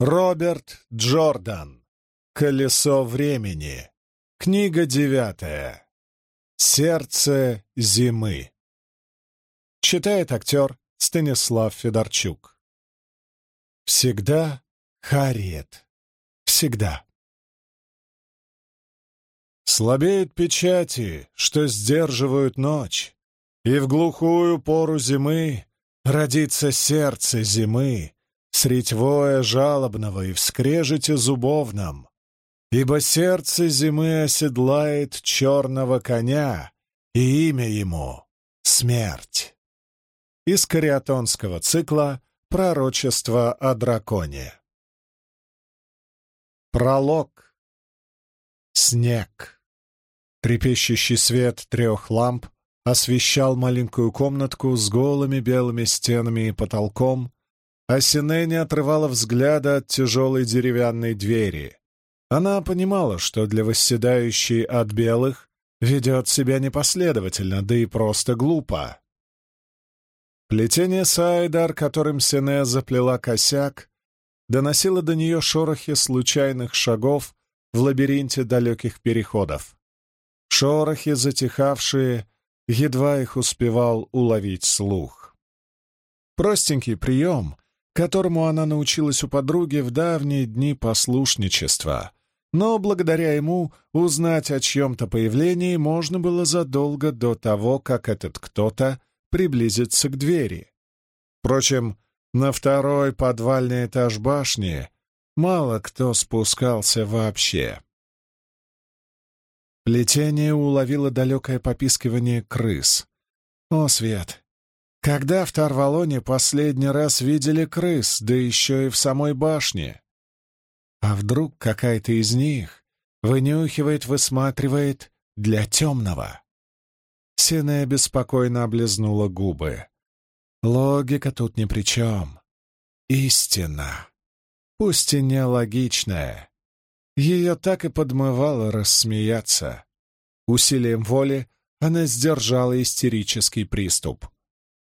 Роберт Джордан. Колесо времени. Книга девятая. Сердце зимы. Читает актер Станислав Федорчук. Всегда Харриет. Всегда. Слабеют печати, что сдерживают ночь, и в глухую пору зимы родится сердце зимы, средь воя жалобного и в скрежете зубовном, ибо сердце зимы оседлает черного коня, и имя ему — смерть. Из кариатонского цикла «Пророчество о драконе». Пролог. Снег. Трепещущий свет трех ламп освещал маленькую комнатку с голыми белыми стенами и потолком, а Сине не отрывала взгляда от тяжелой деревянной двери. Она понимала, что для восседающей от белых ведет себя непоследовательно, да и просто глупо. Плетение Сайдар, которым Сине заплела косяк, доносило до нее шорохи случайных шагов в лабиринте далеких переходов. Шорохи, затихавшие, едва их успевал уловить слух. Простенький прием, которому она научилась у подруги в давние дни послушничества. Но благодаря ему узнать о чьем-то появлении можно было задолго до того, как этот кто-то приблизится к двери. Впрочем, на второй подвальный этаж башни мало кто спускался вообще. Плетение уловило далекое попискивание крыс. О, Свет! Когда в Тарвалоне последний раз видели крыс, да еще и в самой башне? А вдруг какая-то из них вынюхивает, высматривает для темного? Синая беспокойно облизнула губы. Логика тут ни при чем. Истина. Пусть и не логичная. Ее так и подмывало рассмеяться. Усилием воли она сдержала истерический приступ.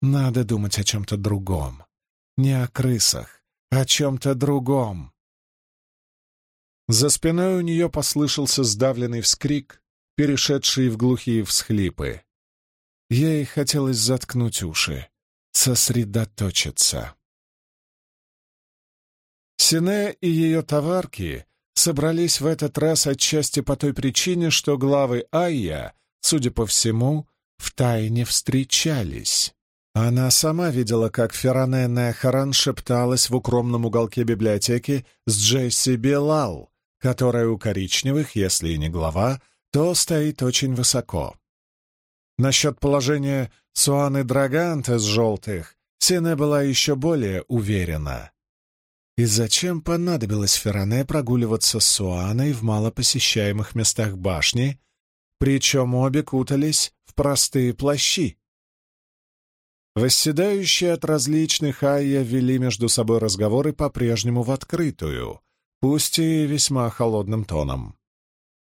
Надо думать о чем-то другом. Не о крысах, о чем-то другом. За спиной у нее послышался сдавленный вскрик, перешедший в глухие всхлипы. Ей хотелось заткнуть уши, сосредоточиться. Сине и ее товарки собрались в этот раз отчасти по той причине, что главы Айя, судя по всему, втайне встречались. Она сама видела, как Ферране Нехаран шепталась в укромном уголке библиотеки с Джесси Белал, которая у коричневых, если и не глава, то стоит очень высоко. Насчет положения Суаны Драганте с желтых Сене была еще более уверена. И зачем понадобилось Ферране прогуливаться с Суаной в малопосещаемых местах башни, причем обе кутались в простые плащи? Восседающие от различных айя вели между собой разговоры по-прежнему в открытую, пусть и весьма холодным тоном.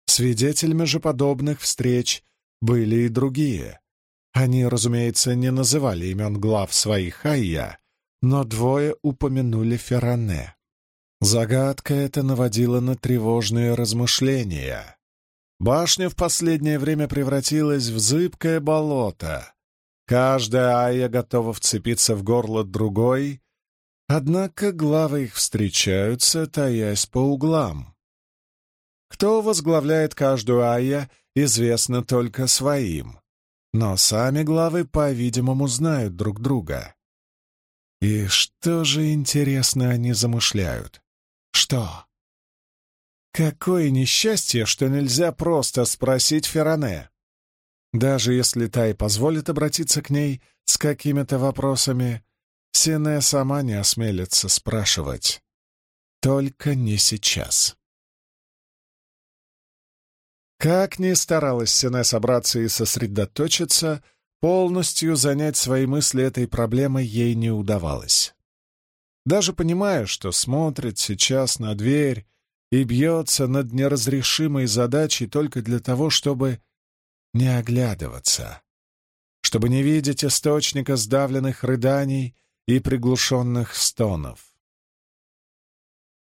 Свидетелями же подобных встреч были и другие. Они, разумеется, не называли имен глав своих айя, но двое упомянули Ферране. Загадка эта наводила на тревожные размышления. Башня в последнее время превратилась в зыбкое болото, Каждая Айя готова вцепиться в горло другой, однако главы их встречаются, таясь по углам. Кто возглавляет каждую Айя, известно только своим, но сами главы, по-видимому, знают друг друга. И что же, интересно, они замышляют? Что? Какое несчастье, что нельзя просто спросить Ферране. Даже если та и позволит обратиться к ней с какими-то вопросами, Сине сама не осмелится спрашивать. Только не сейчас. Как ни старалась Сине собраться и сосредоточиться, полностью занять свои мысли этой проблемой ей не удавалось. Даже понимая, что смотрит сейчас на дверь и бьется над неразрешимой задачей только для того, чтобы не оглядываться, чтобы не видеть источника сдавленных рыданий и приглушенных стонов.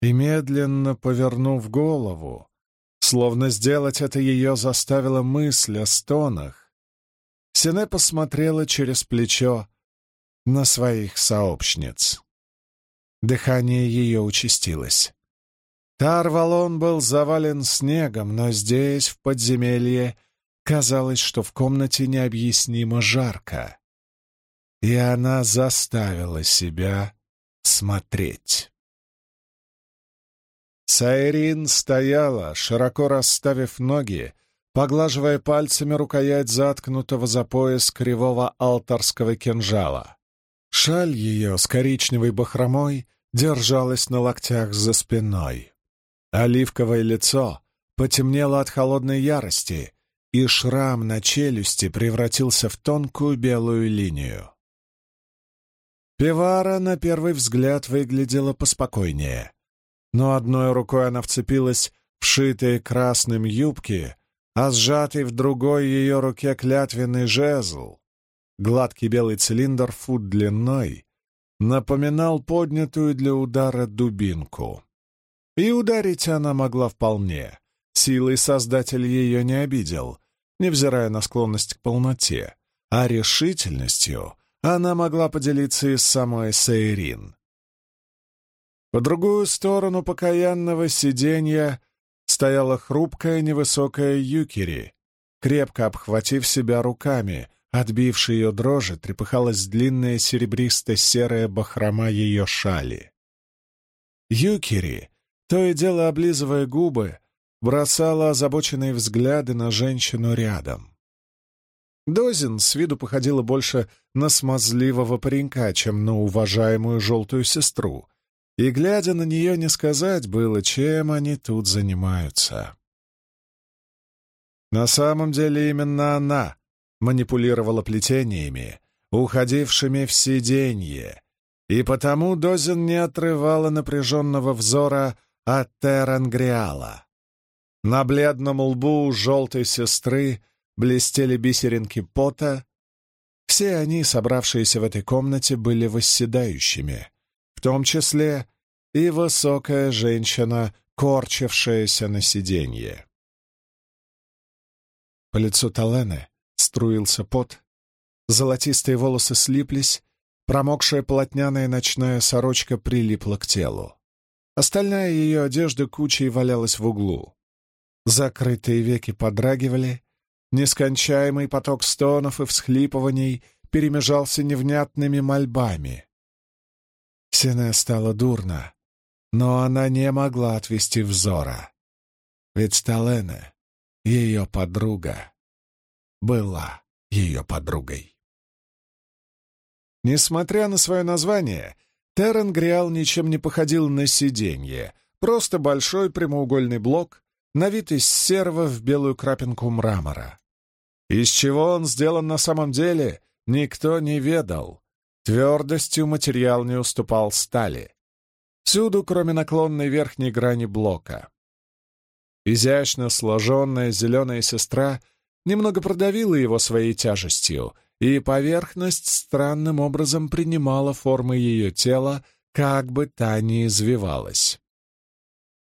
И медленно повернув голову, словно сделать это ее заставила мысль о стонах, Сене посмотрела через плечо на своих сообщниц. Дыхание ее участилось. Тарвалон был завален снегом, но здесь, в подземелье, казалось, что в комнате необъяснимо жарко. И она заставила себя смотреть. Сайрин стояла, широко расставив ноги, поглаживая пальцами рукоять заткнутого за пояс кривого алтарского кинжала. Шаль ее с коричневой бахромой держалась на локтях за спиной. Оливковое лицо потемнело от холодной ярости, и шрам на челюсти превратился в тонкую белую линию. Пивара на первый взгляд выглядела поспокойнее, но одной рукой она вцепилась в шитые красным юбки, а сжатый в другой ее руке клятвенный жезл, гладкий белый цилиндр фут длиной, напоминал поднятую для удара дубинку. И ударить она могла вполне. Силой Создатель ее не обидел, невзирая на склонность к полноте, а решительностью она могла поделиться и с самой Сейрин. По другую сторону покаянного сиденья стояла хрупкая невысокая Юкири, крепко обхватив себя руками, отбившей ее дрожи, трепыхалась длинная серебристо-серая бахрома ее шали. Юкири то и дело облизывая губы, бросала озабоченные взгляды на женщину рядом. Дозин с виду походила больше на смазливого паренька, чем на уважаемую желтую сестру, и, глядя на нее, не сказать было, чем они тут занимаются. На самом деле именно она манипулировала плетениями, уходившими в сиденье, и потому Дозин не отрывала напряженного взора от Терангриала. На бледном лбу желтой сестры блестели бисеринки пота. Все они, собравшиеся в этой комнате, были восседающими, в том числе и высокая женщина, корчившаяся на сиденье. По лицу Талены струился пот, золотистые волосы слиплись, промокшая полотняная ночная сорочка прилипла к телу. Остальная ее одежда кучей валялась в углу. Закрытые веки подрагивали, нескончаемый поток стонов и всхлипываний перемежался невнятными мольбами. Сине стало дурно, но она не могла отвести взора. Ведь Талена, ее подруга, была ее подругой. Несмотря на свое название, Террен Гриал ничем не походил на сиденье, просто большой прямоугольный блок, на вид из серого в белую крапинку мрамора. Из чего он сделан на самом деле, никто не ведал. Твердостью материал не уступал стали. Всюду, кроме наклонной верхней грани блока. Изящно сложенная зеленая сестра немного продавила его своей тяжестью — и поверхность странным образом принимала формы ее тела, как бы та ни извивалась.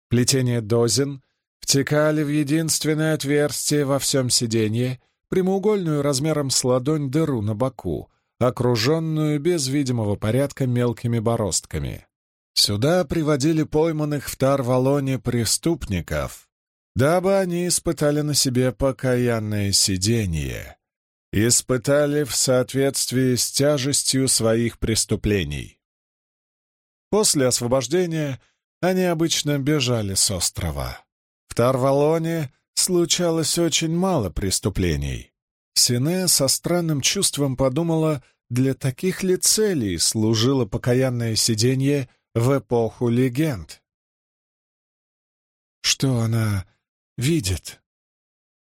Плетения дозин втекали в единственное отверстие во всем сиденье, прямоугольную размером с ладонь дыру на боку, окруженную без видимого порядка мелкими бороздками. Сюда приводили пойманных в Тарвалоне преступников, дабы они испытали на себе покаянное сидение, испытали в соответствии с тяжестью своих преступлений. После освобождения они обычно бежали с острова. В Тарвалоне случалось очень мало преступлений. Сине со странным чувством подумала, для таких ли целей служило покаянное сиденье в эпоху легенд. Что она видит?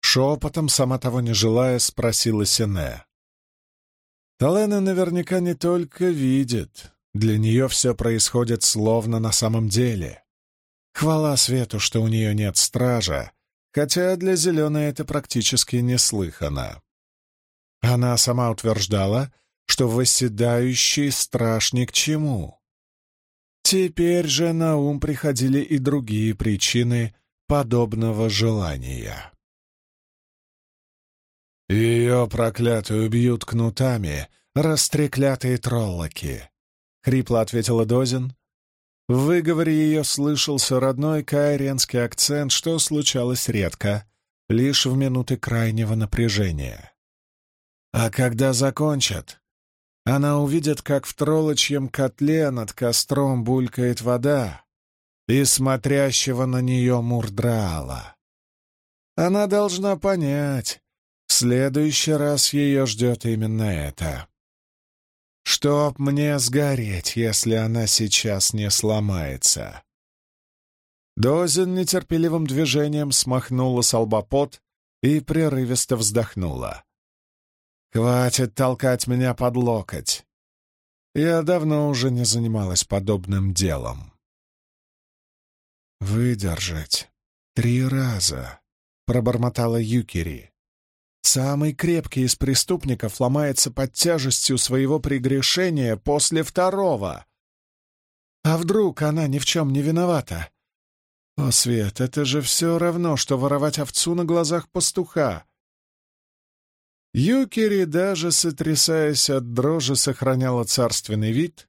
Шепотом, сама того не желая, спросила Сене. Талена наверняка не только видит, для нее все происходит словно на самом деле. Хвала свету, что у нее нет стража, хотя для Зеленой это практически неслыхано. Она сама утверждала, что восседающий страж ни к чему. Теперь же на ум приходили и другие причины подобного желания. «Ее проклятую бьют кнутами, растреклятые троллоки», — хрипло ответила Дозин. В выговоре ее слышался родной кайренский акцент, что случалось редко, лишь в минуты крайнего напряжения. «А когда закончат, она увидит, как в троллочьем котле над костром булькает вода и смотрящего на нее Мурдраала. Она должна понять, в следующий раз ее ждет именно это. Чтоб мне сгореть, если она сейчас не сломается. Дозин нетерпеливым движением смахнула с лба и прерывисто вздохнула. Хватит толкать меня под локоть. Я давно уже не занималась подобным делом. «Выдержать. Три раза», — пробормотала Юкири. «Самый крепкий из преступников ломается под тяжестью своего прегрешения после второго. А вдруг она ни в чем не виновата? О, Свет, это же все равно, что воровать овцу на глазах пастуха. Юкери, даже сотрясаясь от дрожи, сохраняла царственный вид,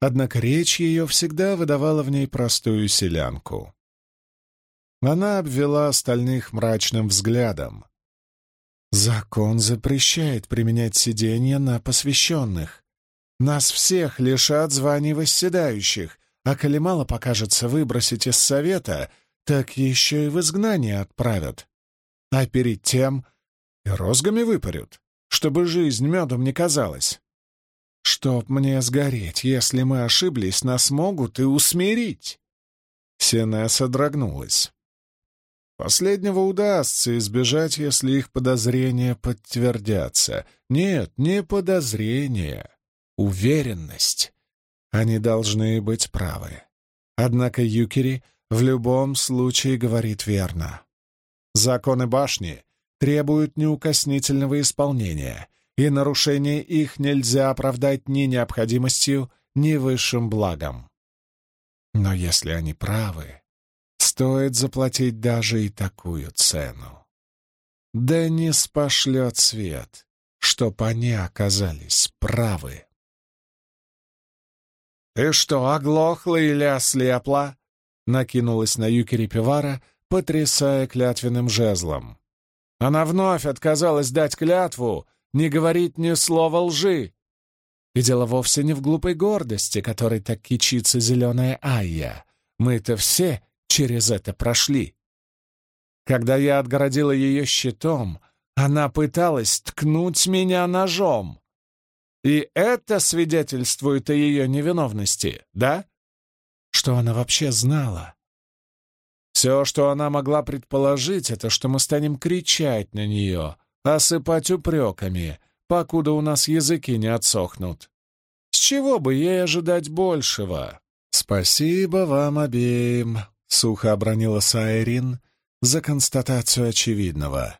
однако речь ее всегда выдавала в ней простую селянку. Она обвела остальных мрачным взглядом. «Закон запрещает применять сиденье на посвященных. Нас всех лишат званий восседающих, а коли мало покажется выбросить из совета, так еще и в изгнание отправят. А перед тем и розгами выпарют, чтобы жизнь медом не казалась. Чтоб мне сгореть, если мы ошиблись, нас могут и усмирить. Сенесса дрогнулась. Последнего удастся избежать, если их подозрения подтвердятся. Нет, не подозрения, уверенность. Они должны быть правы. Однако Юкери в любом случае говорит верно. Законы башни требуют неукоснительного исполнения, и нарушение их нельзя оправдать ни необходимостью, ни высшим благом. Но если они правы, стоит заплатить даже и такую цену. Да не спошлет свет, чтоб они оказались правы. «Ты что, оглохла или ослепла?» — накинулась на Юкери Пивара, потрясая клятвенным жезлом. Она вновь отказалась дать клятву, не говорить ни слова лжи. И дело вовсе не в глупой гордости, которой так кичится зеленая Айя. Мы-то все через это прошли. Когда я отгородила ее щитом, она пыталась ткнуть меня ножом. И это свидетельствует о ее невиновности, да? Что она вообще знала? Все, что она могла предположить, это что мы станем кричать на нее, осыпать упреками, покуда у нас языки не отсохнут. С чего бы ей ожидать большего? «Спасибо вам обеим», — сухо обронила Сайрин за констатацию очевидного.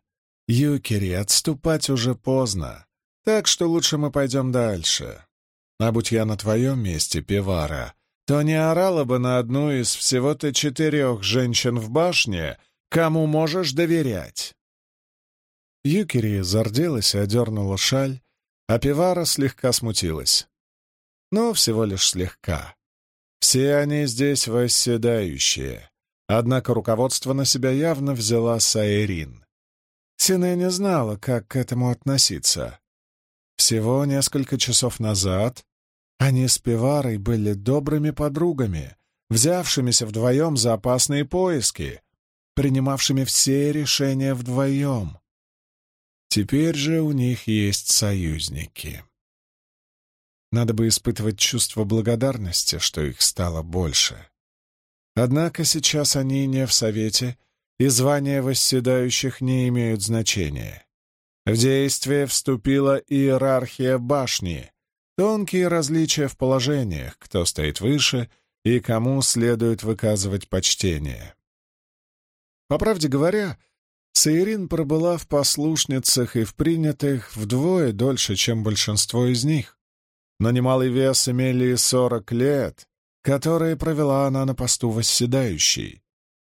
«Юкери, отступать уже поздно, так что лучше мы пойдем дальше. А будь я на твоем месте, Пивара, то не орала бы на одну из всего-то четырех женщин в башне, кому можешь доверять. Юкери зарделась и одернула шаль, а Пивара слегка смутилась. Но всего лишь слегка. Все они здесь восседающие. Однако руководство на себя явно взяла Сайрин. Сине не знала, как к этому относиться. Всего несколько часов назад они с Пиварой были добрыми подругами, взявшимися вдвоем за опасные поиски, принимавшими все решения вдвоем. Теперь же у них есть союзники. Надо бы испытывать чувство благодарности, что их стало больше. Однако сейчас они не в Совете, и звания восседающих не имеют значения. В действие вступила иерархия башни, Тонкие различия в положениях, кто стоит выше и кому следует выказывать почтение. По правде говоря, Саирин пробыла в послушницах и в принятых вдвое дольше, чем большинство из них. Но немалый вес имели и сорок лет, которые провела она на посту восседающей,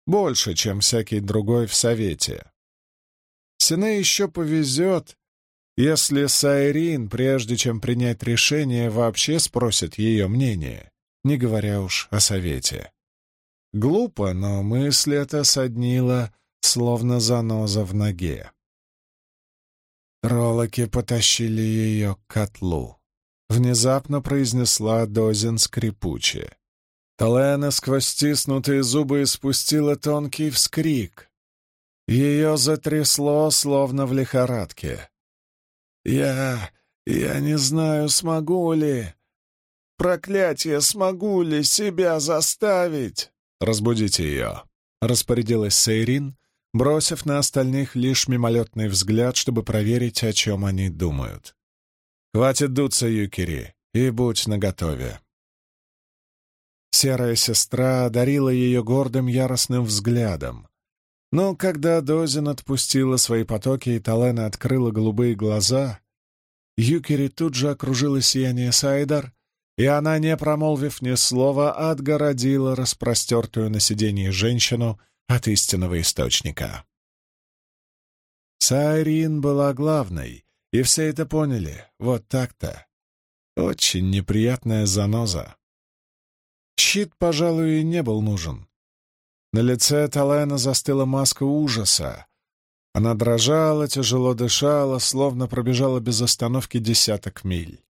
больше, чем всякий другой в Совете. Сине еще повезет, если Сайрин, прежде чем принять решение, вообще спросит ее мнение, не говоря уж о Совете. Глупо, но мысль эта соднила, словно заноза в ноге. Ролоки потащили ее к котлу. Внезапно произнесла Дозин скрипуче. Талена сквозь стиснутые зубы испустила тонкий вскрик. Ее затрясло, словно в лихорадке. «Я... я не знаю, смогу ли... Проклятие, смогу ли себя заставить?» «Разбудите ее», — распорядилась Сейрин, бросив на остальных лишь мимолетный взгляд, чтобы проверить, о чем они думают. «Хватит дуться, Юкири, и будь наготове». Серая сестра одарила ее гордым яростным взглядом. Но когда Дозин отпустила свои потоки и Талена открыла голубые глаза, Юкири тут же окружила сияние Сайдар, и она, не промолвив ни слова, отгородила распростертую на сиденье женщину от истинного источника. Сайрин была главной, и все это поняли, вот так-то. Очень неприятная заноза. Щит, пожалуй, и не был нужен. На лице Талена застыла маска ужаса. Она дрожала, тяжело дышала, словно пробежала без остановки десяток миль.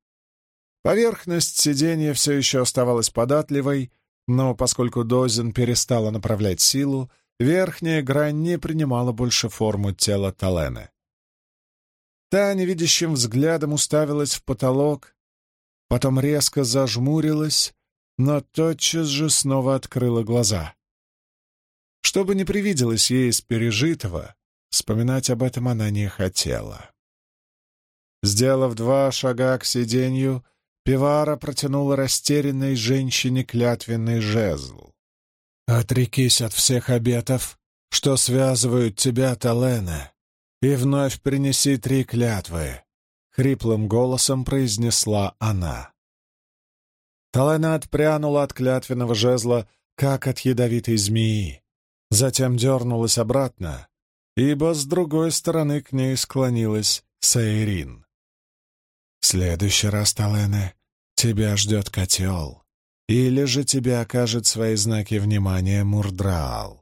Поверхность сиденья все еще оставалась податливой, но поскольку Дозин перестала направлять силу, верхняя грань не принимала больше форму тела Талены. Та невидящим взглядом уставилась в потолок, потом резко зажмурилась, но тотчас же снова открыла глаза. Что бы ни привиделось ей из пережитого, вспоминать об этом она не хотела. Сделав два шага к сиденью, Пивара протянула растерянной женщине клятвенный жезл. «Отрекись от всех обетов, что связывают тебя, Талена, и вновь принеси три клятвы», — хриплым голосом произнесла она. Талена отпрянула от клятвенного жезла, как от ядовитой змеи, затем дернулась обратно, ибо с другой стороны к ней склонилась Саирин. «В следующий раз, Талене, тебя ждет котел, или же тебе окажет свои знаки внимания Мурдраал».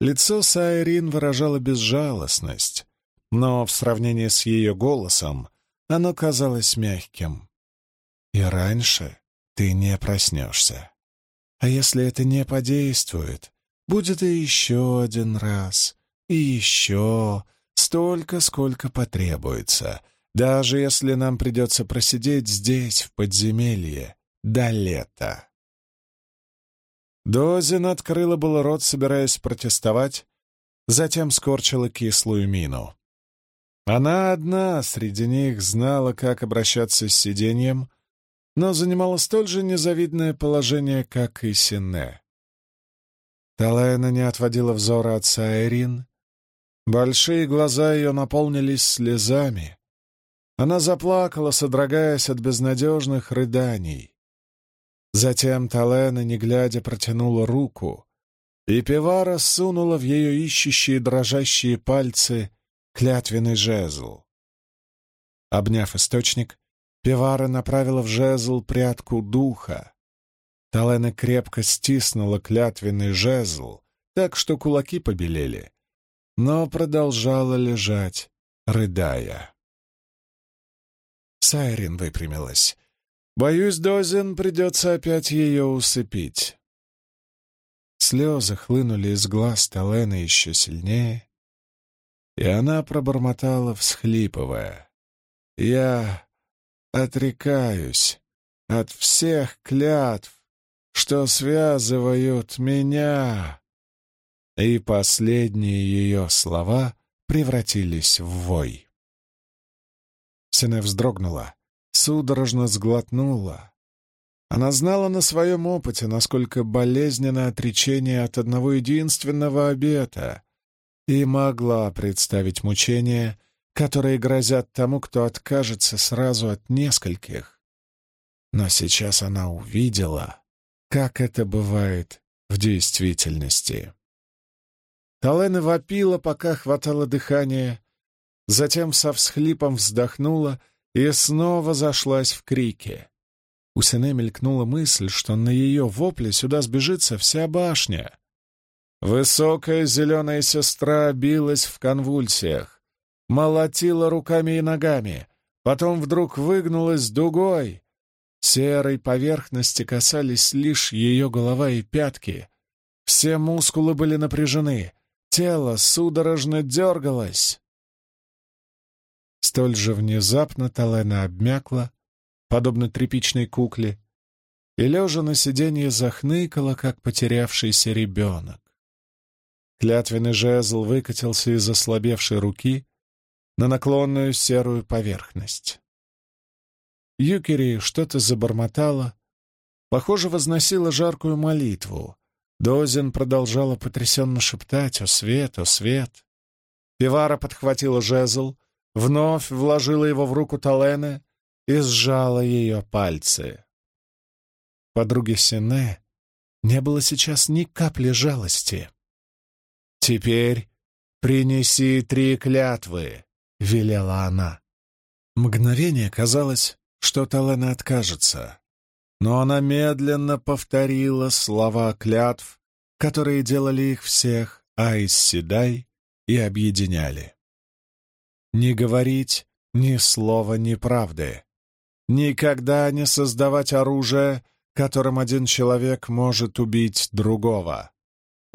Лицо Саирин выражало безжалостность, но в сравнении с ее голосом оно казалось мягким. И раньше ты не проснешься. А если это не подействует, будет и еще один раз, и еще, столько, сколько потребуется, даже если нам придется просидеть здесь, в подземелье, до лета. Дозин открыла было рот, собираясь протестовать, затем скорчила кислую мину. Она одна среди них знала, как обращаться с сиденьем, но занимала столь же незавидное положение, как и Сине. Талена не отводила взора от Саэрин. Большие глаза ее наполнились слезами. Она заплакала, содрогаясь от безнадежных рыданий. Затем Талена, не глядя, протянула руку, и Пивара сунула в ее ищущие дрожащие пальцы клятвенный жезл. Обняв источник, Пивара направила в жезл прятку духа. Талена крепко стиснула клятвенный жезл, так что кулаки побелели, но продолжала лежать, рыдая. Сайрин выпрямилась. «Боюсь, Дозин придется опять ее усыпить». Слезы хлынули из глаз Талены еще сильнее, и она пробормотала, всхлипывая. «Я отрекаюсь от всех клятв, что связывают меня». И последние ее слова превратились в вой. Сене вздрогнула, судорожно сглотнула. Она знала на своем опыте, насколько болезненно отречение от одного единственного обета, и могла представить мучения, которые грозят тому, кто откажется сразу от нескольких. Но сейчас она увидела, как это бывает в действительности. Талена вопила, пока хватало дыхания, затем со всхлипом вздохнула и снова зашлась в крике. У Сене мелькнула мысль, что на ее вопле сюда сбежится вся башня. Высокая зеленая сестра билась в конвульсиях, молотила руками и ногами, потом вдруг выгнулась дугой. Серой поверхности касались лишь ее голова и пятки. Все мускулы были напряжены, тело судорожно дергалось. Столь же внезапно Талена обмякла, подобно тряпичной кукле, и, лежа на сиденье, захныкала, как потерявшийся ребенок. Клятвенный жезл выкатился из ослабевшей руки на наклонную серую поверхность. Юкери что-то забормотала, похоже, возносила жаркую молитву. Дозин продолжала потрясенно шептать «О свет, о свет!». Пивара подхватила жезл, вновь вложила его в руку Талены и сжала ее пальцы. Подруге Сине не было сейчас ни капли жалости. «Теперь принеси три клятвы», — велела она. Мгновение казалось, что Талена откажется, но она медленно повторила слова клятв, которые делали их всех Айс Седай и объединяли. Не говорить ни слова неправды, никогда не создавать оружие, которым один человек может убить другого,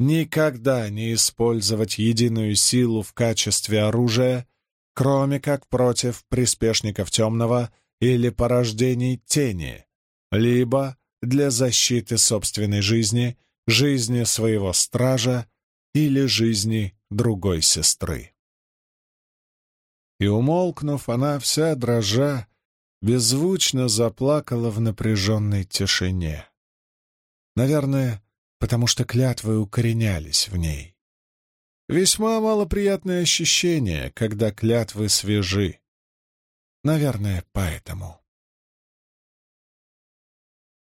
никогда не использовать единую силу в качестве оружия, кроме как против приспешников темного или порождений тени, либо для защиты собственной жизни, жизни своего стража или жизни другой сестры. И, умолкнув, она вся дрожа, беззвучно заплакала в напряженной тишине. Наверное, потому что клятвы укоренялись в ней. Весьма малоприятное ощущение, когда клятвы свежи. Наверное, поэтому.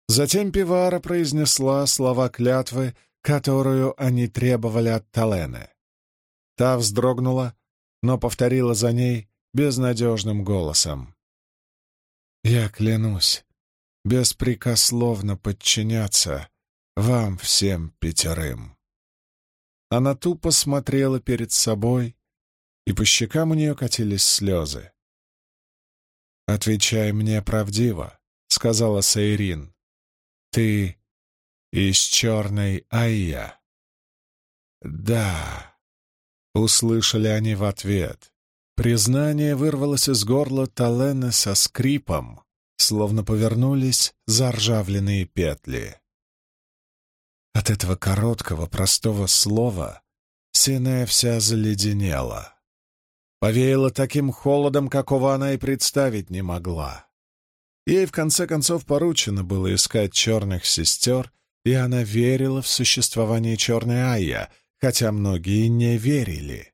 Затем Пивара произнесла слова клятвы, которую они требовали от Талены. Та вздрогнула, но повторила за ней безнадежным голосом. «Я клянусь беспрекословно подчиняться вам всем пятерым». Она тупо смотрела перед собой, и по щекам у нее катились слезы. «Отвечай мне правдиво», — сказала Сейрин. «Ты из черной Айя?» «Да», — услышали они в ответ. Признание вырвалось из горла Талены со скрипом, словно повернулись заржавленные петли. От этого короткого, простого слова Синая вся заледенела. Повеяло таким холодом, какого она и представить не могла. Ей, в конце концов, поручено было искать черных сестер, и она верила в существование черной Айя, хотя многие не верили.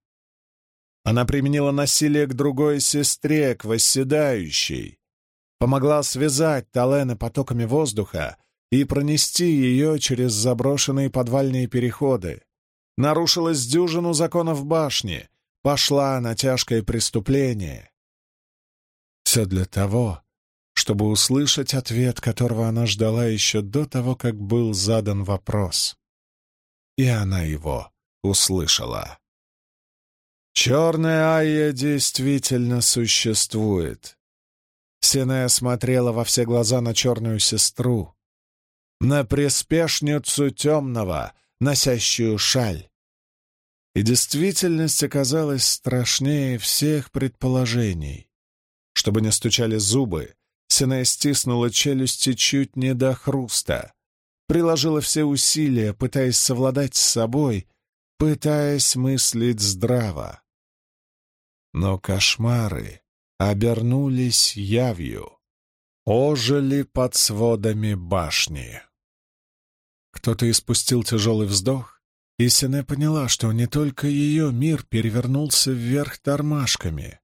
Она применила насилие к другой сестре, к восседающей, помогла связать Талена потоками воздуха и пронести ее через заброшенные подвальные переходы, нарушила с дюжину законов башни, пошла на тяжкое преступление. Все для того, чтобы услышать ответ, которого она ждала еще до того, как был задан вопрос. И она его услышала. Черная Айя действительно существует. Синея смотрела во все глаза на черную сестру, на приспешницу темного, носящую шаль. И действительность оказалась страшнее всех предположений. Чтобы не стучали зубы, Синея стиснула челюсти чуть не до хруста, приложила все усилия, пытаясь совладать с собой, пытаясь мыслить здраво. Но кошмары обернулись явью, ожили под сводами башни. Кто-то испустил тяжелый вздох, и Сине поняла, что не только ее мир перевернулся вверх тормашками.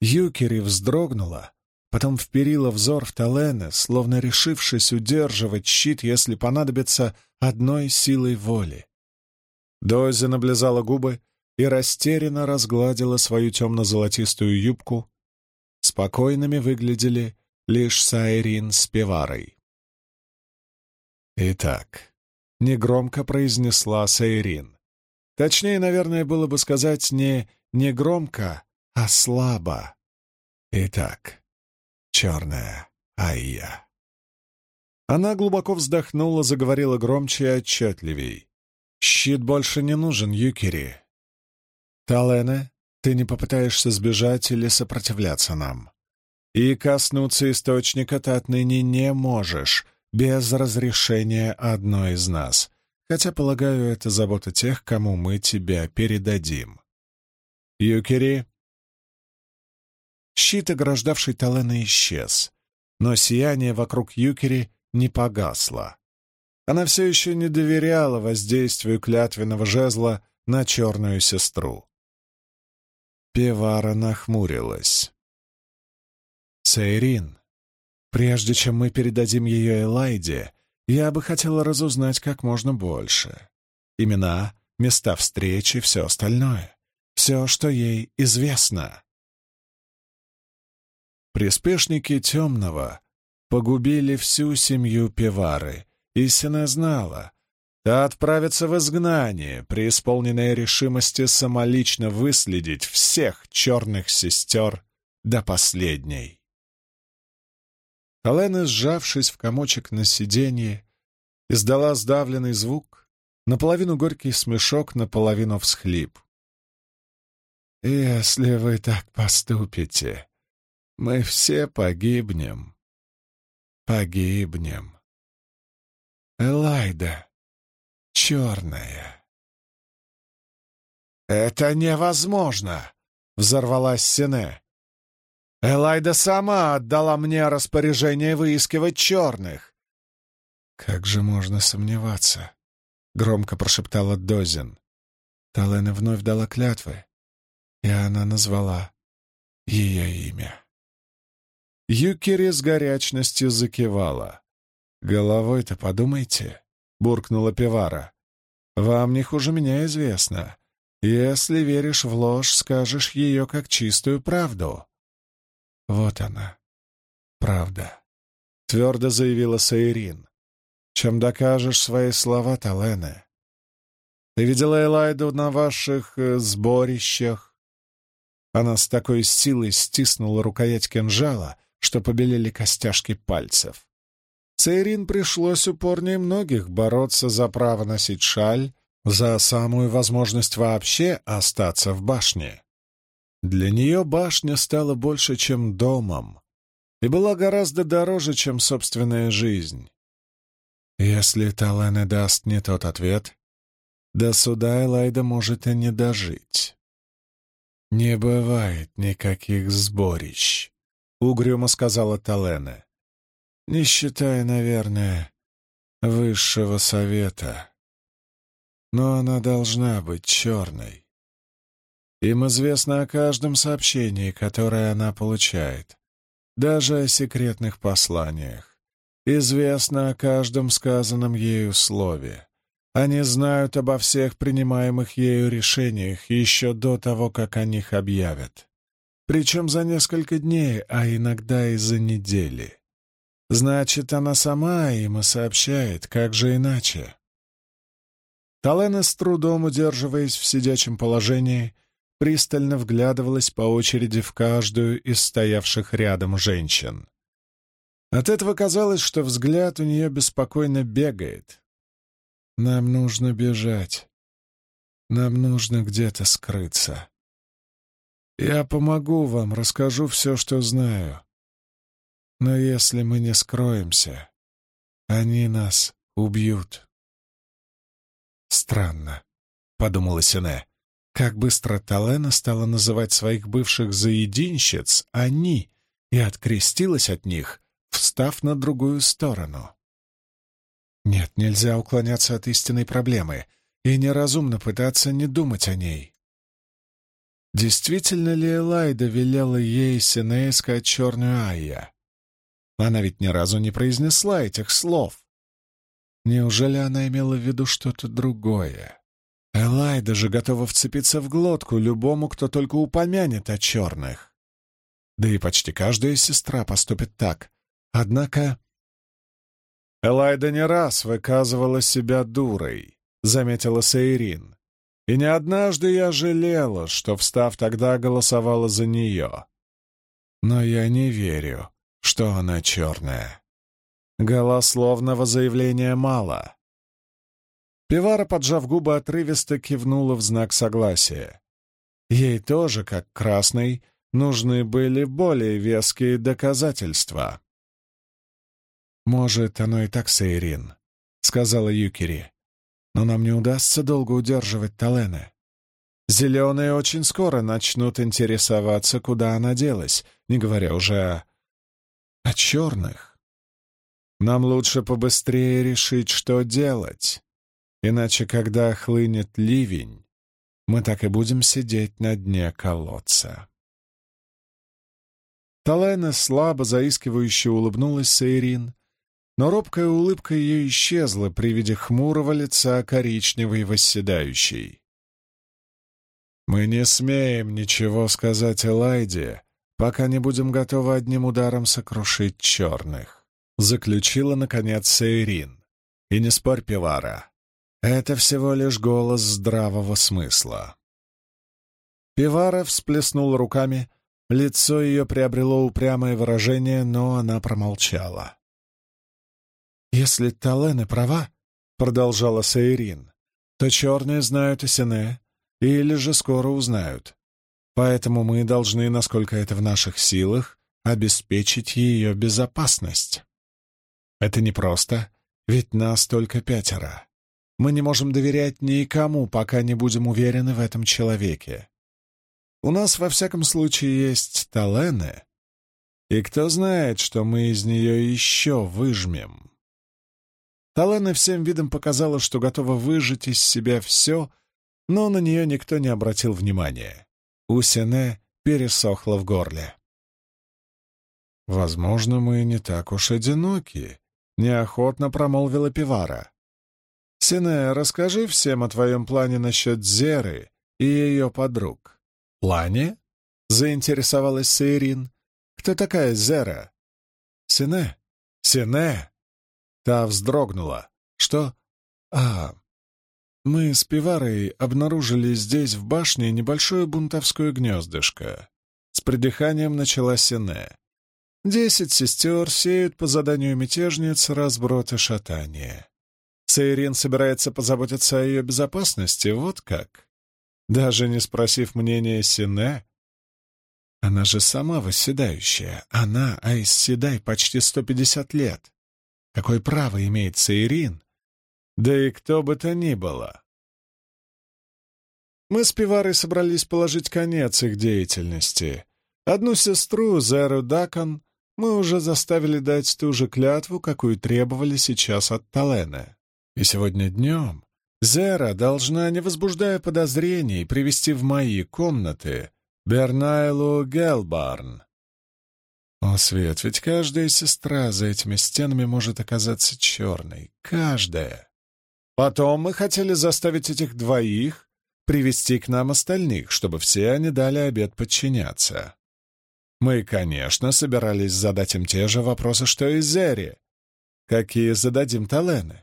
Юкери вздрогнула, потом вперила взор в Талене, словно решившись удерживать щит, если понадобится, одной силой воли. Дози наблизала губы и растерянно разгладила свою темно-золотистую юбку. Спокойными выглядели лишь Сайрин с Певарой. «Итак», — негромко произнесла Сайрин. Точнее, наверное, было бы сказать не негромко, а слабо. «Итак, черная Айя». Она глубоко вздохнула, заговорила громче и отчетливей. «Щит больше не нужен, Юкири. Талене, ты не попытаешься сбежать или сопротивляться нам. И коснуться источника ты отныне не можешь без разрешения одной из нас, хотя, полагаю, это забота тех, кому мы тебя передадим. Юкири. Щит, ограждавший Талена, исчез, но сияние вокруг Юкири не погасло. Она все еще не доверяла воздействию клятвенного жезла на черную сестру. Певара нахмурилась. «Сейрин, прежде чем мы передадим ее Элайде, я бы хотела разузнать как можно больше. Имена, места встречи, все остальное. Все, что ей известно». Приспешники Темного погубили всю семью Певары, и Сина знала, Та отправится в изгнание, преисполненная решимости самолично выследить всех черных сестер до последней. Алена, сжавшись в комочек на сиденье, издала сдавленный звук, наполовину горький смешок, наполовину всхлип. «Если вы так поступите, мы все погибнем. Погибнем. Элайда!» черная. «Это невозможно!» — взорвалась Сине. «Элайда сама отдала мне распоряжение выискивать черных!» «Как же можно сомневаться?» — громко прошептала Дозин. Талена вновь дала клятвы, и она назвала ее имя. Юкири с горячностью закивала. «Головой-то подумайте!» — буркнула Пивара. «Вам не хуже меня известно. Если веришь в ложь, скажешь ее как чистую правду». «Вот она, правда», — твердо заявила Саирин. «Чем докажешь свои слова, Талене? Ты видела Элайду на ваших э, сборищах?» Она с такой силой стиснула рукоять кинжала, что побелели костяшки пальцев. Цейрин пришлось упорнее многих бороться за право носить шаль, за самую возможность вообще остаться в башне. Для нее башня стала больше, чем домом, и была гораздо дороже, чем собственная жизнь. Если Талене даст не тот ответ, до суда Элайда может и не дожить. «Не бывает никаких сборищ», — угрюмо сказала Талене не считая, наверное, высшего совета. Но она должна быть черной. Им известно о каждом сообщении, которое она получает, даже о секретных посланиях. Известно о каждом сказанном ею слове. Они знают обо всех принимаемых ею решениях еще до того, как о них объявят. Причем за несколько дней, а иногда и за недели. Значит, она сама им и сообщает, как же иначе. Талена, с трудом удерживаясь в сидячем положении, пристально вглядывалась по очереди в каждую из стоявших рядом женщин. От этого казалось, что взгляд у нее беспокойно бегает. «Нам нужно бежать. Нам нужно где-то скрыться. Я помогу вам, расскажу все, что знаю. Но если мы не скроемся, они нас убьют. Странно, — подумала Сине, — как быстро Талена стала называть своих бывших заединщиц «они» и открестилась от них, встав на другую сторону. Нет, нельзя уклоняться от истинной проблемы и неразумно пытаться не думать о ней. Действительно ли Элайда велела ей Сине искать черную Айя? Она ведь ни разу не произнесла этих слов. Неужели она имела в виду что-то другое? Элайда же готова вцепиться в глотку любому, кто только упомянет о черных. Да и почти каждая сестра поступит так. Однако... Элайда не раз выказывала себя дурой, заметила Сейрин. И не однажды я жалела, что, встав тогда, голосовала за нее. Но я не верю, что она черная. Голословного заявления мало. Пивара, поджав губы, отрывисто кивнула в знак согласия. Ей тоже, как красной, нужны были более веские доказательства. «Может, оно и так, Сейрин», — сказала Юкири. «Но нам не удастся долго удерживать Талены. Зеленые очень скоро начнут интересоваться, куда она делась, не говоря уже о... о черных. Нам лучше побыстрее решить, что делать». Иначе, когда хлынет ливень, мы так и будем сидеть на дне колодца. Талена слабо заискивающе улыбнулась Сейрин, но робкая улыбка ее исчезла при виде хмурого лица коричневой восседающей. «Мы не смеем ничего сказать Элайде, пока не будем готовы одним ударом сокрушить черных», — заключила, наконец, Сейрин. «И не спорь, Пивара, это всего лишь голос здравого смысла. Пивара всплеснула руками, лицо ее приобрело упрямое выражение, но она промолчала. «Если Талены права, — продолжала Сейрин, — то черные знают о Сине, или же скоро узнают. Поэтому мы должны, насколько это в наших силах, обеспечить ее безопасность. Это непросто, ведь нас только пятеро. Мы не можем доверять никому, пока не будем уверены в этом человеке. У нас, во всяком случае, есть Талены, и кто знает, что мы из нее еще выжмем. Талена всем видом показала, что готова выжать из себя все, но на нее никто не обратил внимания. У Сене пересохло в горле. «Возможно, мы не так уж одиноки», — неохотно промолвила Пивара. Сине, расскажи всем о твоем плане насчет Зеры и ее подруг». «Плане?» — заинтересовалась Сейрин. «Кто такая Зера?» «Сине? Сине?» Та вздрогнула. «Что?» «А, мы с Пиварой обнаружили здесь, в башне, небольшое бунтовское гнездышко». С придыханием начала Сине. «Десять сестер сеют по заданию мятежниц разброд и шатание. Сейрин собирается позаботиться о ее безопасности, вот как. Даже не спросив мнения Сине, она же сама восседающая. Она, Айс Седай, почти сто пятьдесят лет. Какое право имеет Сейрин? Да и кто бы то ни было. Мы с Пиварой собрались положить конец их деятельности. Одну сестру, Зеру Дакон, мы уже заставили дать ту же клятву, какую требовали сейчас от Талена. И сегодня днем Зера должна, не возбуждая подозрений, привести в мои комнаты Бернайлу Гелбарн. О, Свет, ведь каждая сестра за этими стенами может оказаться черной. Каждая. Потом мы хотели заставить этих двоих привести к нам остальных, чтобы все они дали обед подчиняться. Мы, конечно, собирались задать им те же вопросы, что и Зере. Какие зададим Талены?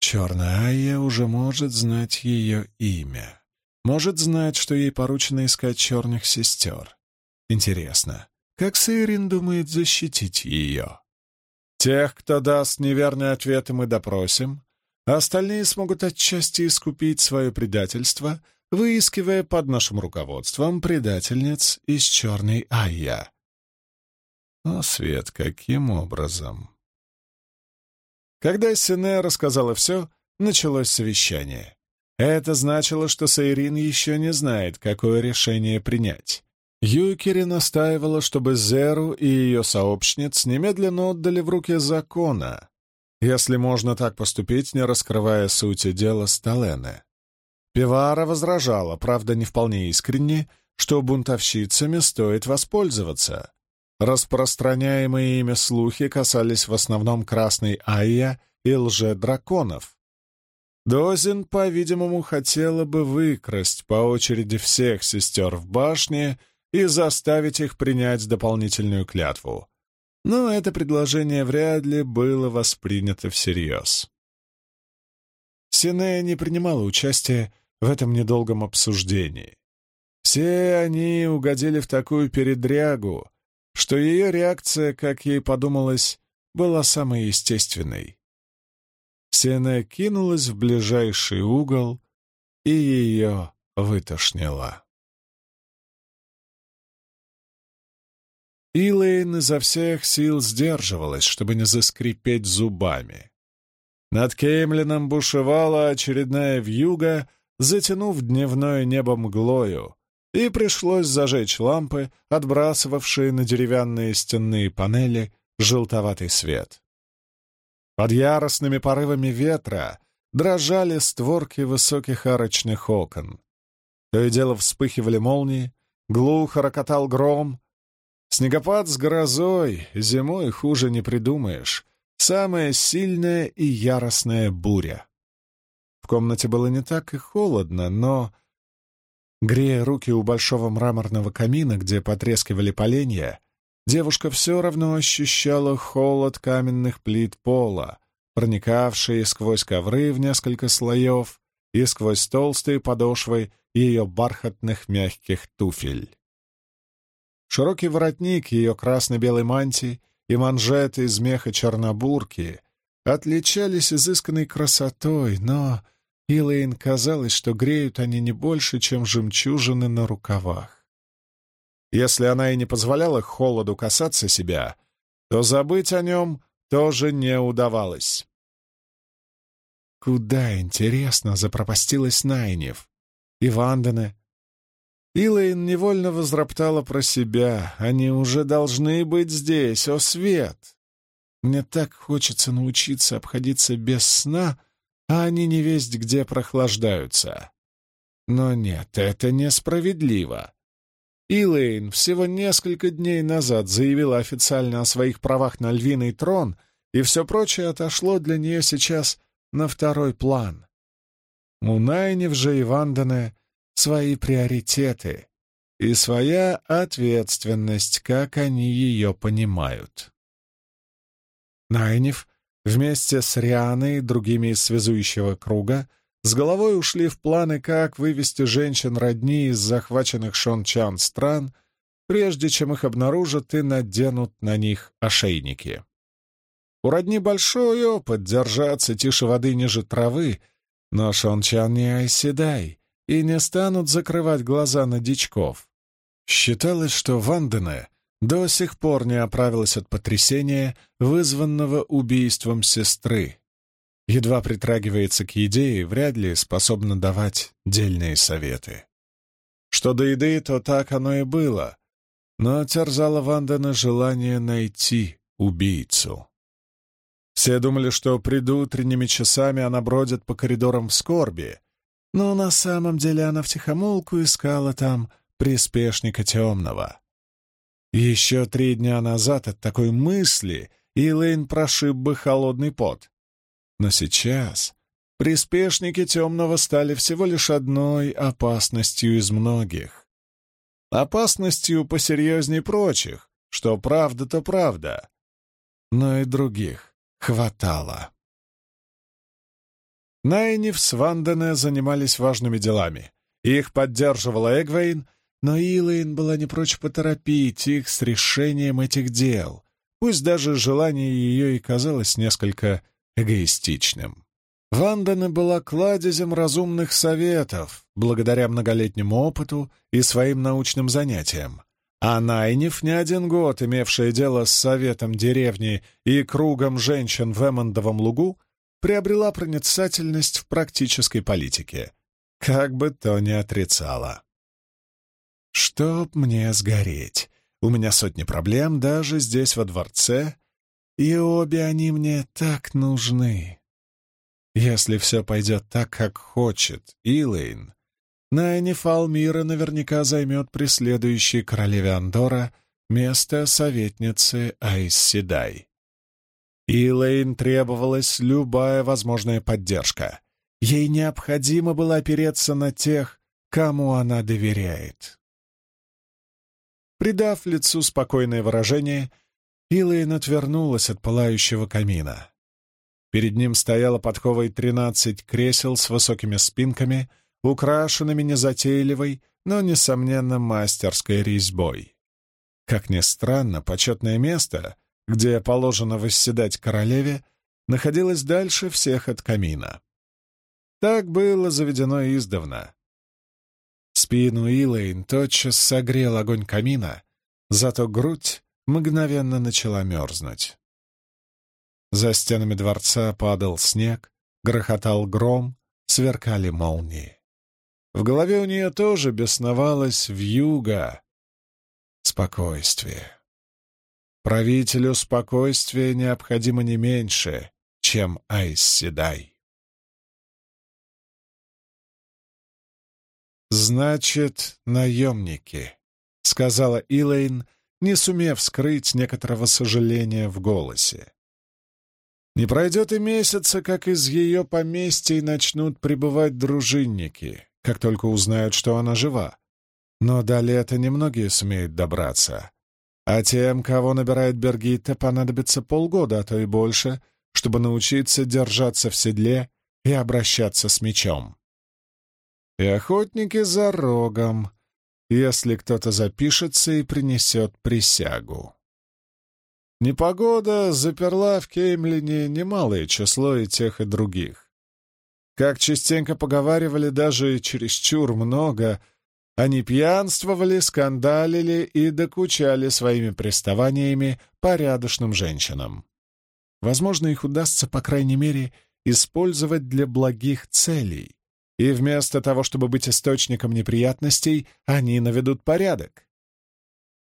Черная уже может знать ее имя. Может знать, что ей поручено искать черных сестер. Интересно, как Сейрин думает защитить ее? Тех, кто даст неверный ответ, мы допросим, а остальные смогут отчасти искупить свое предательство, выискивая под нашим руководством предательниц из черной Айя. О, Свет, каким образом? Когда Сине рассказала все, началось совещание. Это значило, что Сейрин еще не знает, какое решение принять. Юкери настаивала, чтобы Зеру и ее сообщниц немедленно отдали в руки закона, если можно так поступить, не раскрывая сути дела Сталены. Пивара возражала, правда, не вполне искренне, что бунтовщицами стоит воспользоваться. Распространяемые ими слухи касались в основном Красной Айя и лже-драконов. Дозин, по-видимому, хотела бы выкрасть по очереди всех сестер в башне и заставить их принять дополнительную клятву. Но это предложение вряд ли было воспринято всерьез. Синея не принимала участия в этом недолгом обсуждении. Все они угодили в такую передрягу, что ее реакция, как ей подумалось, была самой естественной. Сена кинулась в ближайший угол и ее вытошнило. Илэйн изо всех сил сдерживалась, чтобы не заскрипеть зубами. Над Кеймлином бушевала очередная вьюга, затянув дневное небо мглою, и пришлось зажечь лампы, отбрасывавшие на деревянные стенные панели желтоватый свет. Под яростными порывами ветра дрожали створки высоких арочных окон. То и дело вспыхивали молнии, глухо рокотал гром. Снегопад с грозой, зимой хуже не придумаешь. Самая сильная и яростная буря. В комнате было не так и холодно, но Грея руки у большого мраморного камина, где потрескивали поленья, девушка все равно ощущала холод каменных плит пола, проникавшие сквозь ковры в несколько слоев и сквозь толстые подошвы ее бархатных мягких туфель. Широкий воротник ее красно-белой мантии и манжеты из меха чернобурки отличались изысканной красотой, но Илэйн казалось, что греют они не больше, чем жемчужины на рукавах. Если она и не позволяла холоду касаться себя, то забыть о нем тоже не удавалось. Куда, интересно, запропастилась Найнев? И Вандене? Илэйн невольно возроптала про себя. Они уже должны быть здесь, о свет! Мне так хочется научиться обходиться без сна, а они не весть где прохлаждаются. Но нет, это несправедливо. Илэйн всего несколько дней назад заявила официально о своих правах на львиный трон, и все прочее отошло для нее сейчас на второй план. У Найнев же и Вандене свои приоритеты и своя ответственность, как они ее понимают. Найнев Вместе с Рианой и другими из связующего круга с головой ушли в планы, как вывести женщин родни из захваченных Шончан стран, прежде чем их обнаружат и наденут на них ошейники. У родни большой опыт держаться тише воды ниже травы, но Шончан не айседай и не станут закрывать глаза на дичков. Считалось, что Вандене до сих пор не оправилась от потрясения, вызванного убийством сестры. Едва притрагивается к еде и вряд ли способна давать дельные советы. Что до еды, то так оно и было, но терзало Вандана желание найти убийцу. Все думали, что предутренними часами она бродит по коридорам в скорби, но на самом деле она втихомолку искала там приспешника темного. Еще три дня назад от такой мысли Илэйн прошиб бы холодный пот. Но сейчас приспешники темного стали всего лишь одной опасностью из многих. Опасностью посерьезней прочих, что правда, то правда. Но и других хватало. Найниф с Вандене занимались важными делами. Их поддерживала Эгвейн, но Илэйн была не прочь поторопить их с решением этих дел, пусть даже желание ее и казалось несколько эгоистичным. Вандана была кладезем разумных советов, благодаря многолетнему опыту и своим научным занятиям. А Найниф, не один год имевшая дело с советом деревни и кругом женщин в Эммондовом лугу, приобрела проницательность в практической политике, как бы то ни отрицала. Чтоб мне сгореть. У меня сотни проблем даже здесь, во дворце, и обе они мне так нужны. Если все пойдет так, как хочет Илэйн, Найни Фалмира наверняка займет преследующий королеве Андора место советницы Айс Седай. Илэйн требовалась любая возможная поддержка. Ей необходимо было опереться на тех, кому она доверяет. Придав лицу спокойное выражение, Илэйн отвернулась от пылающего камина. Перед ним стояло подковой тринадцать кресел с высокими спинками, украшенными незатейливой, но, несомненно, мастерской резьбой. Как ни странно, почетное место, где положено восседать королеве, находилось дальше всех от камина. Так было заведено издавна. Спину Илэйн тотчас согрел огонь камина, зато грудь мгновенно начала мерзнуть. За стенами дворца падал снег, грохотал гром, сверкали молнии. В голове у нее тоже бесновалась вьюга. Спокойствие. Правителю спокойствия необходимо не меньше, чем Айс Седай. «Значит, наемники», — сказала Илэйн, не сумев скрыть некоторого сожаления в голосе. «Не пройдет и месяца, как из ее поместья начнут прибывать дружинники, как только узнают, что она жива. Но до лета немногие сумеют добраться. А тем, кого набирает Бергитта, понадобится полгода, а то и больше, чтобы научиться держаться в седле и обращаться с мечом и охотники за рогом, если кто-то запишется и принесет присягу. Непогода заперла в Кеймлине немалое число и тех, и других. Как частенько поговаривали, даже чересчур много, они пьянствовали, скандалили и докучали своими приставаниями порядочным женщинам. Возможно, их удастся, по крайней мере, использовать для благих целей, и вместо того, чтобы быть источником неприятностей, они наведут порядок.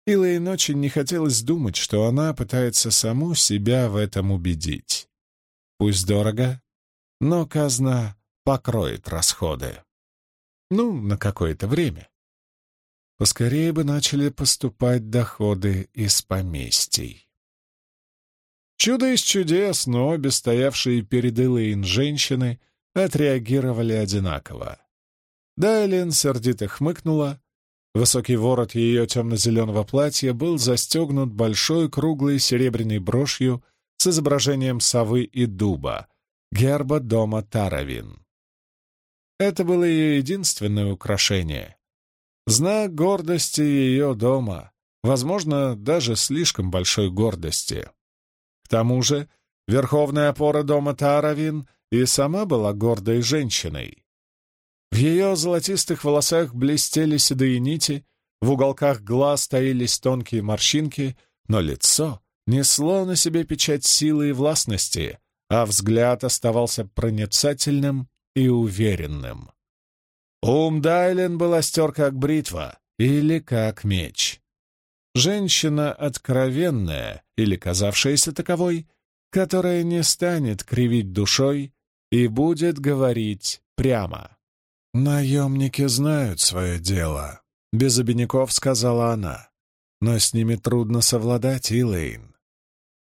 Илэйн очень не хотелось думать, что она пытается саму себя в этом убедить. Пусть дорого, но казна покроет расходы. Ну, на какое-то время. Поскорее бы начали поступать доходы из поместий. Чудо из чудес, но обе стоявшие перед Илэйн женщины — отреагировали одинаково. Дайлин сердито хмыкнула. Высокий ворот ее темно-зеленого платья был застегнут большой круглой серебряной брошью с изображением совы и дуба, герба дома Таравин. Это было ее единственное украшение. Знак гордости ее дома, возможно, даже слишком большой гордости. К тому же, верховная опора дома Таравин и сама была гордой женщиной. В ее золотистых волосах блестели седые нити, в уголках глаз таились тонкие морщинки, но лицо несло на себе печать силы и властности, а взгляд оставался проницательным и уверенным. Ум Дайлен был остер как бритва или как меч. Женщина откровенная или казавшаяся таковой, которая не станет кривить душой и будет говорить прямо. «Наемники знают свое дело», — без обиняков сказала она. «Но с ними трудно совладать, Илэйн.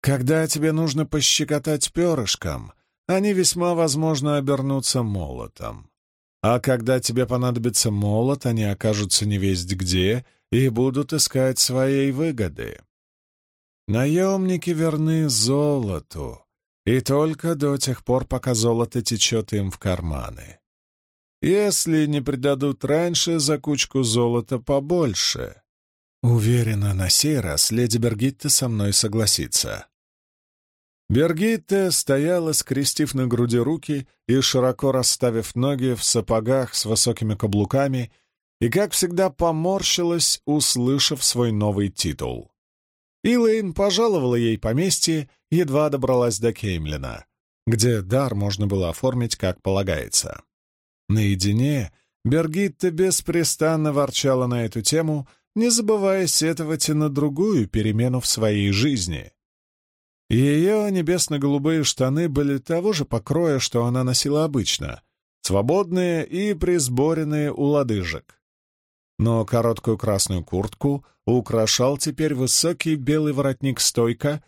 Когда тебе нужно пощекотать перышком, они весьма возможно обернутся молотом. А когда тебе понадобится молот, они окажутся невесть где и будут искать своей выгоды. Наемники верны золоту, и только до тех пор, пока золото течет им в карманы. Если не предадут раньше за кучку золота побольше. Уверена, на сей раз леди Бергитте со мной согласится. Бергитте стояла, скрестив на груди руки и широко расставив ноги в сапогах с высокими каблуками, и, как всегда, поморщилась, услышав свой новый титул. Илэйн пожаловала ей поместье, едва добралась до Кеймлина, где дар можно было оформить как полагается. Наедине Бергитта беспрестанно ворчала на эту тему, не забывая сетовать и на другую перемену в своей жизни. Ее небесно-голубые штаны были того же покроя, что она носила обычно, свободные и присборенные у лодыжек. Но короткую красную куртку украшал теперь высокий белый воротник-стойка,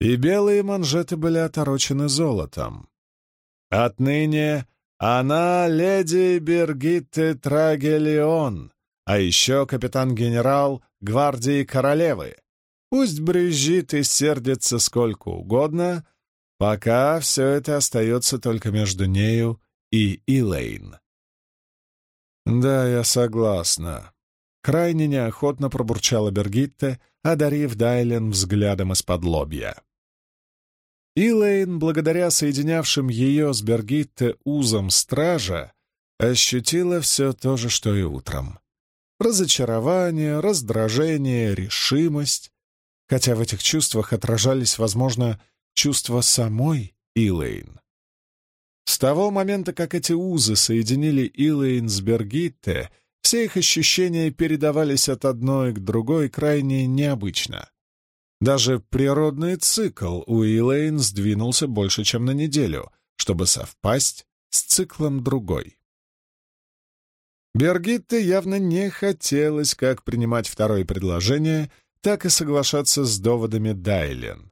и белые манжеты были оторочены золотом. Отныне она леди Бергитте Трагелион, а еще капитан-генерал гвардии королевы. Пусть брюзжит и сердится сколько угодно, пока все это остается только между нею и Илэйн. «Да, я согласна», — крайне неохотно пробурчала Бергитте, одарив Дайлен взглядом из-под лобья. Илэйн, благодаря соединявшим ее с Бергитте узам стража, ощутила все то же, что и утром. Разочарование, раздражение, решимость. Хотя в этих чувствах отражались, возможно, чувства самой Илэйн. С того момента, как эти узы соединили Илэйн с Бергитте, все их ощущения передавались от одной к другой крайне необычно. Даже природный цикл у Илэйн сдвинулся больше, чем на неделю, чтобы совпасть с циклом другой. Бергитте явно не хотелось как принимать второе предложение, так и соглашаться с доводами Дайлен.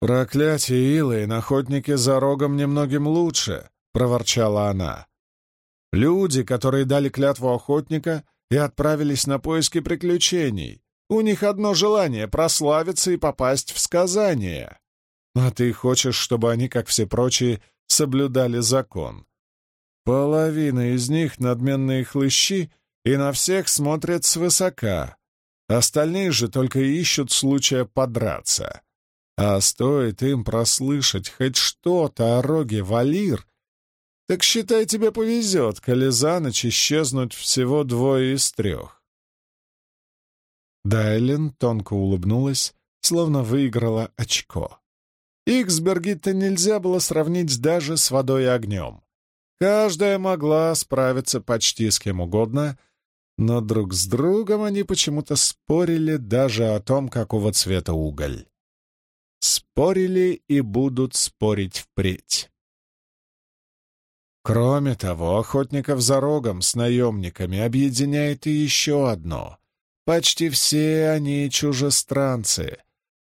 «Проклятие Илэйн, охотники за рогом немногим лучше», — проворчала она. «Люди, которые дали клятву охотника и отправились на поиски приключений, у них одно желание — прославиться и попасть в сказание. А ты хочешь, чтобы они, как все прочие, соблюдали закон. Половина из них — надменные хлыщи и на всех смотрят свысока. Остальные же только ищут случая подраться. А стоит им прослышать хоть что-то о роге Валир, так считай, тебе повезет, коли за ночь исчезнуть всего двое из трех. Дайлин тонко улыбнулась, словно выиграла очко. Иксбергита нельзя было сравнить даже с водой и огнем. Каждая могла справиться почти с кем угодно, но друг с другом они почему-то спорили даже о том, какого цвета уголь. Спорили и будут спорить впредь. Кроме того, охотников за рогом с наемниками объединяет и еще одно Почти все они чужестранцы,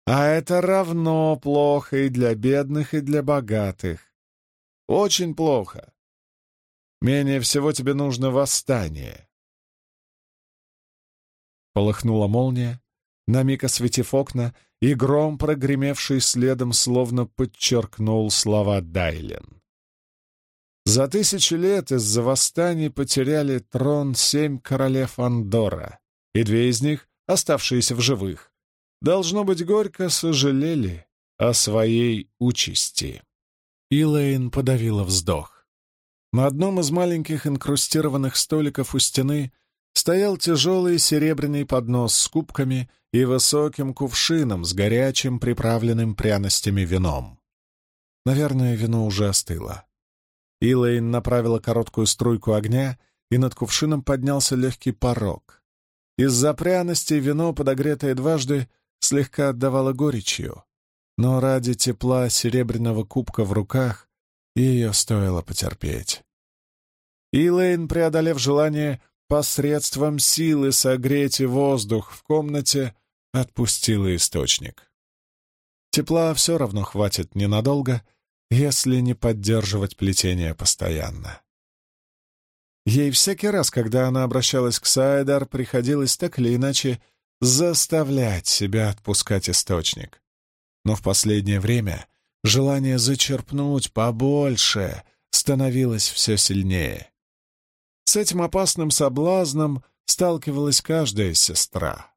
а это равно плохо и для бедных, и для богатых. Очень плохо. Менее всего тебе нужно восстание. Полыхнула молния, на миг осветив окна, и гром, прогремевший следом, словно подчеркнул слова Дайлен. За тысячи лет из-за восстаний потеряли трон семь королев Андора и две из них, оставшиеся в живых, должно быть, горько сожалели о своей участи. Илэйн подавила вздох. На одном из маленьких инкрустированных столиков у стены стоял тяжелый серебряный поднос с кубками и высоким кувшином с горячим приправленным пряностями вином. Наверное, вино уже остыло. Илэйн направила короткую струйку огня, и над кувшином поднялся легкий порог. Из-за пряности вино, подогретое дважды, слегка отдавало горечью, но ради тепла серебряного кубка в руках ее стоило потерпеть. Илэйн, преодолев желание посредством силы согреть воздух в комнате, отпустила источник. Тепла все равно хватит ненадолго, если не поддерживать плетение постоянно. Ей всякий раз, когда она обращалась к Сайдар, приходилось так или иначе заставлять себя отпускать источник. Но в последнее время желание зачерпнуть побольше становилось все сильнее. С этим опасным соблазном сталкивалась каждая сестра.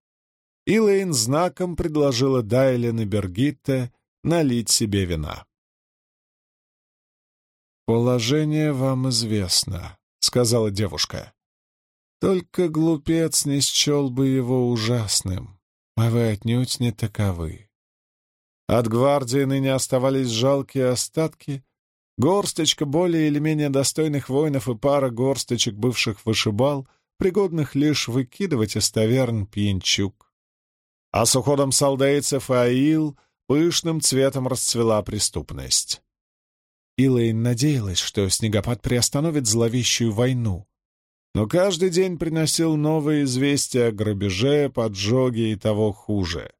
Илэйн знаком предложила Дайлен и Бергитте налить себе вина. «Положение вам известно», сказала девушка. Только глупец не счел бы его ужасным, а вы отнюдь не таковы. От гвардии ныне оставались жалкие остатки, горсточка более или менее достойных воинов и пара горсточек бывших вышибал, пригодных лишь выкидывать из таверн пьянчук. А с уходом солдейцев аил пышным цветом расцвела преступность. Илэйн надеялась, что снегопад приостановит зловещую войну. Но каждый день приносил новые известия о грабеже, поджоге и того хуже.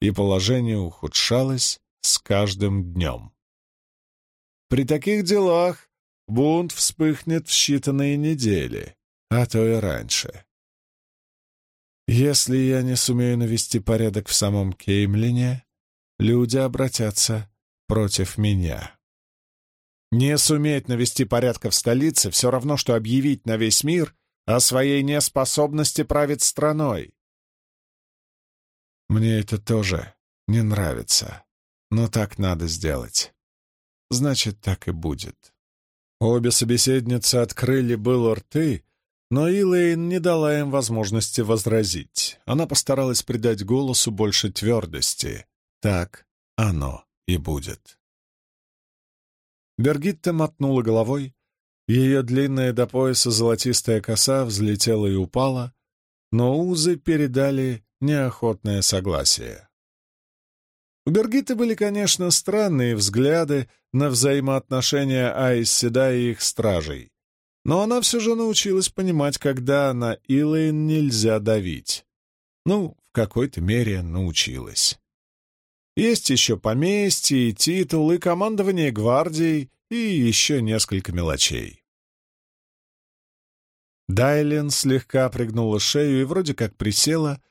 И положение ухудшалось с каждым днем. При таких делах бунт вспыхнет в считанные недели, а то и раньше. Если я не сумею навести порядок в самом Кеймлине, люди обратятся против меня. Не суметь навести порядка в столице все равно, что объявить на весь мир о своей неспособности править страной. Мне это тоже не нравится, но так надо сделать. Значит, так и будет. Обе собеседницы открыли было рты, но Илэйн не дала им возможности возразить. Она постаралась придать голосу больше твердости. Так оно и будет. Бергитта мотнула головой, ее длинная до пояса золотистая коса взлетела и упала, но узы передали неохотное согласие. У Бергиты были, конечно, странные взгляды на взаимоотношения Айс Седа и их стражей, но она все же научилась понимать, когда на Илэйн нельзя давить. Ну, в какой-то мере научилась. Есть еще поместье, и титул, и командование гвардией, и еще несколько мелочей. Дайлен слегка пригнула шею и вроде как присела.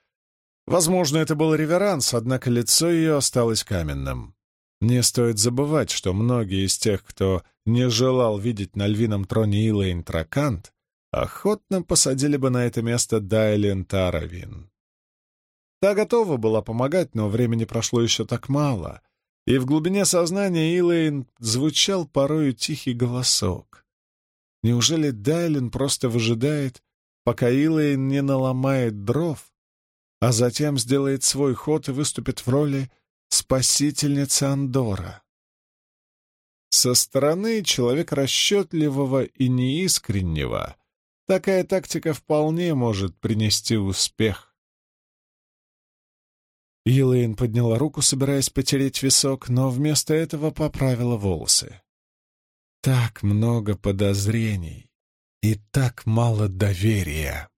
Возможно, это был реверанс, однако лицо ее осталось каменным. Не стоит забывать, что многие из тех, кто не желал видеть на львином троне Илэйн Тракант, охотно посадили бы на это место Дайлен Таравин. Та готова была помогать, но времени прошло еще так мало, и в глубине сознания Илэйн звучал порою тихий голосок. Неужели Дайлен просто выжидает, пока Илэйн не наломает дров, а затем сделает свой ход и выступит в роли спасительница Андора. Со стороны человека расчетливого и неискреннего такая тактика вполне может принести успех. Елэйн подняла руку, собираясь потереть висок, но вместо этого поправила волосы. Так много подозрений и так мало доверия.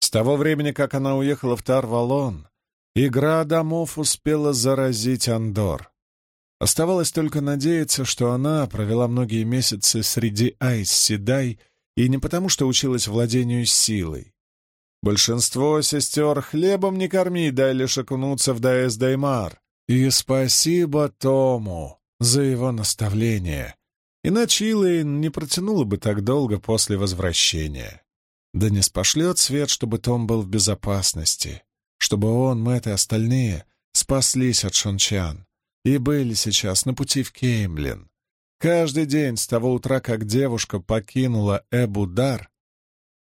С того времени, как она уехала в Тарвалон, Игра домов успела заразить Андор. Оставалось только надеяться, что она провела многие месяцы среди Айс Седай и не потому, что училась владению силой. Большинство сестер хлебом не корми, дай лишь окунуться в Даэс Даймар. И спасибо Тому за его наставление. Иначе Илэйн не протянула бы так долго после возвращения. Да не спошлет свет, чтобы Том был в безопасности чтобы он, Мэтт и остальные спаслись от Шончан и были сейчас на пути в Кеймлин. Каждый день с того утра, как девушка покинула Эбудар,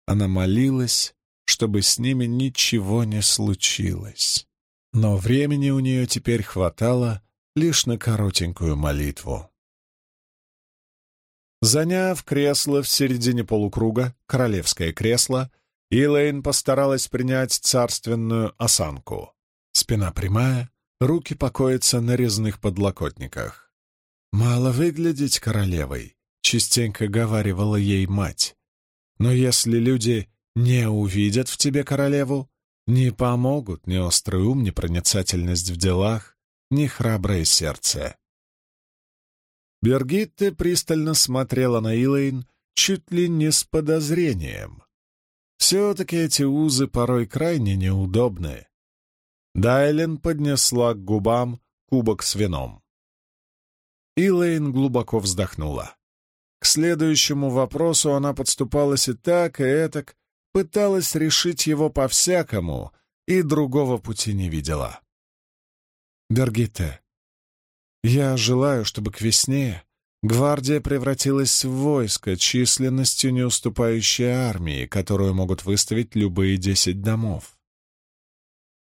она молилась, чтобы с ними ничего не случилось. Но времени у нее теперь хватало лишь на коротенькую молитву. Заняв кресло в середине полукруга, королевское кресло, Илэйн постаралась принять царственную осанку. Спина прямая, руки покоятся на резных подлокотниках. «Мало выглядеть королевой», — частенько говаривала ей мать. «Но если люди не увидят в тебе королеву, не помогут ни острый ум, ни проницательность в делах, ни храброе сердце». Бергитте пристально смотрела на Илэйн чуть ли не с подозрением. Все-таки эти узы порой крайне неудобны. Дайлен поднесла к губам кубок с вином. Илэйн глубоко вздохнула. К следующему вопросу она подступалась и так, и этак, пыталась решить его по-всякому, и другого пути не видела. «Бергитте, я желаю, чтобы к весне Гвардия превратилась в войско, численностью не уступающее армии, которую могут выставить любые десять домов.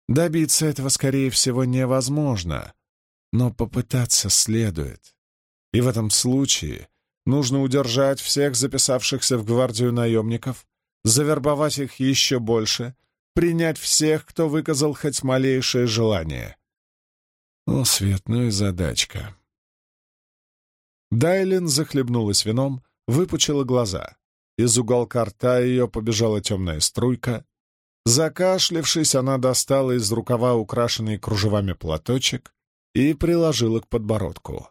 Добиться этого, скорее всего, невозможно, но попытаться следует. И в этом случае нужно удержать всех записавшихся в гвардию наемников, завербовать их еще больше, принять всех, кто выказал хоть малейшее желание. О, светная задачка. Дайлин захлебнулась вином, выпучила глаза. Из уголка рта ее побежала темная струйка. Закашлившись, она достала из рукава украшенный кружевами платочек и приложила к подбородку.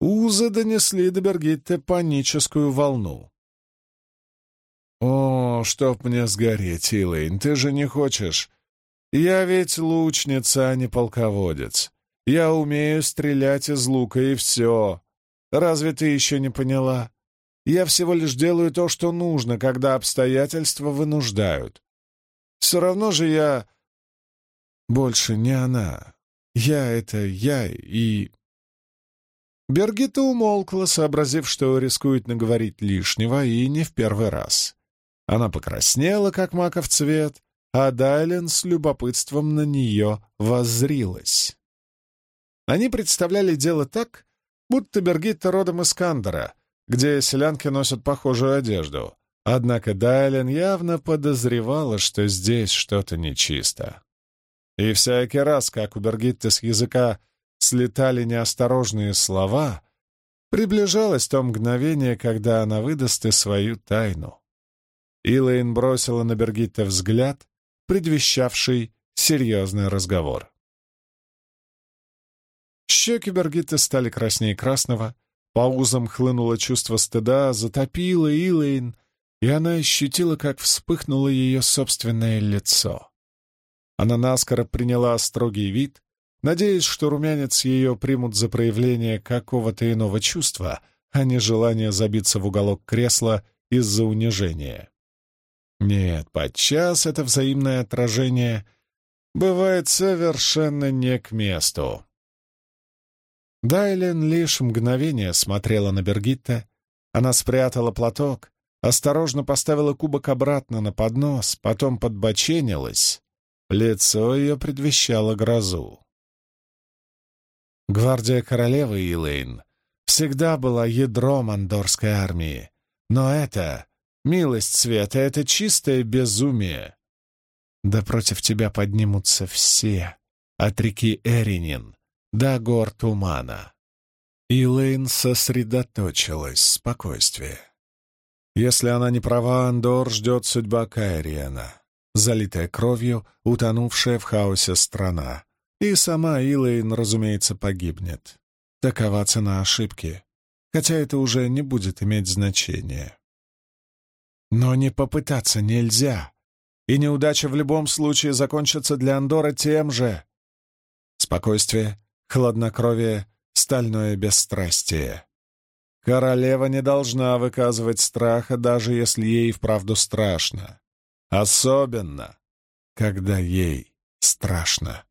Узы донесли до Бергитте паническую волну. «О, чтоб мне сгореть, Илэйн, ты же не хочешь. Я ведь лучница, а не полководец. Я умею стрелять из лука, и все. Разве ты еще не поняла? Я всего лишь делаю то, что нужно, когда обстоятельства вынуждают. Все равно же я... Больше не она. Я — это я, и... Бергита умолкла, сообразив, что рискует наговорить лишнего, и не в первый раз. Она покраснела, как маков цвет, а Дайлен с любопытством на нее воззрилась. Они представляли дело так, будто Бергитта родом из Кандера, где селянки носят похожую одежду. Однако Дайлен явно подозревала, что здесь что-то нечисто. И всякий раз, как у Бергитты с языка слетали неосторожные слова, приближалось то мгновение, когда она выдаст и свою тайну. Илэйн бросила на Бергитте взгляд, предвещавший серьезный разговор. Щеки Бергитты стали краснее красного, по узам хлынуло чувство стыда, затопило Илэйн, и она ощутила, как вспыхнуло ее собственное лицо. Она наскоро приняла строгий вид, надеясь, что румянец ее примут за проявление какого-то иного чувства, а не желание забиться в уголок кресла из-за унижения. Нет, подчас это взаимное отражение бывает совершенно не к месту. Дайлен лишь мгновение смотрела на Бергитта. Она спрятала платок, осторожно поставила кубок обратно на поднос, потом подбоченилась. Лицо ее предвещало грозу. Гвардия королевы Илэйн всегда была ядром андорской армии, но это Милость света — это чистое безумие. Да против тебя поднимутся все, от реки Эринин до гор Тумана. Илэйн сосредоточилась, спокойствие. Если она не права, Андор ждет судьба Кайриена, залитая кровью, утонувшая в хаосе страна. И сама Илэйн, разумеется, погибнет. Такова цена ошибки, хотя это уже не будет иметь значения. Но не попытаться нельзя, и неудача в любом случае закончится для Андора тем же. Спокойствие, хладнокровие, стальное бесстрастие. Королева не должна выказывать страха, даже если ей вправду страшно. Особенно, когда ей страшно.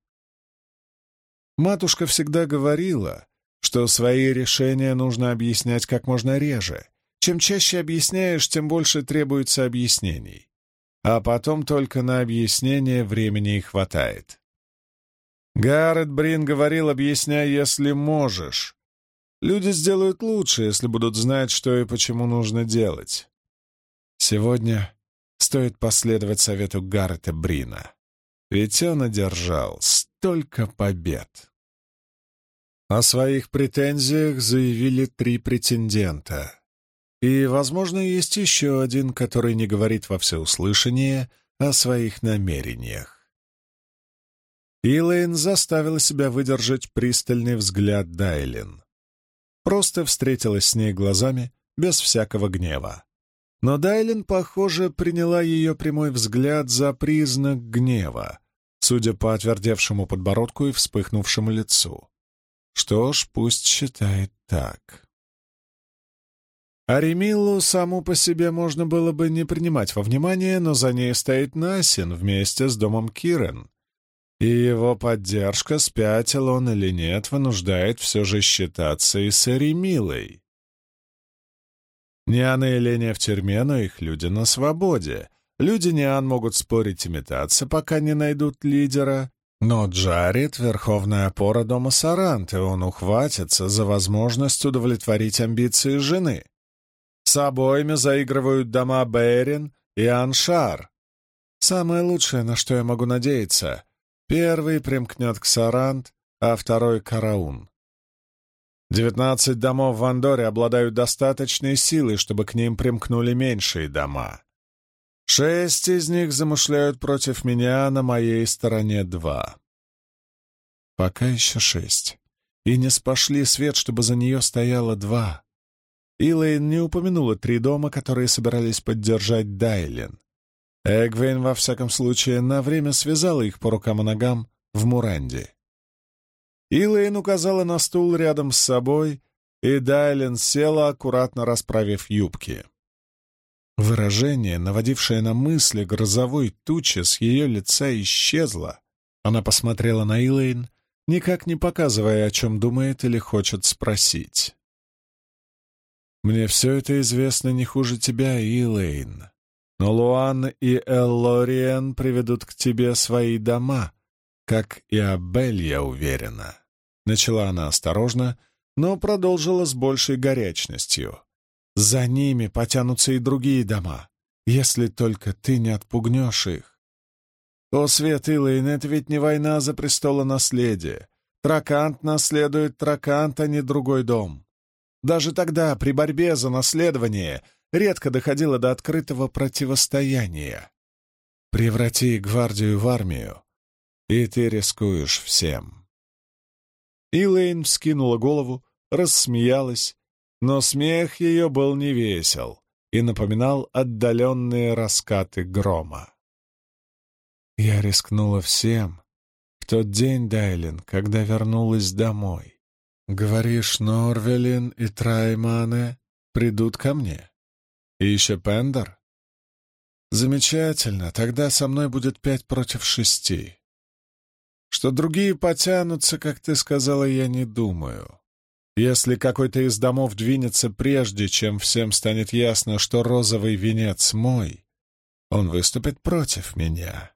Матушка всегда говорила, что свои решения нужно объяснять как можно реже, чем чаще объясняешь, тем больше требуется объяснений. А потом только на объяснение времени и хватает. Гаррет Брин говорил, объясняй, если можешь. Люди сделают лучше, если будут знать, что и почему нужно делать. Сегодня стоит последовать совету Гаррета Брина. Ведь он одержал столько побед. О своих претензиях заявили три претендента. И, возможно, есть еще один, который не говорит во всеуслышание о своих намерениях. Илэйн заставила себя выдержать пристальный взгляд Дайлин. Просто встретилась с ней глазами, без всякого гнева. Но Дайлин, похоже, приняла ее прямой взгляд за признак гнева, судя по отвердевшему подбородку и вспыхнувшему лицу. Что ж, пусть считает так. Аремиллу саму по себе можно было бы не принимать во внимание, но за ней стоит Насин вместе с домом Кирен. И его поддержка, спятил он или нет, вынуждает все же считаться и с Аремилой. Ниан и Леня в тюрьме, но их люди на свободе. Люди Ниан могут спорить и метаться, пока не найдут лидера, но Джаред — верховная опора дома Сарант, и он ухватится за возможность удовлетворить амбиции жены. С обоими заигрывают дома Берин и Аншар. Самое лучшее, на что я могу надеяться, первый примкнет к Сарант, а второй — Караун. Девятнадцать домов в Андоре обладают достаточной силой, чтобы к ним примкнули меньшие дома. Шесть из них замышляют против меня, на моей стороне два. Пока еще шесть. И не спошли свет, чтобы за нее стояло два. Илэйн не упомянула три дома, которые собирались поддержать Дайлен. Эгвейн, во всяком случае, на время связала их по рукам и ногам в Муранде. Илэйн указала на стул рядом с собой, и Дайлен села, аккуратно расправив юбки. Выражение, наводившее на мысли грозовой тучи, с ее лица исчезло. Она посмотрела на Илэйн, никак не показывая, о чем думает или хочет спросить. «Мне все это известно не хуже тебя, Илэйн. Но Луан и Эллориен приведут к тебе свои дома, как и Абель, я уверена. Начала она осторожно, но продолжила с большей горячностью. За ними потянутся и другие дома, если только ты не отпугнешь их. О, Свет Илэйн, это ведь не война за престолонаследие. Тракант наследует Тракант, а не другой дом. Даже тогда, при борьбе за наследование, редко доходило до открытого противостояния. Преврати гвардию в армию, и ты рискуешь всем. Илэйн вскинула голову, рассмеялась, но смех ее был невесел и напоминал отдаленные раскаты грома. Я рискнула всем в тот день, Дайлин, когда вернулась домой. Говоришь, Норвелин и Траймане придут ко мне? И еще Пендер? Замечательно, тогда со мной будет пять против шести. Что другие потянутся, как ты сказала, я не думаю. Если какой-то из домов двинется прежде, чем всем станет ясно, что розовый венец мой, он выступит против меня,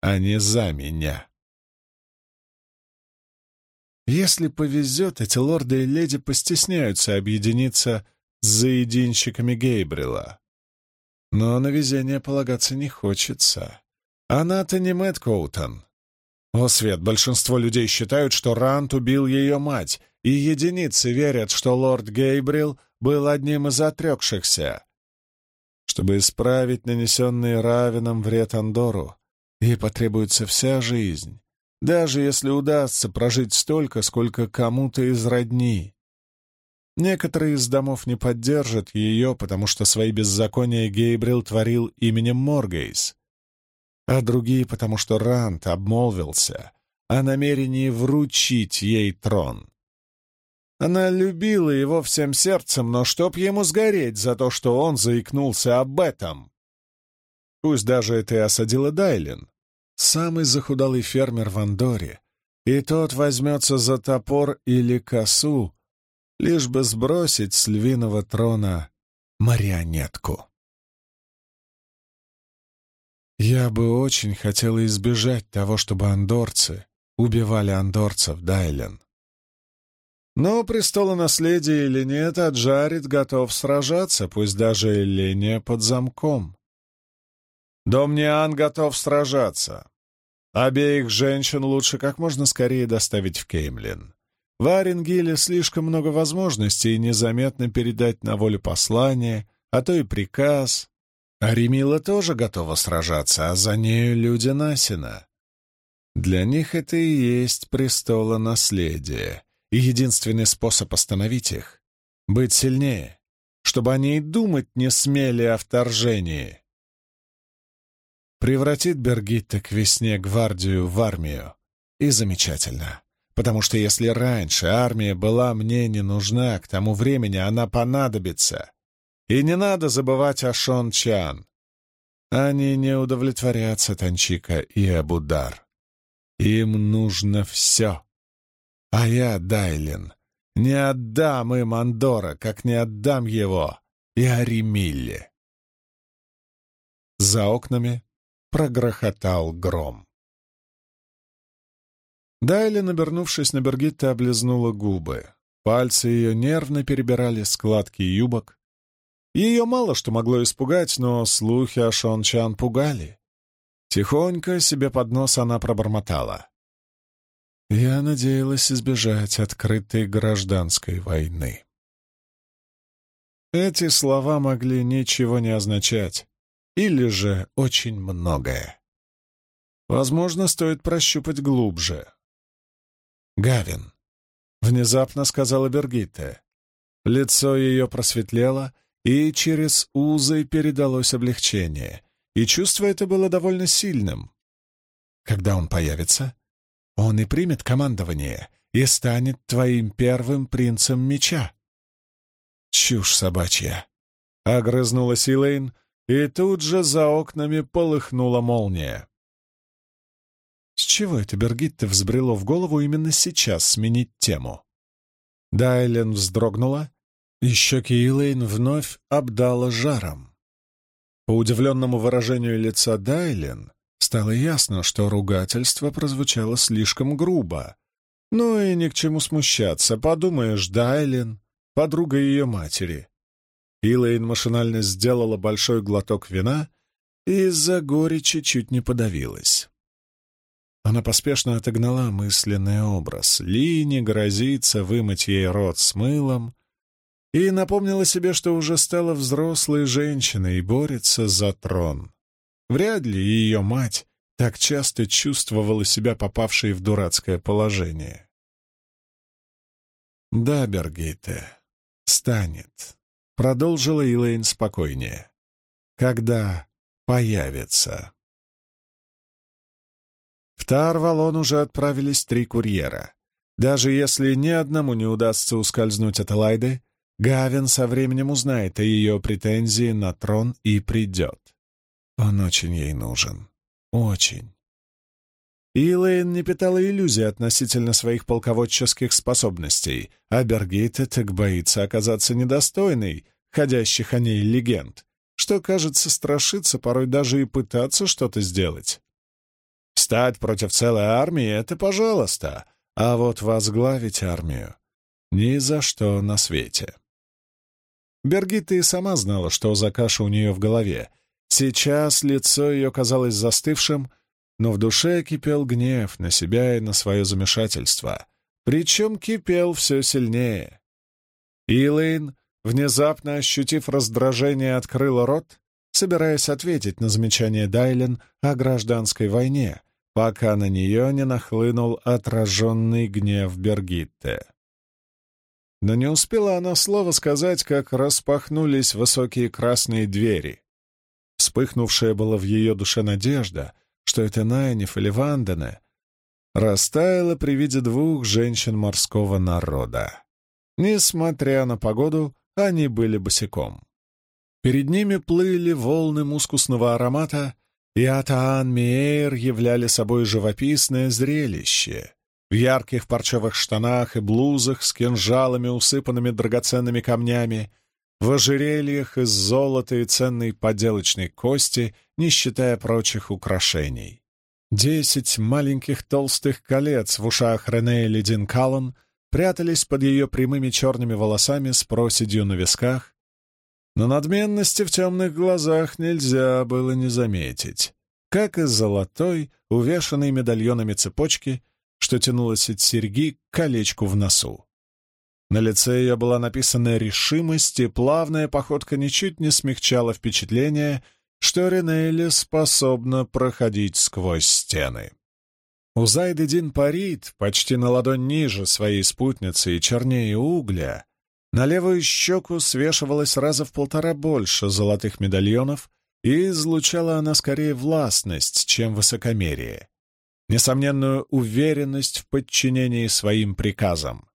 а не за меня. Если повезет, эти лорды и леди постесняются объединиться с заединщиками Гейбрила. Но на везение полагаться не хочется. Она-то не Мэтт Коутон, о, Свет, большинство людей считают, что Рант убил ее мать, и единицы верят, что лорд Гейбрил был одним из отрекшихся. Чтобы исправить нанесенный Равином вред Андору, ей потребуется вся жизнь, даже если удастся прожить столько, сколько кому-то из родни. Некоторые из домов не поддержат ее, потому что свои беззакония Гейбрил творил именем Моргейс а другие потому, что Рант обмолвился о намерении вручить ей трон. Она любила его всем сердцем, но чтоб ему сгореть за то, что он заикнулся об этом. Пусть даже это и осадила Дайлин, самый захудалый фермер в Андоре, и тот возьмется за топор или косу, лишь бы сбросить с львиного трона марионетку. Я бы очень хотела избежать того, чтобы андорцы убивали андорцев, Дайлен. Но престолонаследие или нет, Аджарит готов сражаться, пусть даже Эления под замком. Домниан готов сражаться. Обеих женщин лучше как можно скорее доставить в Кеймлин. В Оренгиле слишком много возможностей незаметно передать на волю послание, а то и приказ, Аремила тоже готова сражаться, а за нею люди Насина. Для них это и есть престола наследия, и единственный способ остановить их — быть сильнее, чтобы они и думать не смели о вторжении. Превратит Бергитта к весне гвардию в армию, и замечательно, потому что если раньше армия была мне не нужна, к тому времени она понадобится — и не надо забывать о Шон Чан. Они не удовлетворятся Танчика и Абудар. Им нужно все. А я, Дайлин, не отдам им Андора, как не отдам его и Аримилле. За окнами прогрохотал гром. Дайлин, обернувшись на Бергитте, облизнула губы. Пальцы ее нервно перебирали складки юбок, ее мало что могло испугать, но слухи о Шон-Чан пугали. Тихонько себе под нос она пробормотала. Я надеялась избежать открытой гражданской войны. Эти слова могли ничего не означать, или же очень многое. Возможно, стоит прощупать глубже. «Гавин», — внезапно сказала Бергитте. Лицо ее просветлело, и через узы передалось облегчение, и чувство это было довольно сильным. Когда он появится, он и примет командование и станет твоим первым принцем меча. Чушь собачья. Огрызнулась Илэйн, и тут же за окнами полыхнула молния. Чего это Бергитте взбрело в голову именно сейчас сменить тему? Дайлен вздрогнула, и щеки Илэйн вновь обдала жаром. По удивленному выражению лица Дайлен стало ясно, что ругательство прозвучало слишком грубо. Ну и ни к чему смущаться, подумаешь, Дайлен, подруга ее матери. Илэйн машинально сделала большой глоток вина и из-за горечи чуть не подавилась. Она поспешно отогнала мысленный образ. Ли не грозится вымыть ей рот с мылом и напомнила себе, что уже стала взрослой женщиной и борется за трон. Вряд ли ее мать так часто чувствовала себя попавшей в дурацкое положение. «Да, Бергейте, станет», — продолжила Илэйн спокойнее. «Когда появится». В Тарвалон уже отправились три курьера. Даже если ни одному не удастся ускользнуть от Элайды, Гавин со временем узнает о ее претензии на трон и придет. Он очень ей нужен. Очень. Илэйн не питала иллюзий относительно своих полководческих способностей, а Бергейте так боится оказаться недостойной ходящих о ней легенд, что, кажется, страшится порой даже и пытаться что-то сделать. Встать против целой армии — это пожалуйста, а вот возглавить армию — ни за что на свете. Бергита и сама знала, что за каша у нее в голове. Сейчас лицо ее казалось застывшим, но в душе кипел гнев на себя и на свое замешательство. Причем кипел все сильнее. Илэйн, внезапно ощутив раздражение, открыла рот, собираясь ответить на замечание Дайлен о гражданской войне, пока на нее не нахлынул отраженный гнев Бергитте. Но не успела она слова сказать, как распахнулись высокие красные двери. Вспыхнувшая была в ее душе надежда, что это Найниф или Вандене, растаяла при виде двух женщин морского народа. Несмотря на погоду, они были босиком. Перед ними плыли волны мускусного аромата, и Атаан Миэйр являли собой живописное зрелище. В ярких парчевых штанах и блузах с кинжалами, усыпанными драгоценными камнями, в ожерельях из золота и ценной поделочной кости, не считая прочих украшений. Десять маленьких толстых колец в ушах Рене Ледин Каллан прятались под ее прямыми черными волосами с проседью на висках, но надменности в темных глазах нельзя было не заметить, как и золотой, увешанной медальонами цепочки, что тянулась от серьги к колечку в носу. На лице ее была написана решимость, и плавная походка ничуть не смягчала впечатление, что Ренелли способна проходить сквозь стены. У Зайды Дин Парит, почти на ладонь ниже своей спутницы и чернее угля, на левую щеку свешивалось раза в полтора больше золотых медальонов, и излучала она скорее властность, чем высокомерие, несомненную уверенность в подчинении своим приказам.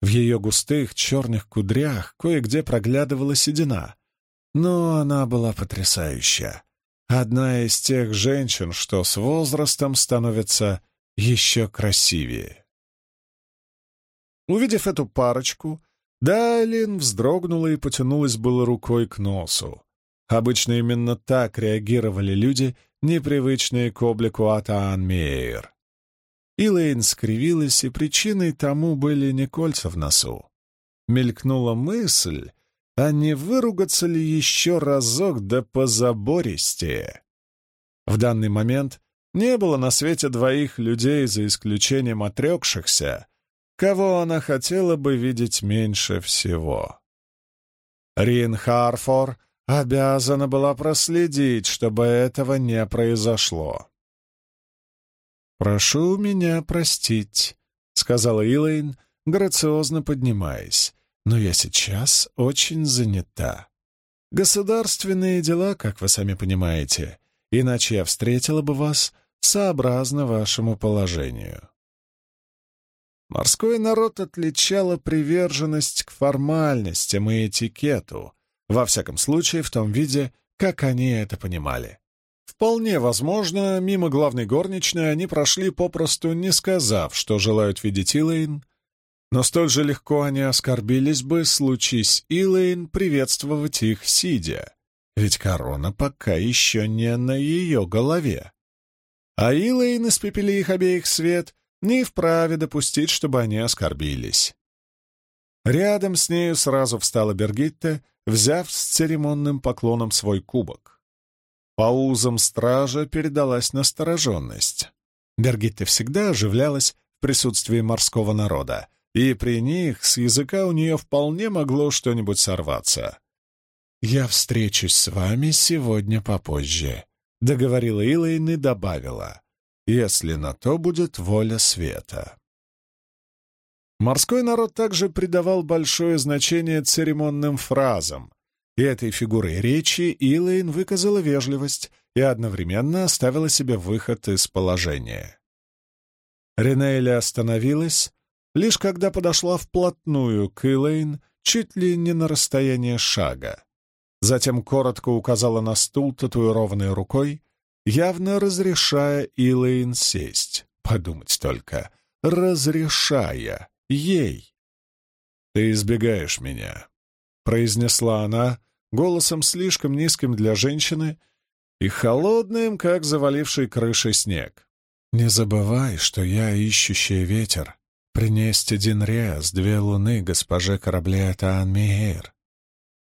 В ее густых черных кудрях кое-где проглядывала седина, но она была потрясающая. Одна из тех женщин, что с возрастом становятся еще красивее. Увидев эту парочку, Дайлин вздрогнула и потянулась было рукой к носу. Обычно именно так реагировали люди, непривычные к облику Атаан Мейер. Илэйн скривилась, и причиной тому были не кольца в носу. Мелькнула мысль, а не выругаться ли еще разок да позабористее. В данный момент Не было на свете двоих людей, за исключением отрекшихся, кого она хотела бы видеть меньше всего. Рин Харфор обязана была проследить, чтобы этого не произошло. «Прошу меня простить», — сказала Илэйн, грациозно поднимаясь, «но я сейчас очень занята. Государственные дела, как вы сами понимаете, иначе я встретила бы вас сообразно вашему положению. Морской народ отличала приверженность к формальностям и этикету, во всяком случае в том виде, как они это понимали. Вполне возможно, мимо главной горничной они прошли попросту не сказав, что желают видеть Илэйн, но столь же легко они оскорбились бы, случись Илэйн приветствовать их сидя, ведь корона пока еще не на ее голове. А Илэйн, испепели их обеих свет, не вправе допустить, чтобы они оскорбились. Рядом с нею сразу встала Бергитта, взяв с церемонным поклоном свой кубок. По узам стража передалась настороженность. Бергитта всегда оживлялась в присутствии морского народа, и при них с языка у нее вполне могло что-нибудь сорваться. «Я встречусь с вами сегодня попозже», — договорила Илэйн и добавила, «если на то будет воля света». Морской народ также придавал большое значение церемонным фразам, и этой фигурой речи Илэйн выказала вежливость и одновременно оставила себе выход из положения. Ренейли остановилась, лишь когда подошла вплотную к Илэйн, чуть ли не на расстояние шага. Затем коротко указала на стул, татуированной рукой, явно разрешая Илэйн сесть. Подумать только, разрешая ей. «Ты избегаешь меня», — произнесла она голосом слишком низким для женщины и холодным, как заваливший крышей снег. «Не забывай, что я ищущий ветер, принести один рез, две луны госпоже корабле Таан.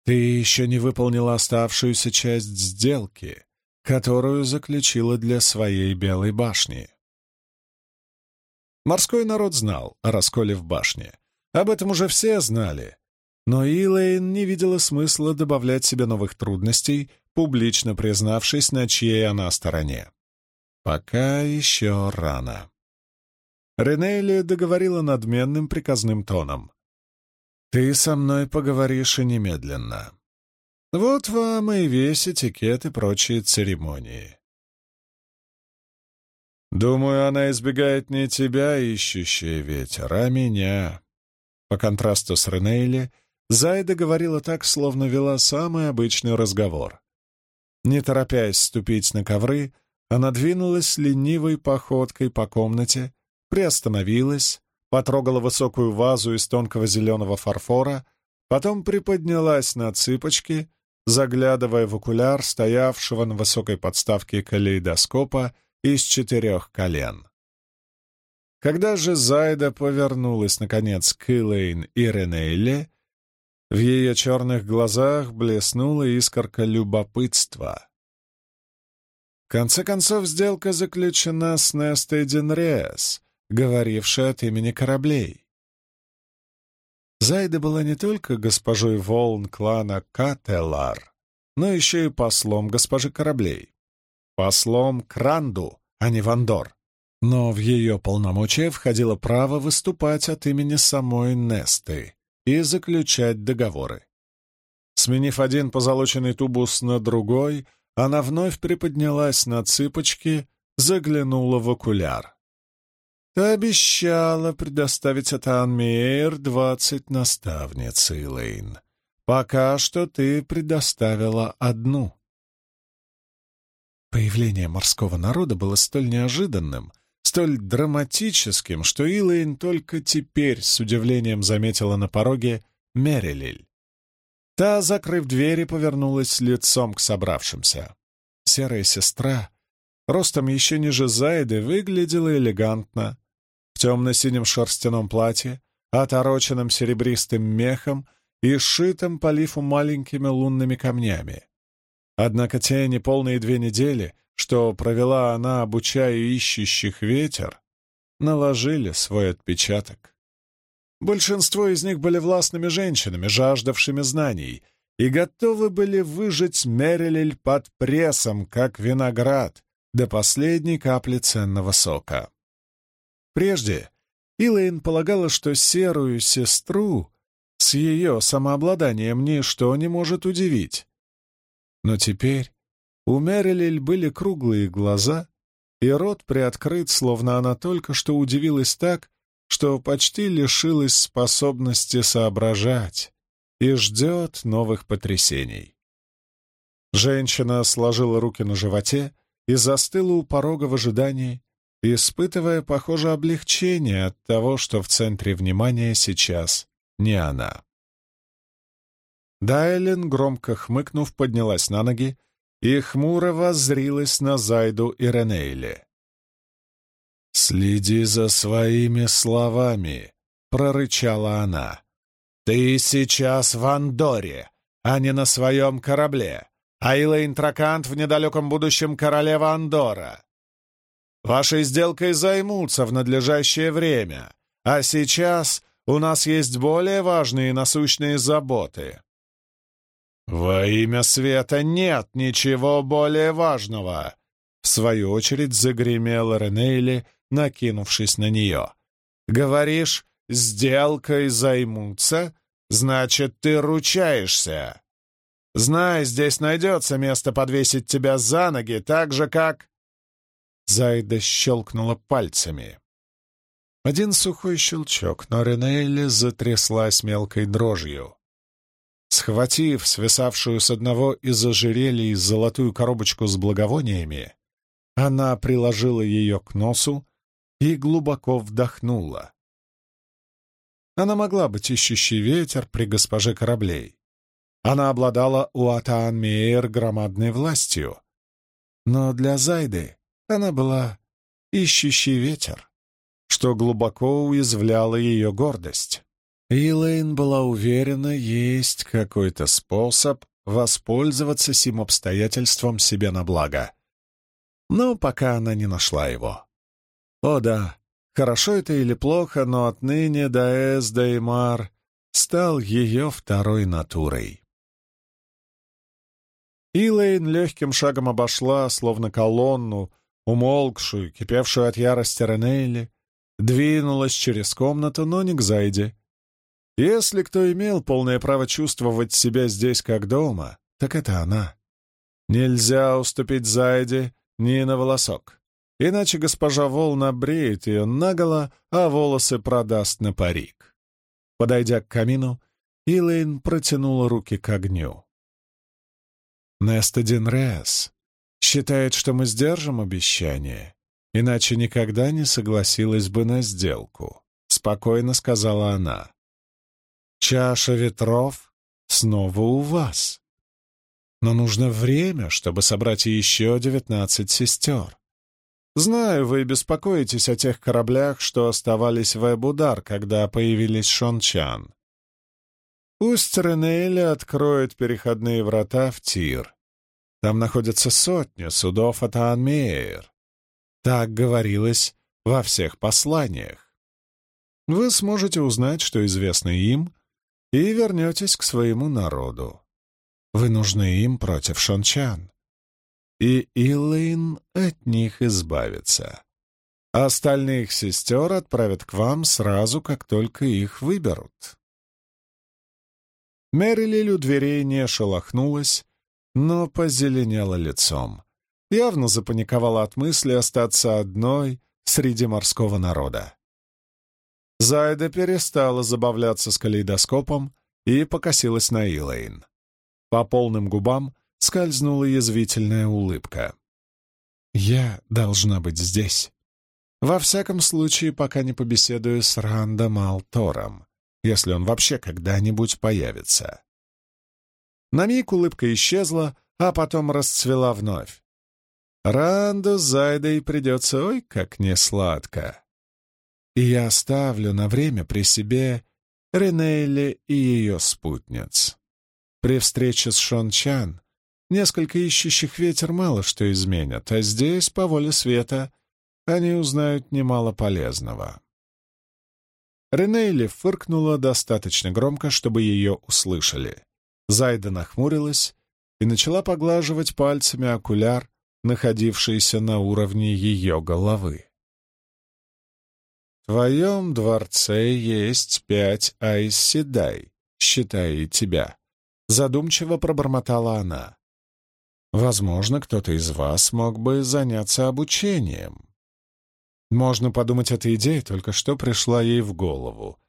Ты еще не выполнила оставшуюся часть сделки, которую заключила для своей Белой башни. Морской народ знал о расколе в башне. Об этом уже все знали. Но Илэйн не видела смысла добавлять себе новых трудностей, публично признавшись, на чьей она стороне. Пока еще рано. Ренелли договорила надменным приказным тоном. Ты со мной поговоришь и немедленно. Вот вам и весь этикет и прочие церемонии. Думаю, она избегает не тебя, ищущая ветер, а меня. По контрасту с Ренейли, Зайда говорила так, словно вела самый обычный разговор. Не торопясь ступить на ковры, она двинулась ленивой походкой по комнате, приостановилась, потрогала высокую вазу из тонкого зеленого фарфора, потом приподнялась на цыпочки, заглядывая в окуляр стоявшего на высокой подставке калейдоскопа из четырех колен. Когда же Зайда повернулась, наконец, к Элейн и Ренейле, в ее черных глазах блеснула искорка любопытства. В конце концов, сделка заключена с Нестой Денрес, говоривший от имени кораблей. Зайда была не только госпожой волн клана Кателар, но еще и послом госпожи кораблей. Послом Кранду, а не Вандор. Но в ее полномочия входило право выступать от имени самой Несты и заключать договоры. Сменив один позолоченный тубус на другой, она вновь приподнялась на цыпочки, заглянула в окуляр. Обещала предоставить Атан Мейер двадцать наставниц, Элейн. Пока что ты предоставила одну. Появление морского народа было столь неожиданным, столь драматическим, что Илэйн только теперь с удивлением заметила на пороге Мерилиль. Та, закрыв двери, повернулась лицом к собравшимся. Серая сестра, ростом еще ниже Зайды, выглядела элегантно, темно-синем шерстяном платье, отороченном серебристым мехом и сшитом по лифу маленькими лунными камнями. Однако те неполные две недели, что провела она, обучая ищущих ветер, наложили свой отпечаток. Большинство из них были властными женщинами, жаждавшими знаний, и готовы были выжать Мерилель под прессом, как виноград, до последней капли ценного сока. Прежде Илэйн полагала, что серую сестру с ее самообладанием ничто не может удивить. Но теперь у Мерилель были круглые глаза, и рот приоткрыт, словно она только что удивилась так, что почти лишилась способности соображать и ждет новых потрясений. Женщина сложила руки на животе и застыла у порога в ожидании, испытывая, похоже, облегчение от того, что в центре внимания сейчас не она. Дайлен, громко хмыкнув, поднялась на ноги и хмуро воззрилась на Зайду и Ренейле. «Следи за своими словами», — прорычала она. «Ты сейчас в Андоре, а не на своем корабле, а Илэйн Тракант в недалеком будущем королева Андора. Вашей сделкой займутся в надлежащее время, а сейчас у нас есть более важные насущные заботы». «Во имя света нет ничего более важного!» В свою очередь загремела Ренейли, накинувшись на нее. «Говоришь, сделкой займутся, значит, ты ручаешься. Знай, здесь найдется место подвесить тебя за ноги, так же, как...» Зайда щелкнула пальцами. Один сухой щелчок, но Ренейли затряслась мелкой дрожью. Схватив свисавшую с одного из ожерелий золотую коробочку с благовониями, она приложила ее к носу и глубоко вдохнула. Она могла быть ищущий ветер при госпоже кораблей. Она обладала у Атаан-Мейер громадной властью. Но для Зайды она была ищущий ветер, что глубоко уязвляло ее гордость. Илэйн была уверена, есть какой-то способ воспользоваться сим обстоятельством себе на благо. Но пока она не нашла его. О да, хорошо это или плохо, но отныне Даэс Деймар стал ее второй натурой. Илэйн легким шагом обошла, словно колонну, умолкшую, кипевшую от ярости Ренейли, двинулась через комнату, но не к Зайде. Если кто имел полное право чувствовать себя здесь как дома, так это она. Нельзя уступить Зайде ни на волосок. Иначе госпожа Волна бреет ее наголо, а волосы продаст на парик. Подойдя к камину, Илэйн протянула руки к огню. Нестадин Рес считает, что мы сдержим обещание, иначе никогда не согласилась бы на сделку, — спокойно сказала она. Чаша ветров снова у вас. Но нужно время, чтобы собрать еще девятнадцать сестер. Знаю, вы беспокоитесь о тех кораблях, что оставались в Эбудар, когда появились Шончан. Пусть Ренейли откроет переходные врата в Тир. Там находятся сотни судов от Анмейер. Так говорилось во всех посланиях. Вы сможете узнать, что известно им, и вернетесь к своему народу. Вы нужны им против Шончан и Илэйн от них избавится. Остальных сестер отправят к вам сразу, как только их выберут. Мэрилиль у дверей не шелохнулась, но позеленела лицом. Явно запаниковала от мысли остаться одной среди морского народа. Зайда перестала забавляться с калейдоскопом и покосилась на Илэйн. По полным губам скользнула язвительная улыбка. «Я должна быть здесь. Во всяком случае, пока не побеседую с Рандом Алтором, если он вообще когда-нибудь появится». На миг улыбка исчезла, а потом расцвела вновь. Ранду с Зайдой придется ой как несладко. И я оставлю на время при себе Ренейли и ее спутниц. При встрече с Шон Чан Несколько ищущих ветер мало что изменят, а здесь, по воле света, они узнают немало полезного. Ренейли фыркнула достаточно громко, чтобы ее услышали. Зайда нахмурилась и начала поглаживать пальцами окуляр, находившийся на уровне ее головы. «В твоем дворце есть пять айсседай, считая и тебя», — задумчиво пробормотала она. «Возможно, кто-то из вас мог бы заняться обучением». Можно подумать, эта идея только что пришла ей в голову.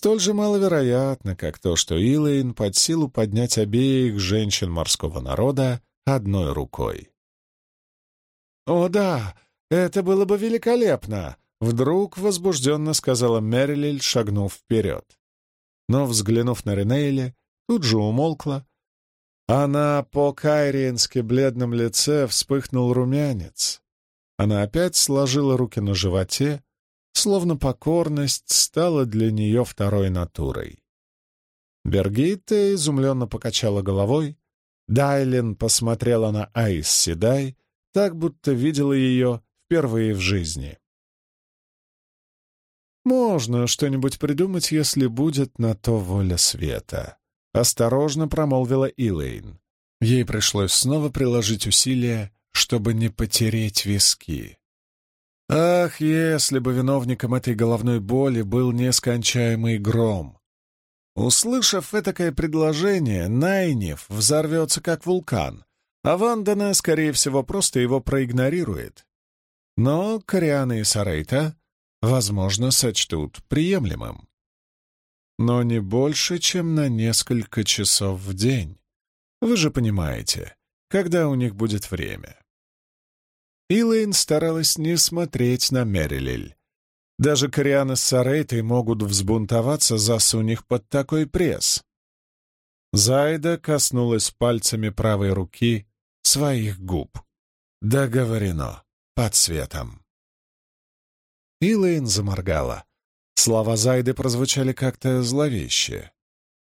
Столь же маловероятно, как то, что Илэйн под силу поднять обеих женщин морского народа одной рукой. «О да, это было бы великолепно!» — вдруг возбужденно сказала Мэрилиль, шагнув вперед. Но, взглянув на Ренейли, тут же умолкла, а на по-кайриенски бледном лице вспыхнул румянец. Она опять сложила руки на животе, словно покорность стала для нее второй натурой. Бергитта изумленно покачала головой, Дайлин посмотрела на Айс Седай, так будто видела ее впервые в жизни. «Можно что-нибудь придумать, если будет на то воля света», — осторожно промолвила Илэйн. Ей пришлось снова приложить усилия, чтобы не потереть виски. Ах, если бы виновником этой головной боли был нескончаемый гром! Услышав этакое предложение, Найнев взорвется как вулкан, а Вандана, скорее всего, просто его проигнорирует. Но Кориана и Сарейта, возможно, сочтут приемлемым. Но не больше, чем на несколько часов в день. Вы же понимаете, когда у них будет время. Илэйн старалась не смотреть на Мерилель. Даже Кориана с Сарейтой могут взбунтоваться, засунь их под такой пресс. Зайда коснулась пальцами правой руки своих губ. Договорено. Под светом. Илэйн заморгала. Слова Зайды прозвучали как-то зловеще.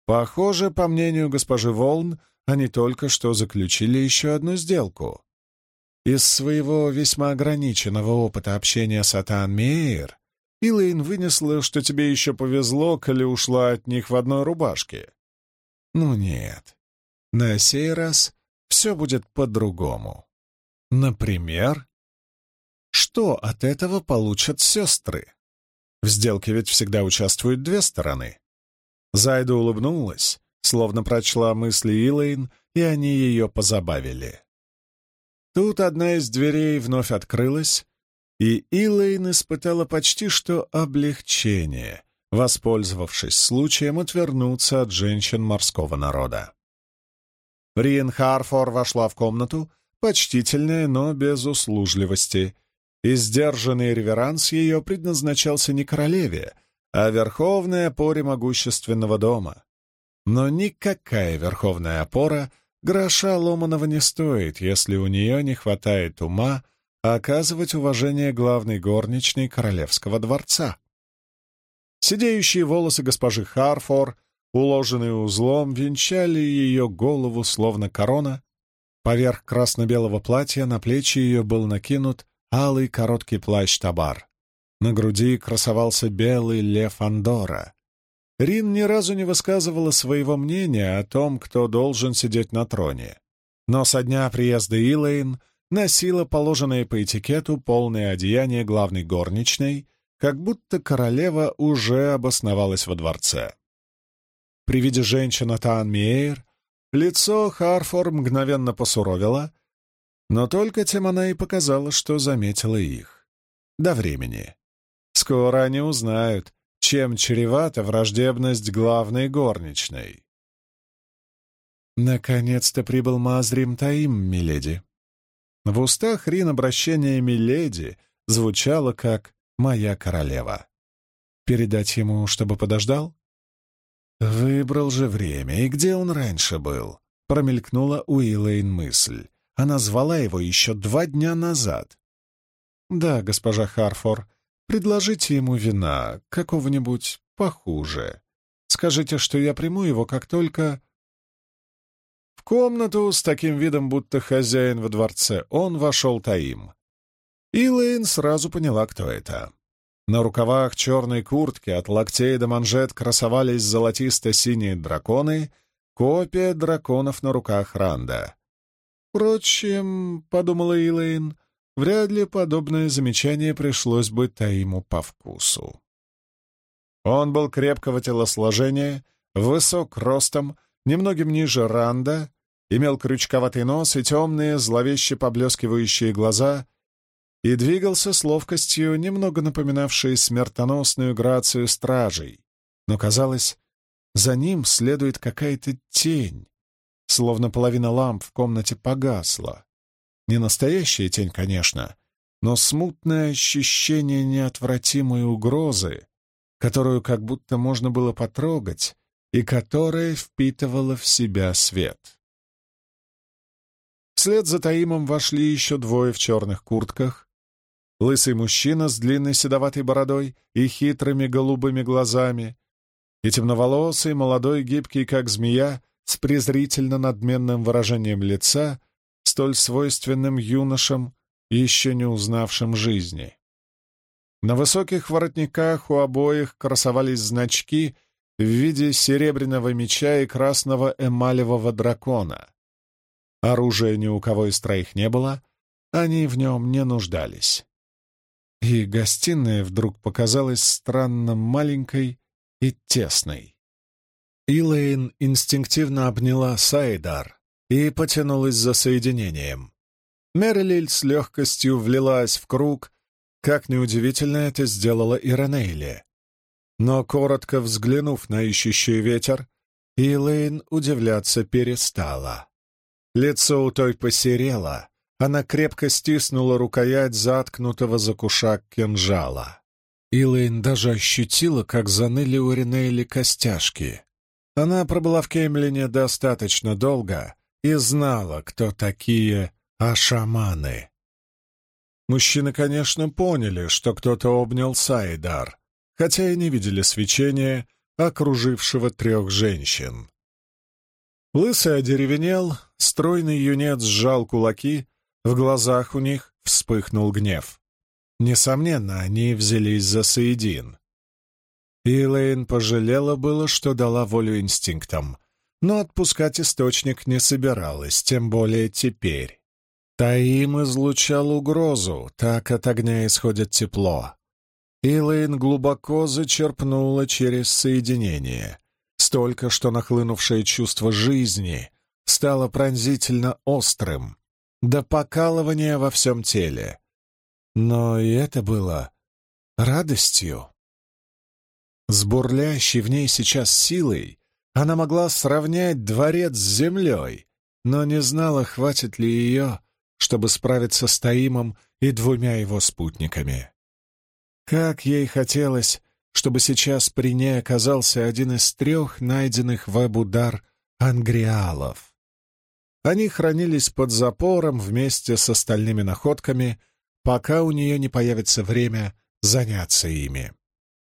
Похоже, по мнению госпожи Волн, они только что заключили еще одну сделку. Из своего весьма ограниченного опыта общения с Атан Мейер Илэйн вынесла, что тебе еще повезло, коли ушла от них в одной рубашке. Ну нет, на сей раз все будет по-другому. Например, что от этого получат сестры? В сделке ведь всегда участвуют две стороны. Зайда улыбнулась, словно прочла мысли Илэйн, и они ее позабавили. Тут одна из дверей вновь открылась, и Илэйн испытала почти что облегчение, воспользовавшись случаем отвернуться от женщин морского народа. Риен Харфор вошла в комнату, почтительная, но без услужливости, и сдержанный реверанс ее предназначался не королеве, а верховной опоре могущественного дома. Но никакая верховная опора Гроша ломаного не стоит, если у нее не хватает ума оказывать уважение главной горничной королевского дворца. Сидеющие волосы госпожи Харфор, уложенные узлом, венчали ее голову словно корона. Поверх красно-белого платья на плечи ее был накинут алый короткий плащ-табар. На груди красовался белый лев Андора, Рин ни разу не высказывала своего мнения о том, кто должен сидеть на троне. Но со дня приезда Илэйн носила положенное по этикету полное одеяние главной горничной, как будто королева уже обосновалась во дворце. При виде женщины Таан Миэйр лицо Харфор мгновенно посуровило, но только тем она и показала, что заметила их. До времени. Скоро они узнают, чем чревата враждебность главной горничной. «Наконец-то прибыл Мазрим Таим, миледи». В устах Рин обращение «миледи» звучало как «моя королева». Передать ему, чтобы подождал? Выбрал же время, и где он раньше был? Промелькнула Уиллейн мысль. Она звала его еще два дня назад. «Да, госпожа Харфор, Предложите ему вина, какого-нибудь похуже. Скажите, что я приму его, как только...» В комнату с таким видом, будто хозяин во дворце, он вошел Таим. И сразу поняла, кто это. На рукавах черной куртки от локтей до манжет красовались золотисто-синие драконы, копия драконов на руках Ранда. Впрочем, — подумала Илэйн, — вряд ли подобное замечание пришлось бы Таиму по вкусу. Он был крепкого телосложения, высок ростом, немногим ниже Ранда, имел крючковатый нос и темные, зловеще поблескивающие глаза — и двигался с ловкостью, немного напоминавшей смертоносную грацию стражей, но, казалось, за ним следует какая-то тень, словно половина ламп в комнате погасла. Не настоящая тень, конечно, но смутное ощущение неотвратимой угрозы, которую как будто можно было потрогать и которая впитывала в себя свет. Вслед за Таимом вошли еще двое в черных куртках, лысый мужчина с длинной седоватой бородой и хитрыми голубыми глазами, и темноволосый, молодой, гибкий, как змея, с презрительно-надменным выражением лица, столь свойственным юношам, еще не узнавшим жизни. На высоких воротниках у обоих красовались значки в виде серебряного меча и красного эмалевого дракона. Оружия ни у кого из троих не было, они в нем не нуждались и гостиная вдруг показалась странно маленькой и тесной. Илэйн инстинктивно обняла Сайдар и потянулась за соединением. Мерлиль с легкостью влилась в круг, как неудивительно это сделала и Ранейли. Но, коротко взглянув на ищущий ветер, Илэйн удивляться перестала. Лицо у той посерело, она крепко стиснула рукоять заткнутого за кушак кинжала. Илэйн даже ощутила, как заныли у Ринейли костяшки. Она пробыла в Кемлине достаточно долго и знала, кто такие ашаманы. Мужчины, конечно, поняли, что кто-то обнял Сайдар, хотя и не видели свечения, окружившего трех женщин. Лысый одеревенел, стройный юнец сжал кулаки — в глазах у них вспыхнул гнев. Несомненно, они взялись за Саидин. Илэйн пожалела было, что дала волю инстинктам, но отпускать источник не собиралась, тем более теперь. Таим излучал угрозу, так от огня исходит тепло. Илэйн глубоко зачерпнула через соединение, столько, что нахлынувшее чувство жизни стало пронзительно острым, до покалывания во всем теле. Но и это было радостью. С бурлящей в ней сейчас силой она могла сравнять дворец с землей, но не знала, хватит ли ее, чтобы справиться с Таимом и двумя его спутниками. Как ей хотелось, чтобы сейчас при ней оказался один из трех найденных в Эбудар ангриалов. Они хранились под запором вместе с остальными находками, пока у нее не появится время заняться ими.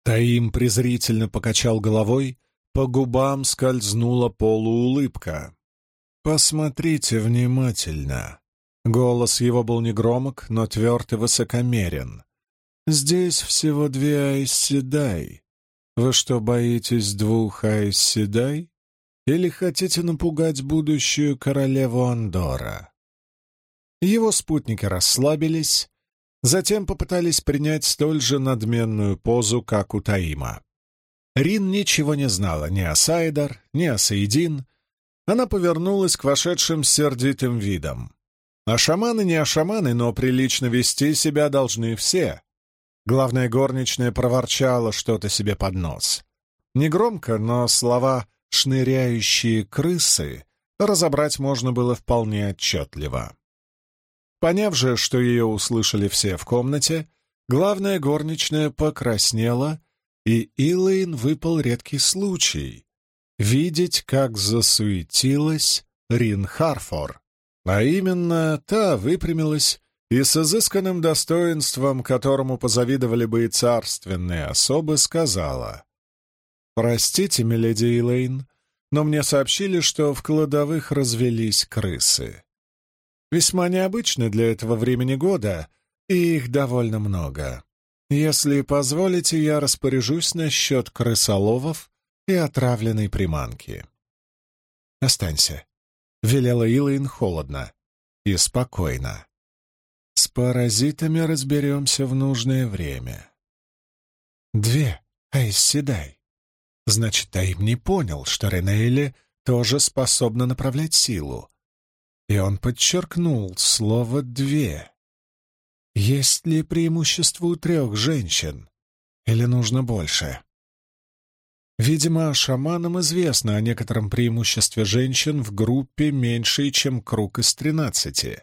Таим презрительно покачал головой, по губам скользнула полуулыбка. «Посмотрите внимательно». Голос его был негромок, но тверд и высокомерен. «Здесь всего две Айсседай. Вы что, боитесь двух Айсседай?» Или хотите напугать будущую королеву Андора?» Его спутники расслабились, затем попытались принять столь же надменную позу, как у Таима. Рин ничего не знала ни о Сайдар, ни о Саидин. Она повернулась к вошедшим сердитым видом. А шаманы не а шаманы, но прилично вести себя должны все. Главная горничная проворчала что-то себе под нос. Негромко, но слова шныряющие крысы разобрать можно было вполне отчетливо. Поняв же, что ее услышали все в комнате, главная горничная покраснела, и Илэйн выпал редкий случай — видеть, как засуетилась Рин Харфор. А именно, та выпрямилась и с изысканным достоинством, которому позавидовали бы и царственные особы, сказала — «Простите, миледи Элейн, но мне сообщили, что в кладовых развелись крысы. Весьма необычно для этого времени года, и их довольно много. Если позволите, я распоряжусь насчет крысоловов и отравленной приманки. «Останься», — велела Илайн холодно и спокойно. «С паразитами разберемся в нужное время». «Две, Айсседай». Значит, Таим не понял, что Ренейли тоже способна направлять силу. И он подчеркнул слово «две». Есть ли преимущество у трех женщин? Или нужно больше? Видимо, шаманам известно о некотором преимуществе женщин в группе меньшей, чем круг из тринадцати.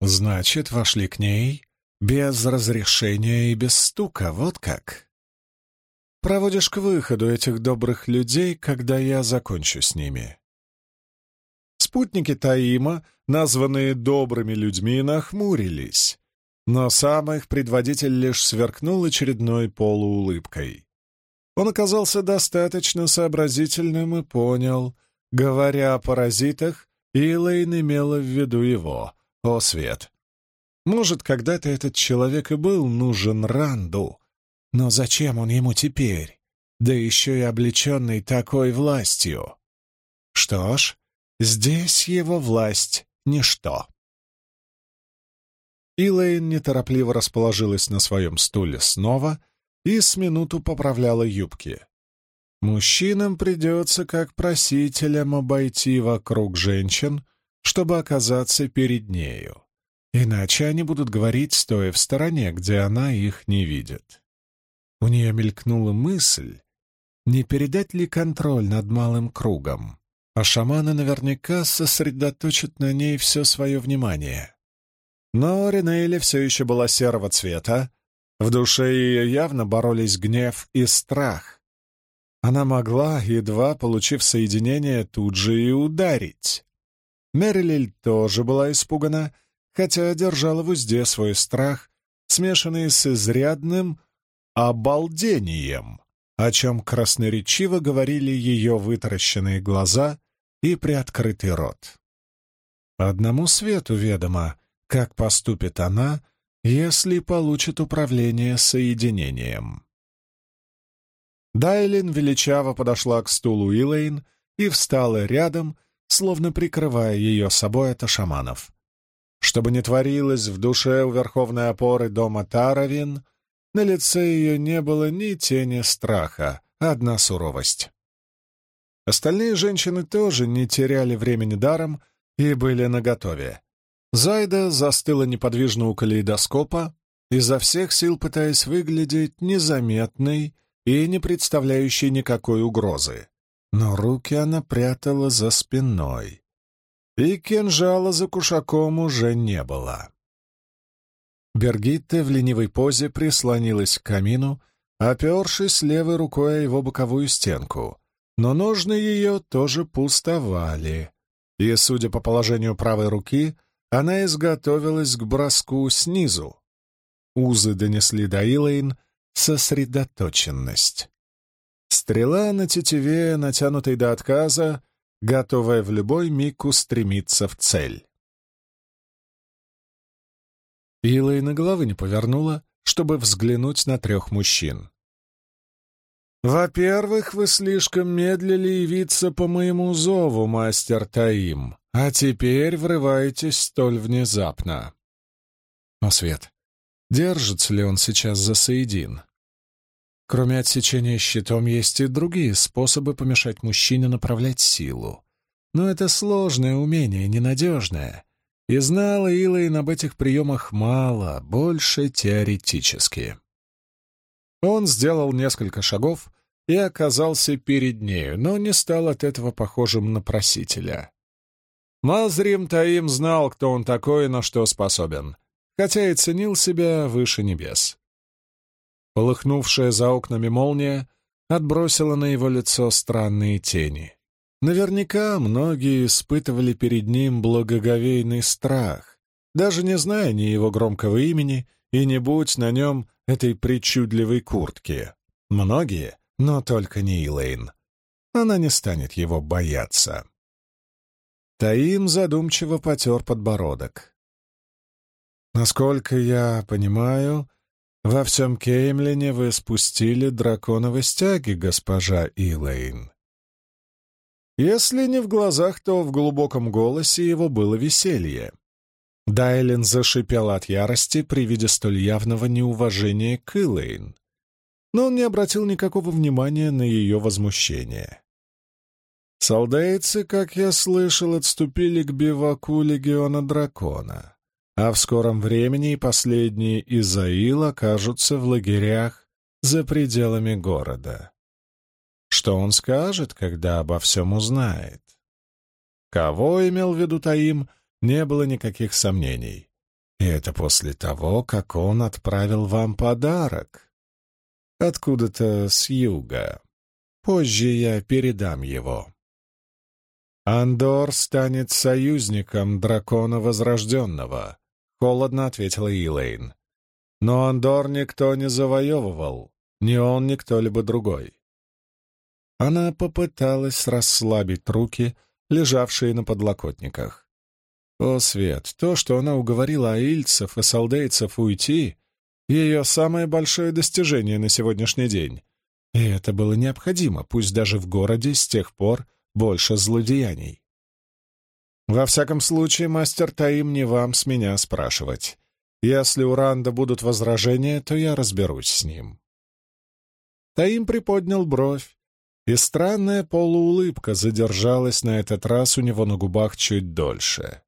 Значит, вошли к ней без разрешения и без стука, вот как. Проводишь к выходу этих добрых людей, когда я закончу с ними. Спутники Таима, названные добрыми людьми, нахмурились но сам их предводитель лишь сверкнул очередной полуулыбкой. Он оказался достаточно сообразительным и понял, говоря о паразитах, Илэйн имела в виду его, о свет. Может, когда-то этот человек и был нужен Ранду, но зачем он ему теперь, да еще и облеченный такой властью? Что ж, здесь его власть — ничто. Илэйн неторопливо расположилась на своем стуле снова и с минуту поправляла юбки. Мужчинам придется, как просителям, обойти вокруг женщин, чтобы оказаться перед нею. Иначе они будут говорить, стоя в стороне, где она их не видит. У нее мелькнула мысль, не передать ли контроль над малым кругом, а шаманы наверняка сосредоточат на ней все свое внимание. Но Ринейли все еще была серого цвета. В душе ее явно боролись гнев и страх. Она могла, едва получив соединение, тут же и ударить. Мерилиль тоже была испугана, хотя держала в узде свой страх, смешанный с изрядным обалдением, о чем красноречиво говорили ее вытаращенные глаза и приоткрытый рот. Одному свету ведомо, как поступит она, если получит управление соединением. Дайлин величаво подошла к стулу Илэйн и встала рядом, словно прикрывая ее собой от шаманов. Чтобы не творилось в душе у верховной опоры дома Таравин, на лице ее не было ни тени страха, одна суровость. Остальные женщины тоже не теряли времени даром и были наготове. Зайда застыла неподвижно у калейдоскопа, изо всех сил пытаясь выглядеть незаметной и не представляющей никакой угрозы. Но руки она прятала за спиной, и кинжала за кушаком уже не было. Бергитта в ленивой позе прислонилась к камину, опершись левой рукой о его боковую стенку, но ножны ее тоже пустовали, и, судя по положению правой руки, она изготовилась к броску снизу. Узы донесли до Илэйн сосредоточенность. Стрела на тетиве, натянутой до отказа, готовая в любой миг устремиться в цель. Илэйн и головы не повернула, чтобы взглянуть на трех мужчин. «Во-первых, вы слишком медлили явиться по моему зову, мастер Таим», а теперь врываетесь столь внезапно. Но свет, держится ли он сейчас за Саидин? Кроме отсечения щитом есть и другие способы помешать мужчине направлять силу. Но это сложное умение, ненадежное. И знала Илайн об этих приемах мало, больше теоретически. Он сделал несколько шагов и оказался перед нею, но не стал от этого похожим на просителя. Мазрим Таим знал, кто он такой и на что способен, хотя и ценил себя выше небес. Полыхнувшая за окнами молния отбросила на его лицо странные тени. Наверняка многие испытывали перед ним благоговейный страх, даже не зная ни его громкого имени и не будь на нем этой причудливой куртки. Многие, но только не Илэйн. она не станет его бояться. Таим задумчиво потер подбородок. «Насколько я понимаю, во всем Кеймлине вы спустили драконовы стяги, госпожа Илэйн». Если не в глазах, то в глубоком голосе его было веселье. Дайлин зашипел от ярости при виде столь явного неуважения к Илэйн, но он не обратил никакого внимания на ее возмущение. Солдейцы, как я слышал, отступили к биваку легиона дракона, а в скором времени и последние из Аил окажутся в лагерях за пределами города. Что он скажет, когда обо всем узнает? Кого имел в виду Таим, не было никаких сомнений. И это после того, как он отправил вам подарок. Откуда-то с юга. Позже я передам его. «Андор станет союзником дракона Возрожденного», — холодно ответила Илэйн. «Но Андор никто не завоевывал, ни он, ни кто-либо другой». Она попыталась расслабить руки, лежавшие на подлокотниках. О, Свет, то, что она уговорила аильцев и салдейцев уйти, ее самое большое достижение на сегодняшний день. И это было необходимо, пусть даже в городе с тех пор, больше злодеяний. Во всяком случае, мастер Таим не вам с меня спрашивать. Если у Ранда будут возражения, то я разберусь с ним. Таим приподнял бровь, и странная полуулыбка задержалась на этот раз у него на губах чуть дольше.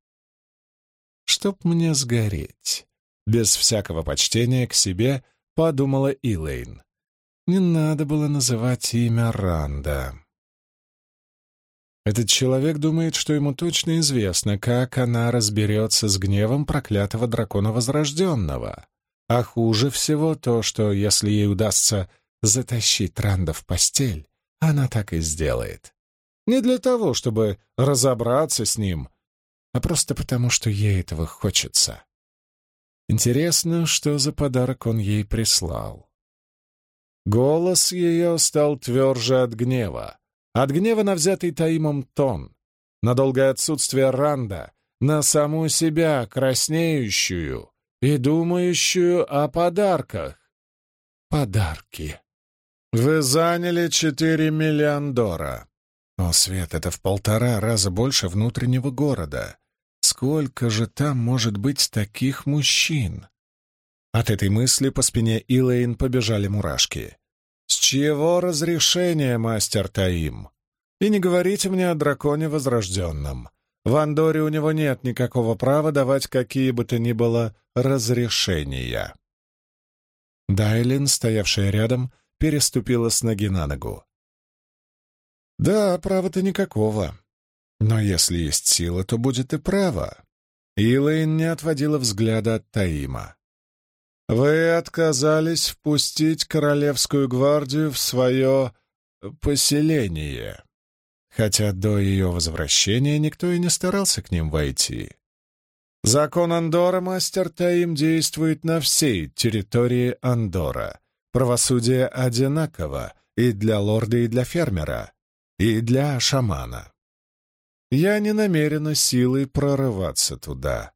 «Чтоб мне сгореть», — без всякого почтения к себе подумала Илэйн. Не надо было называть имя Ранда. Этот человек думает, что ему точно известно, как она разберется с гневом проклятого дракона Возрожденного. А хуже всего то, что если ей удастся затащить Ранда в постель, она так и сделает. Не для того, чтобы разобраться с ним, а просто потому, что ей этого хочется. Интересно, что за подарок он ей прислал. Голос ее стал тверже от гнева. От гнева на взятый Таимом тон, на долгое отсутствие Ранда, на саму себя, краснеющую и думающую о подарках. Подарки. Вы заняли четыре миллиандора. О, Свет, это в полтора раза больше внутреннего города. Сколько же там может быть таких мужчин? От этой мысли по спине Илэйн побежали мурашки. «С чего разрешение, мастер Таим? И не говорите мне о драконе возрожденном. В Андоре у него нет никакого права давать какие бы то ни было разрешения». Дайлин, стоявшая рядом, переступила с ноги на ногу. «Да, права-то никакого. Но если есть сила, то будет и право». Илэйн не отводила взгляда от Таима. Вы отказались впустить Королевскую гвардию в свое поселение, хотя до ее возвращения никто и не старался к ним войти. Закон Андора, мастер Таим, действует на всей территории Андора. Правосудие одинаково и для лорда, и для фермера, и для шамана. Я не намерена силой прорываться туда.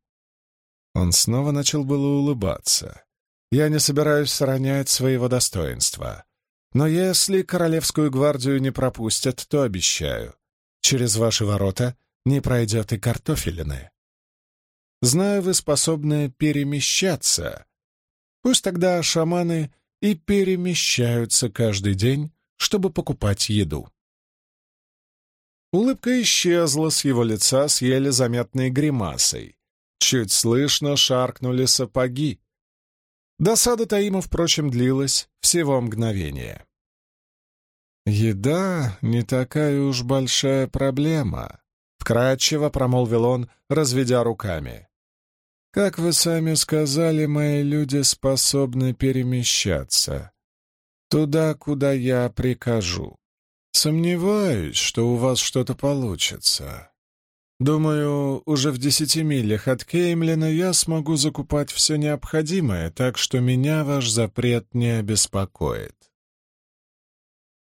Он снова начал было улыбаться. Я не собираюсь сранять своего достоинства. Но если Королевскую гвардию не пропустят, то обещаю, через ваши ворота не пройдет и картофелины. Знаю, вы способны перемещаться. Пусть тогда шаманы и перемещаются каждый день, чтобы покупать еду. Улыбка исчезла с его лица с еле заметной гримасой. Чуть слышно шаркнули сапоги, Досада Таима, впрочем, длилась всего мгновение. «Еда не такая уж большая проблема», — вкратчиво промолвил он, разведя руками. «Как вы сами сказали, мои люди способны перемещаться туда, куда я прикажу. Сомневаюсь, что у вас что-то получится. Думаю, уже в десяти милях от Кеймлина я смогу закупать все необходимое, так что меня ваш запрет не обеспокоит.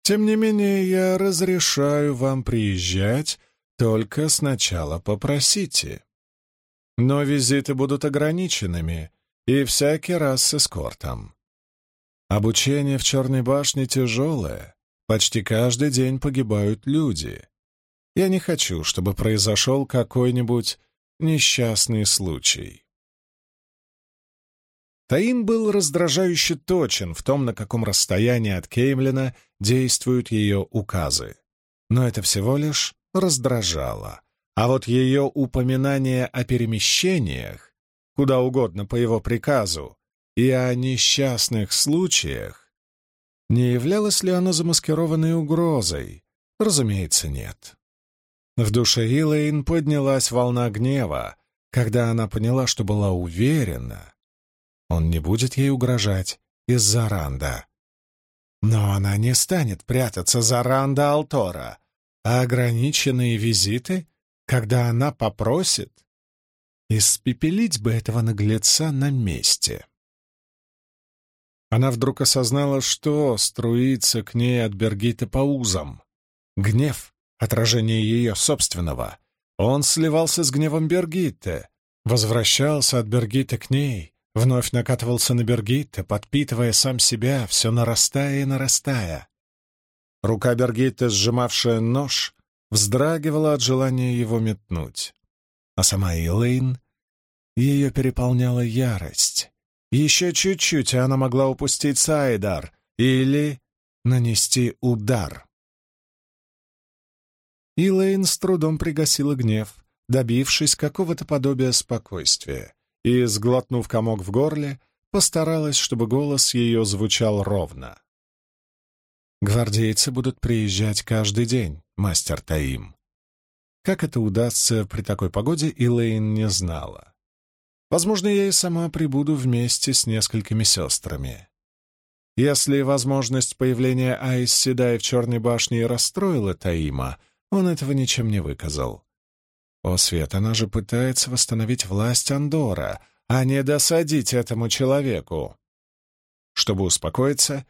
Тем не менее, я разрешаю вам приезжать, только сначала попросите. Но визиты будут ограниченными, и всякий раз с эскортом. Обучение в Черной башне тяжелое, почти каждый день погибают люди. Я не хочу, чтобы произошел какой-нибудь несчастный случай. Таим был раздражающе точен в том, на каком расстоянии от Кеймлина действуют ее указы. Но это всего лишь раздражало. А вот ее упоминание о перемещениях, куда угодно по его приказу, и о несчастных случаях, не являлось ли оно замаскированной угрозой? Разумеется, нет. В душе Илэйн поднялась волна гнева, когда она поняла, что была уверена, он не будет ей угрожать из-за Ранда. Но она не станет прятаться за Ранда Алтора, а ограниченные визиты, когда она попросит, испепелить бы этого наглеца на месте. Она вдруг осознала, что струится к ней от Бергита по узам. Гнев — отражение ее собственного. Он сливался с гневом Бергитте, возвращался от Бергита к ней, вновь накатывался на Бергитте, подпитывая сам себя, все нарастая и нарастая. Рука Бергитте, сжимавшая нож, вздрагивала от желания его метнуть. А сама Элейн, ее переполняла ярость. Еще чуть-чуть, и она могла упустить Сайдар или нанести удар. Илэйн с трудом пригасила гнев, добившись какого-то подобия спокойствия, и, сглотнув комок в горле, постаралась, чтобы голос ее звучал ровно. «Гвардейцы будут приезжать каждый день, мастер Таим». Как это удастся при такой погоде, Илэйн не знала. Возможно, я и сама прибуду вместе с несколькими сестрами. Если возможность появления Айс Седай в Черной башне расстроила Таима, он этого ничем не выказал. О, Свет, она же пытается восстановить власть Андора, а не досадить этому человеку. Чтобы успокоиться,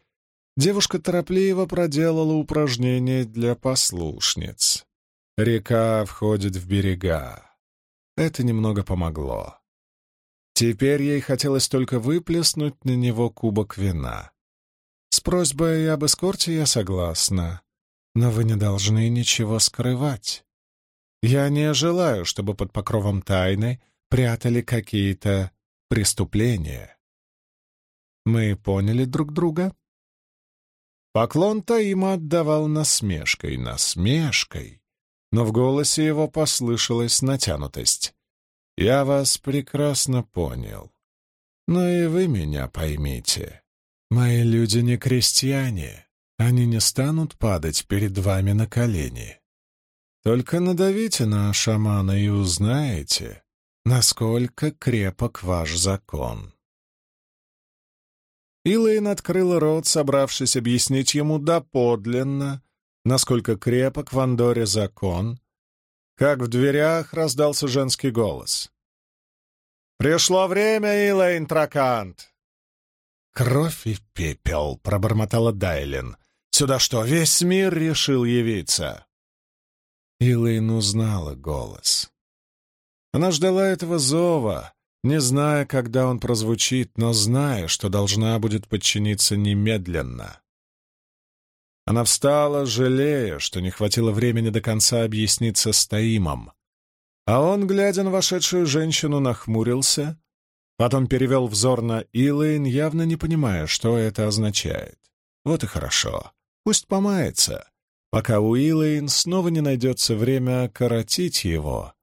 девушка торопливо проделала упражнение для послушниц. Река входит в берега. Это немного помогло. Теперь ей хотелось только выплеснуть на него кубок вина. С просьбой об эскорте я согласна, но вы не должны ничего скрывать. Я не желаю, чтобы под покровом тайны прятали какие-то преступления. Мы поняли друг друга? Поклон-то им отдавал насмешкой, насмешкой, но в голосе его послышалась натянутость. Я вас прекрасно понял. Но и вы меня поймите. Мои люди не крестьяне. Они не станут падать перед вами на колени. Только надавите на шамана и узнаете, насколько крепок ваш закон. Илэйн открыла рот, собравшись объяснить ему доподлинно, насколько крепок в Андоре закон, как в дверях раздался женский голос. «Пришло время, Илэйн Тракант!» «Кровь и пепел!» — пробормотала Дайлин. «Сюда что, весь мир решил явиться?» Илэйн узнала голос. Она ждала этого зова, не зная, когда он прозвучит, но зная, что должна будет подчиниться немедленно. Она встала, жалея, что не хватило времени до конца объясниться с Таимом. А он, глядя на вошедшую женщину, нахмурился, потом перевел взор на Илэйн, явно не понимая, что это означает. Вот и хорошо. Пусть помается, пока у Илэйн снова не найдется время коротить его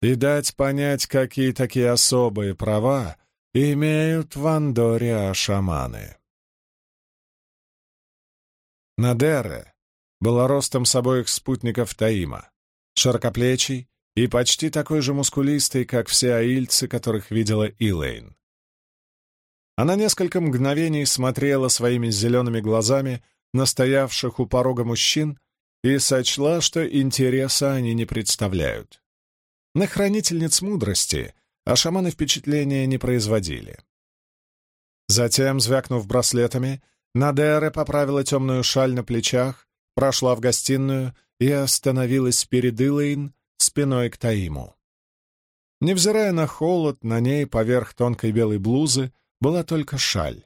и дать понять, какие такие особые права имеют в Андоре шаманы. Надерре была ростом с обоих спутников Таима, широкоплечий и почти такой же мускулистый, как все аильцы, которых видела Илэйн. Она несколько мгновений смотрела своими зелеными глазами на стоявших у порога мужчин и сочла, что интереса они не представляют. На хранительниц мудрости а шаманы впечатления не производили. Затем, звякнув браслетами, Надере поправила темную шаль на плечах, прошла в гостиную и остановилась перед Илэйн спиной к Таиму. Невзирая на холод, на ней поверх тонкой белой блузы была только шаль,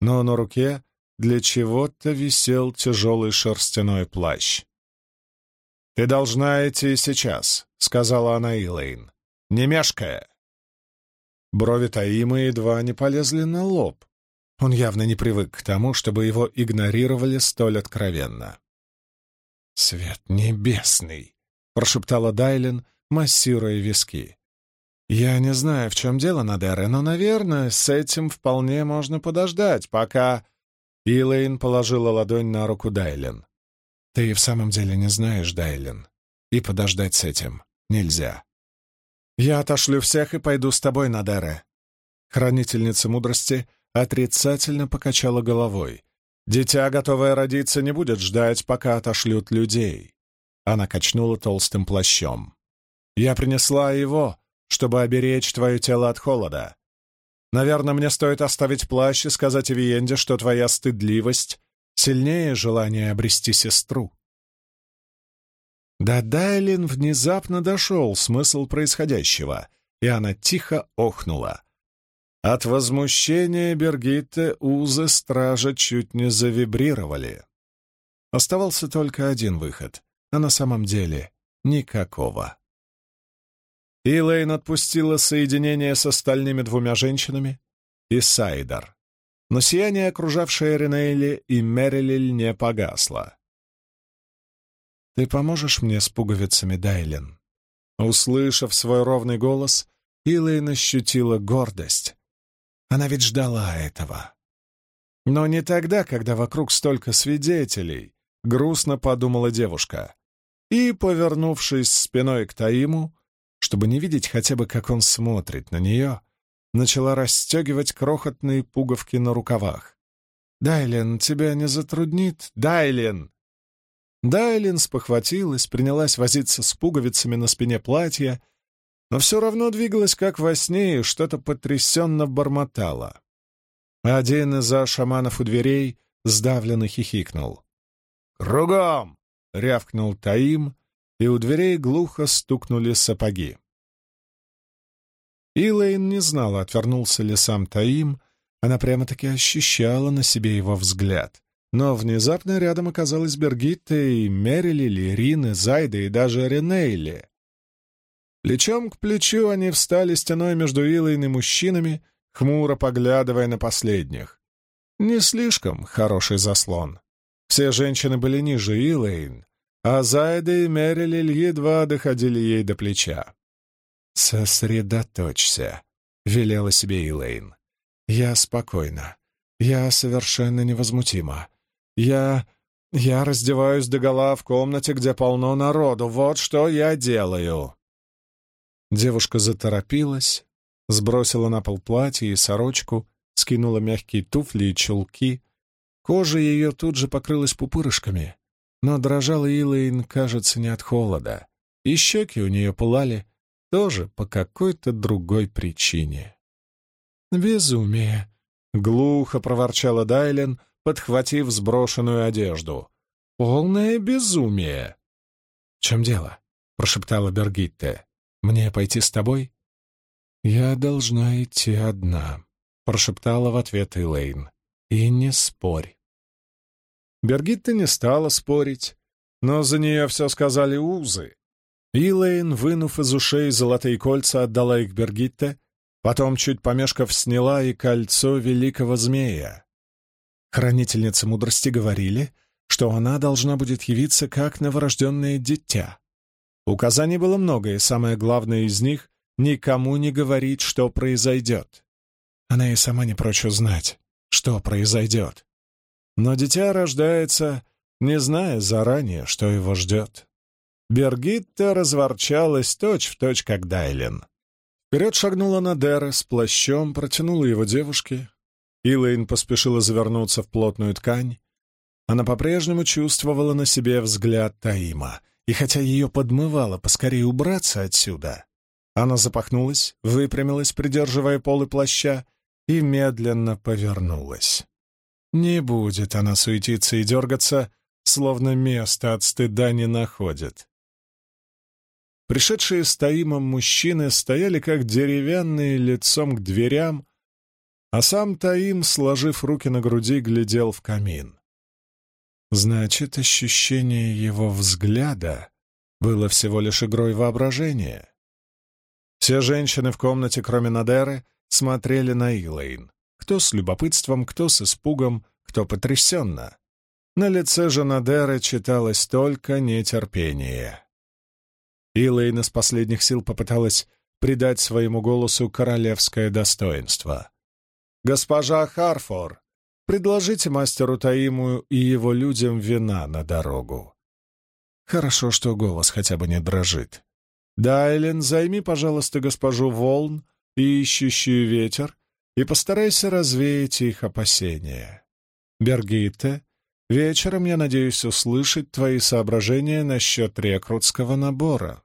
но на руке для чего-то висел тяжелый шерстяной плащ. «Ты должна идти сейчас», — сказала она Илэйн, — «не мешкая». Брови Таима едва не полезли на лоб. Он явно не привык к тому, чтобы его игнорировали столь откровенно. «Свет небесный!» — прошептала Дайлин, массируя виски. «Я не знаю, в чем дело, Надере, но, наверное, с этим вполне можно подождать, пока...» Илэйн положила ладонь на руку Дайлин. «Ты в самом деле не знаешь, Дайлин, и подождать с этим нельзя. Я отошлю всех и пойду с тобой, Надере». Хранительница мудрости отрицательно покачала головой. «Дитя, готовое родиться, не будет ждать, пока отошлют людей». Она качнула толстым плащом. «Я принесла его, чтобы оберечь твое тело от холода. Наверное, мне стоит оставить плащ и сказать Виенде, что твоя стыдливость сильнее желания обрести сестру. До Дайлин внезапно дошел смысл происходящего, и она тихо охнула. От возмущения Бергитте узы стража чуть не завибрировали. Оставался только один выход, а на самом деле никакого. Илэйн отпустила соединение с остальными двумя женщинами и Сайдар. Но сияние, окружавшее Ренейли и Мерилиль, не погасло. «Ты поможешь мне с пуговицами, Дайлен?» Услышав свой ровный голос, Илэйн ощутила гордость. Она ведь ждала этого. Но не тогда, когда вокруг столько свидетелей, грустно подумала девушка. И, повернувшись спиной к Таиму, чтобы не видеть хотя бы, как он смотрит на нее, начала расстегивать крохотные пуговки на рукавах. «Дайлен, тебя не затруднит? Дайлен!» Дайлен спохватилась, принялась возиться с пуговицами на спине платья, но все равно двигалась как во сне и что-то потрясенно бормотала. Один из шаманов у дверей сдавленно хихикнул. «Кругом!» — рявкнул Таим, и у дверей глухо стукнули сапоги. Илэйн не знала, отвернулся ли сам Таим, она прямо-таки ощущала на себе его взгляд. Но внезапно рядом оказалась Бергитта и Мерили, Лирины, Зайда и даже Ренейли. Плечом к плечу они встали стеной между Илэйн и мужчинами, хмуро поглядывая на последних. Не слишком хороший заслон. Все женщины были ниже Илэйн, а Зайда и Мерилель едва доходили ей до плеча. «Сосредоточься», — велела себе Элейн. «Я спокойна. Я совершенно невозмутима. Я... я раздеваюсь догола в комнате, где полно народу. Вот что я делаю». Девушка заторопилась, сбросила на пол платье и сорочку, скинула мягкие туфли и чулки. Кожа ее тут же покрылась пупырышками. Но дрожала Илэйн, кажется, не от холода, и щеки у нее пылали тоже по какой-то другой причине. «Безумие!» — глухо проворчала Дайлен, подхватив сброшенную одежду. «Полное безумие!» «В чем дело?» — прошептала Бергитте. «Мне пойти с тобой?» «Я должна идти одна», — прошептала в ответ Элейн. «И не спорь». Бергитта не стала спорить, но за нее все сказали узы. Илэйн, вынув из ушей золотые кольца, отдала их Бергитте, потом, чуть помешков, сняла и кольцо великого змея. Хранительницы мудрости говорили, что она должна будет явиться как новорожденное дитя. Указаний было много, и самое главное из них — никому не говорить, что произойдет. Она и сама не прочь узнать, что произойдет. Но дитя рождается, не зная заранее, что его ждет. Бергитта разворчалась точь-в-точь, как Дайлен. Вперед шагнула Надера с плащом, протянула его девушке. Илэйн поспешила завернуться в плотную ткань. Она по-прежнему чувствовала на себе взгляд Таима, и хотя ее подмывало поскорее убраться отсюда, она запахнулась, выпрямилась, придерживая полы плаща, и медленно повернулась. Не будет она суетиться и дергаться, словно место от стыда не находит. Пришедшие с Таимом мужчины стояли как деревянные лицом к дверям, а сам Таим, сложив руки на груди, глядел в камин. Значит, ощущение его взгляда было всего лишь игрой воображения. Все женщины в комнате, кроме Надеры, смотрели на Илэйн. Кто с любопытством, кто с испугом, кто потрясенно. На лице же Надеры читалось только нетерпение. Илэйн из последних сил попыталась придать своему голосу королевское достоинство. «Госпожа Харфор, предложите мастеру Таиму и его людям вина на дорогу». Хорошо, что голос хотя бы не дрожит. «Дайлен, займи, пожалуйста, госпожу Волн и ищущую ветер и постарайся развеять их опасения. Бергитте, вечером я надеюсь услышать твои соображения насчет рекрутского набора».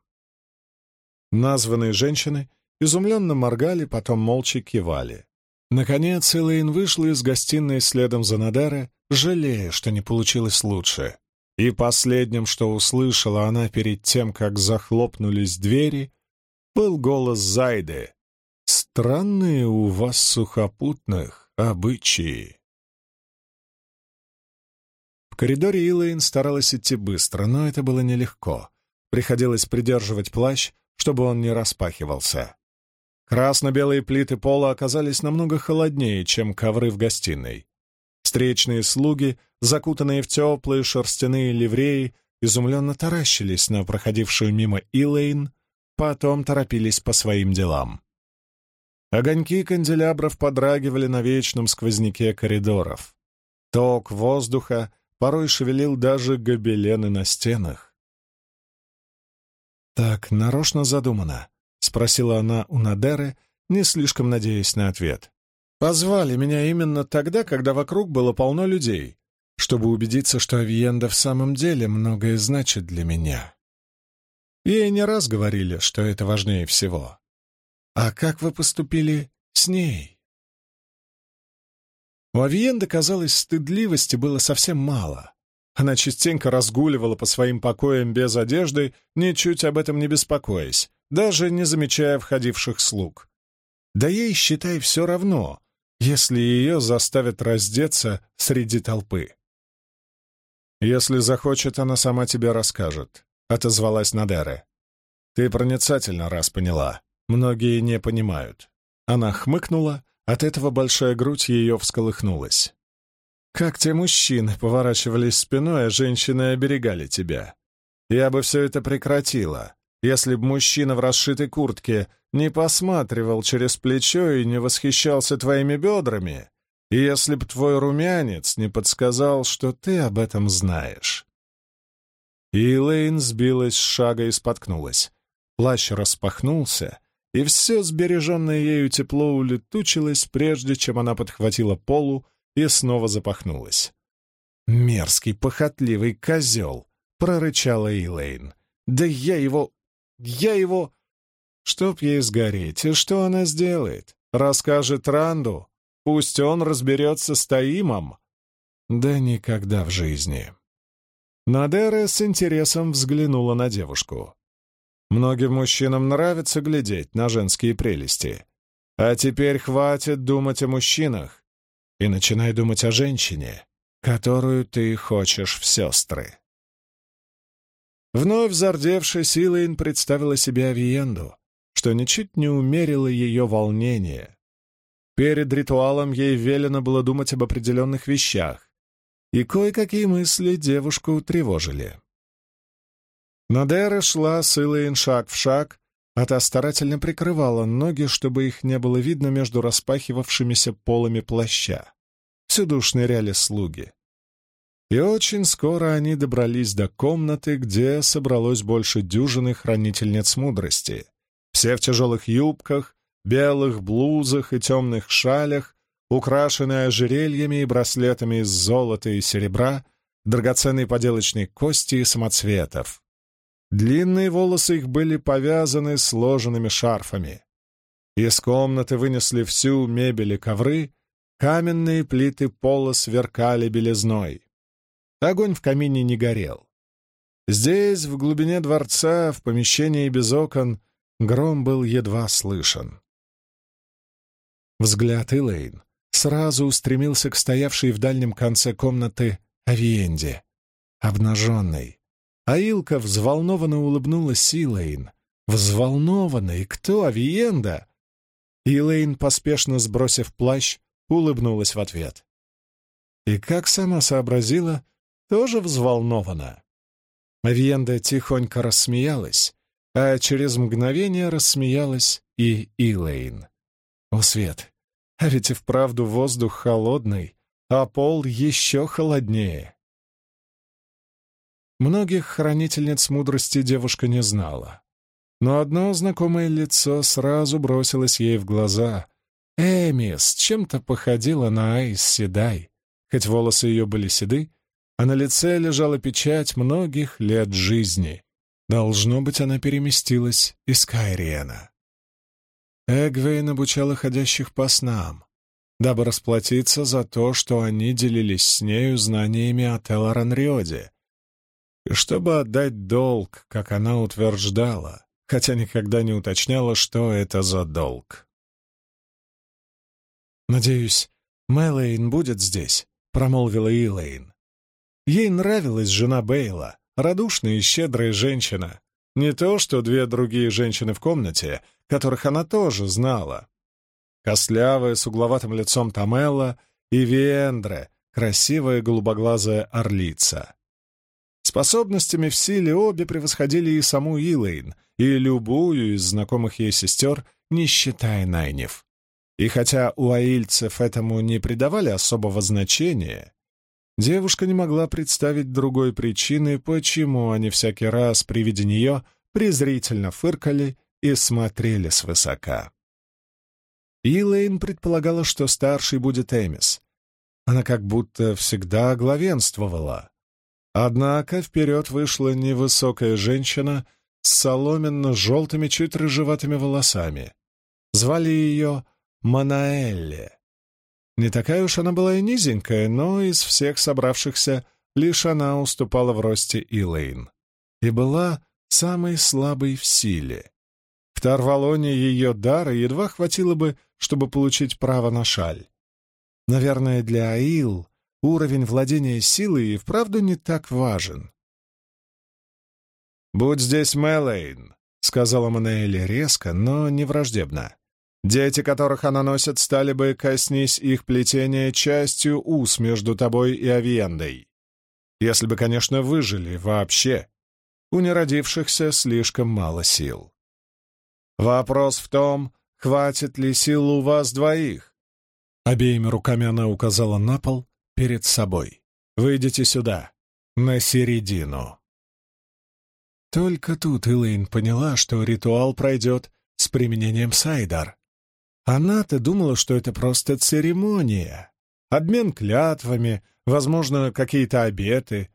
Названные женщины изумленно моргали, потом молча кивали. Наконец Элэйн вышла из гостиной следом за Надаре, жалея, что не получилось лучше. И последним, что услышала она перед тем, как захлопнулись двери, был голос Зайды. «Странные у вас сухопутных обычаи». В коридоре Илэйн старалась идти быстро, но это было нелегко. Приходилось придерживать плащ, чтобы он не распахивался. Красно-белые плиты пола оказались намного холоднее, чем ковры в гостиной. Встречные слуги, закутанные в теплые шерстяные ливреи, изумленно таращились на проходившую мимо Илэйн, потом торопились по своим делам. Огоньки канделябров подрагивали на вечном сквозняке коридоров. Ток воздуха порой шевелил даже гобелены на стенах. «Так нарочно задумано?» — спросила она у Надеры, не слишком надеясь на ответ. «Позвали меня именно тогда, когда вокруг было полно людей, чтобы убедиться, что Авиенда в самом деле многое значит для меня. Ей не раз говорили, что это важнее всего. А как вы поступили с ней?» У Авиенды, казалось, стыдливости было совсем мало. Она частенько разгуливала по своим покоям без одежды, ничуть об этом не беспокоясь, даже не замечая входивших слуг. Да ей, считай, все равно, если ее заставят раздеться среди толпы. «Если захочет, она сама тебе расскажет», — отозвалась Надере. «Ты проницательно раз поняла. Многие не понимают». Она хмыкнула, от этого большая грудь ее всколыхнулась. Как те мужчины поворачивались спиной, а женщины оберегали тебя. Я бы все это прекратила, если б мужчина в расшитой куртке не посматривал через плечо и не восхищался твоими бедрами, и если б твой румянец не подсказал, что ты об этом знаешь. И Лейн сбилась с шага и споткнулась. Плащ распахнулся, и все сбереженное ею тепло улетучилось, прежде чем она подхватила полу и снова запахнулась. «Мерзкий, похотливый козел!» — прорычала Илэйн. «Да я его... я его...» Чтоб ей сгореть, и что она сделает? Расскажет Ранду? Пусть он разберется с Таимом? Да никогда в жизни. Надера с интересом взглянула на девушку. Многим мужчинам нравится глядеть на женские прелести. А теперь хватит думать о мужчинах и начинай думать о женщине, которую ты хочешь в сестры. Вновь зардевшись, Илайн представила себе Авиенду, что ничуть не умерило ее волнение. Перед ритуалом ей велено было думать об определенных вещах, и кое-какие мысли девушку тревожили. Надера шла с Илайн шаг в шаг, а та старательно прикрывала ноги, чтобы их не было видно между распахивавшимися полами плаща. Всюду шныряли слуги. И очень скоро они добрались до комнаты, где собралось больше дюжины хранительниц мудрости. Все в тяжелых юбках, белых блузах и темных шалях, украшенные ожерельями и браслетами из золота и серебра, драгоценной поделочной кости и самоцветов. Длинные волосы их были повязаны сложенными шарфами. Из комнаты вынесли всю мебель и ковры, каменные плиты пола сверкали белизной. Огонь в камине не горел. Здесь, в глубине дворца, в помещении без окон, гром был едва слышен. Взгляд Илэйн сразу устремился к стоявшей в дальнем конце комнаты Авиенде, обнаженной. А Илка взволнованно улыбнулась Илэйн. Взволнованной? Кто Авиенда? Илэйн, поспешно сбросив плащ, улыбнулась в ответ. И как сама сообразила, тоже взволнована. Авиенда тихонько рассмеялась, а через мгновение рассмеялась и Илэйн. О, Свет, а ведь и вправду воздух холодный, а пол еще холоднее. Многих хранительниц мудрости девушка не знала. Но одно знакомое лицо сразу бросилось ей в глаза. Эми с чем-то походила на Айс Седай, хоть волосы ее были седы, а на лице лежала печать многих лет жизни. Должно быть, она переместилась из Кайриена. Эгвейн обучала ходящих по снам, дабы расплатиться за то, что они делились с нею знаниями о Телоранриоде, и чтобы отдать долг, как она утверждала, хотя никогда не уточняла, что это за долг. «Надеюсь, Мэлэйн будет здесь», — промолвила Илэйн. Ей нравилась жена Бейла, радушная и щедрая женщина, не то, что две другие женщины в комнате, которых она тоже знала. Костлявая, с угловатым лицом Тамелла и Вендре, красивая голубоглазая орлица. Способностями в силе обе превосходили и саму Илэйн, и любую из знакомых ей сестер, не считая Найнев. И хотя у аильцев этому не придавали особого значения, девушка не могла представить другой причины, почему они всякий раз при виде нее презрительно фыркали и смотрели свысока. Илэйн предполагала, что старший будет Эмис. Она как будто всегда главенствовала. Однако вперед вышла невысокая женщина с соломенно-желтыми, чуть рыжеватыми волосами. Звали ее Манаэлли. Не такая уж она была и низенькая, но из всех собравшихся лишь она уступала в росте Илэйн. И была самой слабой в силе. Тарвалоне ее дара едва хватило бы, чтобы получить право на шаль. Наверное, для Аил уровень владения силой и вправду не так важен. «Будь здесь Мэлэйн», — сказала Манеэль резко, но не враждебно. «Дети, которых она носит, стали бы, коснись их плетения, частью ус между тобой и Авиендой. Если бы, конечно, выжили вообще. У неродившихся слишком мало сил». Вопрос в том, хватит ли сил у вас двоих. Обеими руками она указала на пол перед собой. «Выйдите сюда, на середину». Только тут Элейн поняла, что ритуал пройдет с применением Сайдар. Она-то думала, что это просто церемония, обмен клятвами, возможно, какие-то обеты.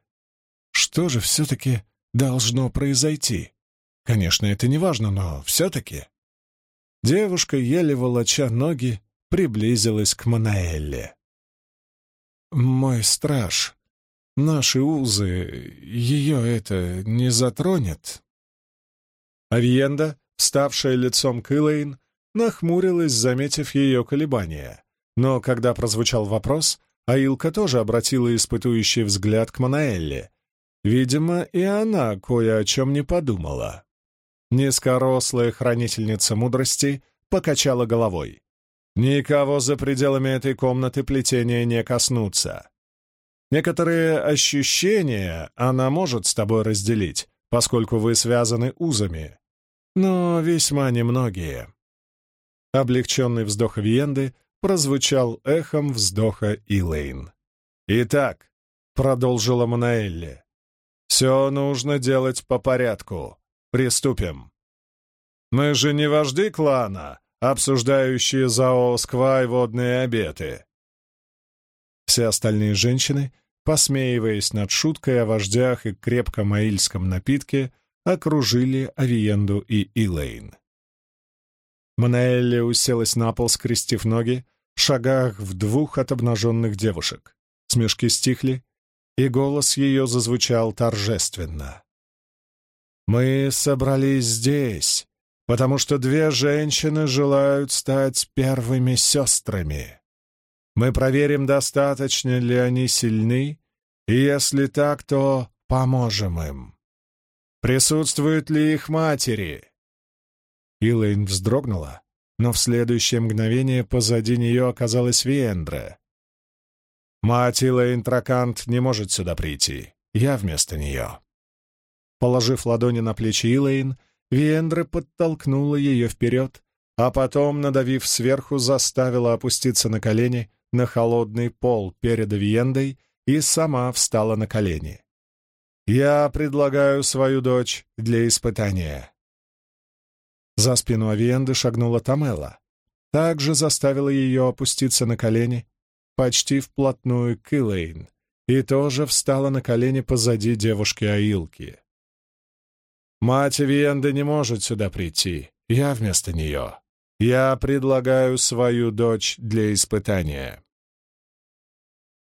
Что же все-таки должно произойти? Конечно, это не важно, но все-таки... Девушка, еле волоча ноги, приблизилась к Манаэлле. «Мой страж, наши узы, ее это не затронет?» Авиенда, вставшая лицом к Илэйн, нахмурилась, заметив ее колебания. Но когда прозвучал вопрос, Аилка тоже обратила испытующий взгляд к Манаэлле. Видимо, и она кое о чем не подумала. Низкорослая хранительница мудрости покачала головой. Никого за пределами этой комнаты плетения не коснутся. Некоторые ощущения она может с тобой разделить, поскольку вы связаны узами, но весьма немногие. Облегченный вздох Виенды прозвучал эхом вздоха Илэйн. «Итак», — продолжила Манаэлли, — «все нужно делать по порядку. Приступим. Мы же не вожди клана, обсуждающие за Осквай водные обеты. Все остальные женщины, посмеиваясь над шуткой о вождях и крепком аильском напитке, окружили Авиенду и Илэйн. Манаэлли уселась на пол, скрестив ноги, шагах в двух от обнаженных девушек. Смешки стихли, и голос ее зазвучал торжественно. «Мы собрались здесь, потому что две женщины желают стать первыми сестрами. Мы проверим, достаточно ли они сильны, и если так, то поможем им. Присутствуют ли их матери?» Илэйн вздрогнула, но в следующее мгновение позади нее оказалась Виэндра. «Мать Илэйн Тракант не может сюда прийти. Я вместо нее». Положив ладони на плечи Илэйн, Виэндра подтолкнула ее вперед, а потом, надавив сверху, заставила опуститься на колени на холодный пол перед Виендой и сама встала на колени. «Я предлагаю свою дочь для испытания». За спину Авиенды шагнула Тамела. Также заставила ее опуститься на колени почти вплотную к Илэйн и тоже встала на колени позади девушки Аилки. Мать Виенды не может сюда прийти. Я вместо нее. Я предлагаю свою дочь для испытания.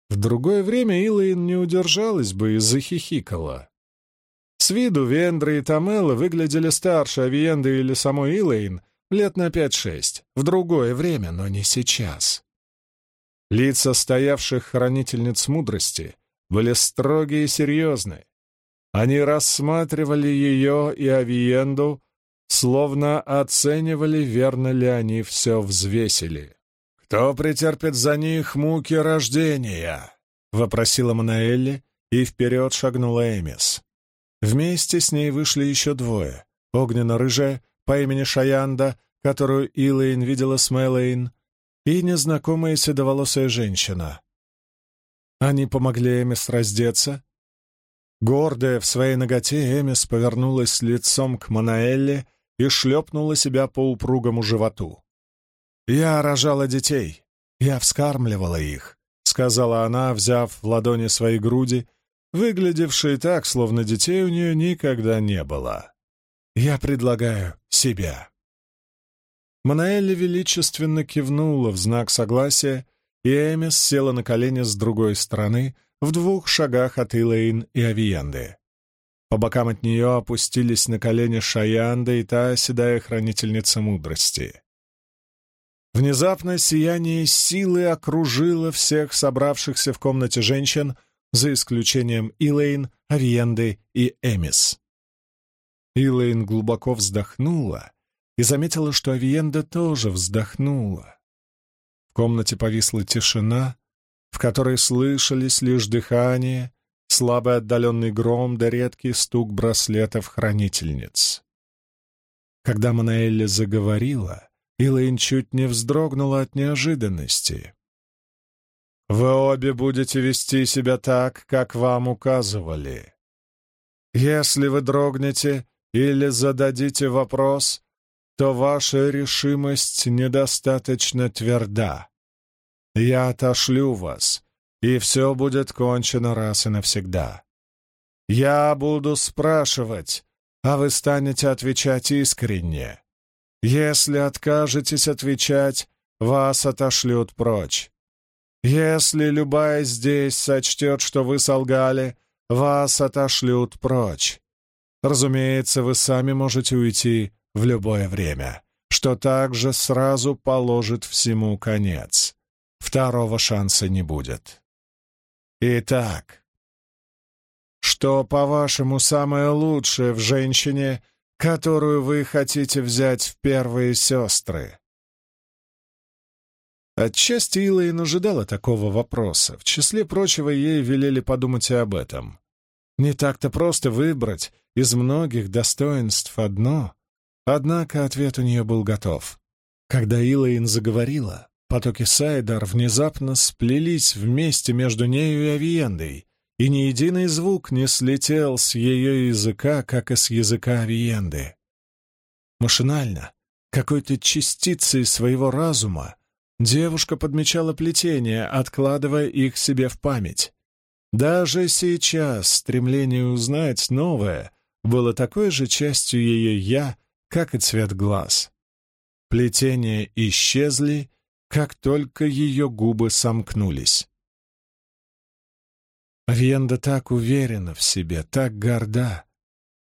В другое время Илайн не удержалась бы и захихикала. С виду Вендра и Тамела выглядели старше Авиенды или самой Илайн лет на пять-шесть, в другое время, но не сейчас. Лица стоявших хранительниц мудрости были строгие и серьезные, они рассматривали ее и Авиенду, словно оценивали, верно ли они все взвесили. «Кто претерпит за них муки рождения?» — вопросила Манаэлли, и вперед шагнула Эмис. Вместе с ней вышли еще двое — огненно-рыжая по имени Шаянда, которую Илэйн видела с Мэлэйн, и незнакомая седоволосая женщина. Они помогли Эмис раздеться, Гордая в своей ноготе, Эмис повернулась лицом к Манаэлле и шлепнула себя по упругому животу. «Я рожала детей, я вскармливала их», — сказала она, взяв в ладони свои груди, выглядевшие так, словно детей у нее никогда не было. «Я предлагаю себя». Манаэлли величественно кивнула в знак согласия, и Эмис села на колени с другой стороны — в двух шагах от Илэйн и Авиенды. По бокам от нее опустились на колени Шаянда и та седая хранительница мудрости. Внезапно сияние силы окружило всех собравшихся в комнате женщин, за исключением Илэйн, Авиенды и Эмис. Илэйн глубоко вздохнула и заметила, что Авиенда тоже вздохнула. В комнате повисла тишина, в которой слышались лишь дыхание, слабый отдаленный гром да редкий стук браслетов хранительниц. Когда Манаэлли заговорила, Илэйн чуть не вздрогнула от неожиданности. «Вы обе будете вести себя так, как вам указывали. Если вы дрогнете или зададите вопрос, то ваша решимость недостаточно тверда. Я отошлю вас, и все будет кончено раз и навсегда. Я буду спрашивать, а вы станете отвечать искренне. Если откажетесь отвечать, вас отошлют прочь. Если любая здесь сочтет, что вы солгали, вас отошлют прочь. Разумеется, вы сами можете уйти в любое время, что также сразу положит всему конец. Второго шанса не будет. Итак, что, по-вашему, самое лучшее в женщине, которую вы хотите взять в первые сестры? Отчасти Илайн ожидала такого вопроса. В числе прочего, ей велели подумать и об этом. Не так-то просто выбрать из многих достоинств одно. Однако ответ у нее был готов. Когда Илайн заговорила, Потоки Сайдар внезапно сплелись вместе между нею и Авиендой, и ни единый звук не слетел с ее языка, как и с языка Авиенды. Машинально, какой-то частицей своего разума, девушка подмечала плетения, откладывая их себе в память. Даже сейчас стремление узнать новое было такой же частью ее «я», как и цвет глаз. Плетения исчезли, как только ее губы сомкнулись. Венда так уверена в себе, так горда.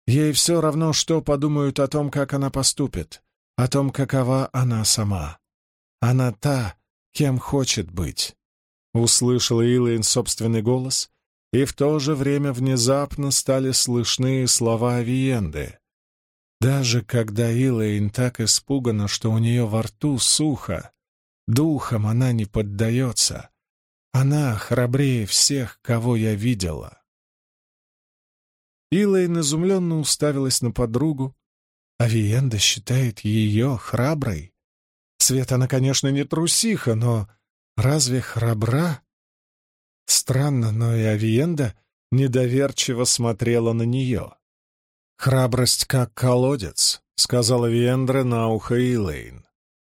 Ей все равно, что подумают о том, как она поступит, о том, какова она сама. Она та, кем хочет быть. Услышала Илайн собственный голос, и в то же время внезапно стали слышны слова Авиенды. Даже когда Илайн так испугана, что у нее во рту сухо, духом она не поддается. Она храбрее всех, кого я видела. Илайн изумленно уставилась на подругу. Авиенда считает ее храброй. Свет она, конечно, не трусиха, но разве храбра? Странно, но и Авиенда недоверчиво смотрела на нее. «Храбрость как колодец», — сказала Виендра на ухо Илэйн.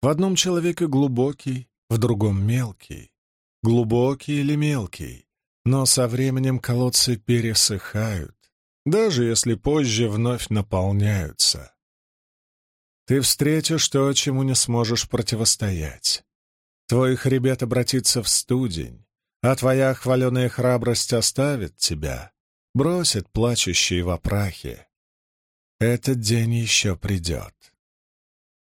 «В одном человеке глубокий, в другом мелкий. Глубокий или мелкий, но со временем колодцы пересыхают, даже если позже вновь наполняются. Ты встретишь то, чему не сможешь противостоять. Твой хребет обратится в студень, а твоя хваленая храбрость оставит тебя, бросит плачущие в опрахе. Этот день еще придет.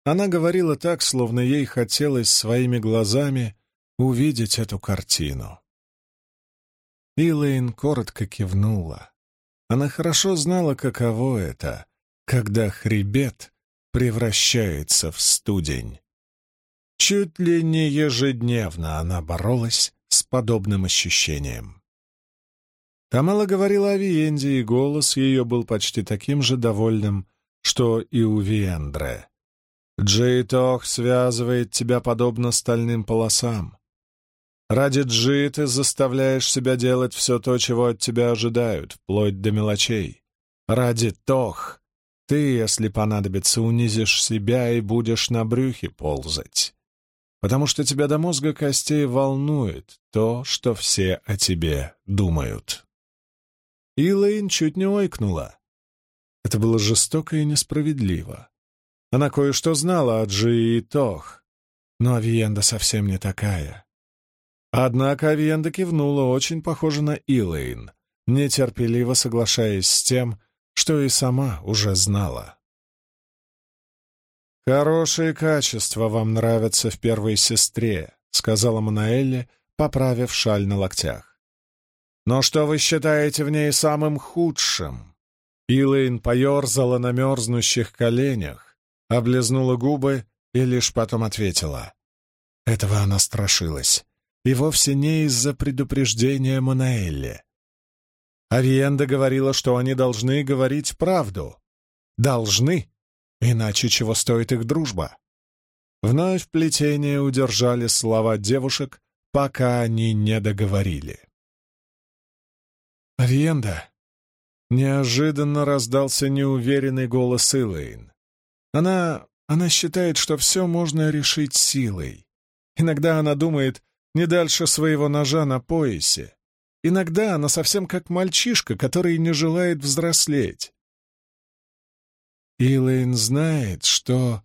Она говорила так, словно ей хотелось своими глазами увидеть эту картину. Илэйн коротко кивнула. Она хорошо знала, каково это, когда хребет превращается в студень. Чуть ли не ежедневно она боролась с подобным ощущением. Тамала говорила о Виенде, и голос ее был почти таким же довольным, что и у Виендре. «Джейтох связывает тебя подобно стальным полосам. Ради Джи ты заставляешь себя делать все то, чего от тебя ожидают, вплоть до мелочей. Ради Тох ты, если понадобится, унизишь себя и будешь на брюхе ползать, потому что тебя до мозга костей волнует то, что все о тебе думают». Илэйн чуть не ойкнула. Это было жестоко и несправедливо. Она кое-что знала о Джи и Тох, но Авиенда совсем не такая. Однако Авиенда кивнула, очень похоже на Илэйн, нетерпеливо соглашаясь с тем, что и сама уже знала. «Хорошие качества вам нравятся в первой сестре», — сказала Манаэлли, поправив шаль на локтях. Но что вы считаете в ней самым худшим?» Илэйн поерзала на мерзнущих коленях, облизнула губы и лишь потом ответила. Этого она страшилась, и вовсе не из-за предупреждения Манаэлли. Авиенда говорила, что они должны говорить правду. Должны, иначе чего стоит их дружба? Вновь плетение удержали слова девушек, пока они не договорили. «Авиенда!» Неожиданно раздался неуверенный голос Илэйн. Она... она считает, что все можно решить силой. Иногда она думает не дальше своего ножа на поясе. Иногда она совсем как мальчишка, который не желает взрослеть. Илэйн знает, что...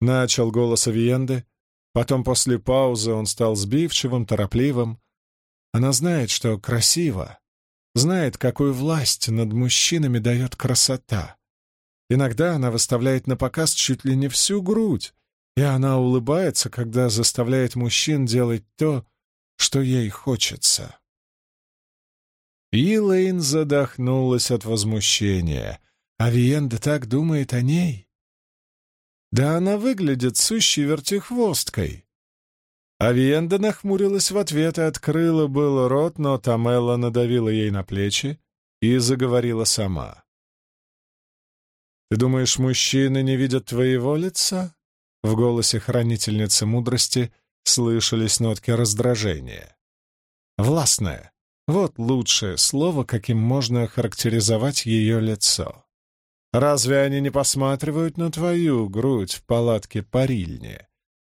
Начал голос Авиенды, потом после паузы он стал сбивчивым, торопливым. Она знает, что красиво, знает, какую власть над мужчинами дает красота. Иногда она выставляет на показ чуть ли не всю грудь, и она улыбается, когда заставляет мужчин делать то, что ей хочется. Илэйн задохнулась от возмущения. А Виенда так думает о ней. Да она выглядит сущей вертихвосткой. Авиенда нахмурилась в ответ и открыла был рот, но Тамела надавила ей на плечи и заговорила сама. «Ты думаешь, мужчины не видят твоего лица?» В голосе хранительницы мудрости слышались нотки раздражения. «Властное. Вот лучшее слово, каким можно охарактеризовать ее лицо. Разве они не посматривают на твою грудь в палатке парильни?»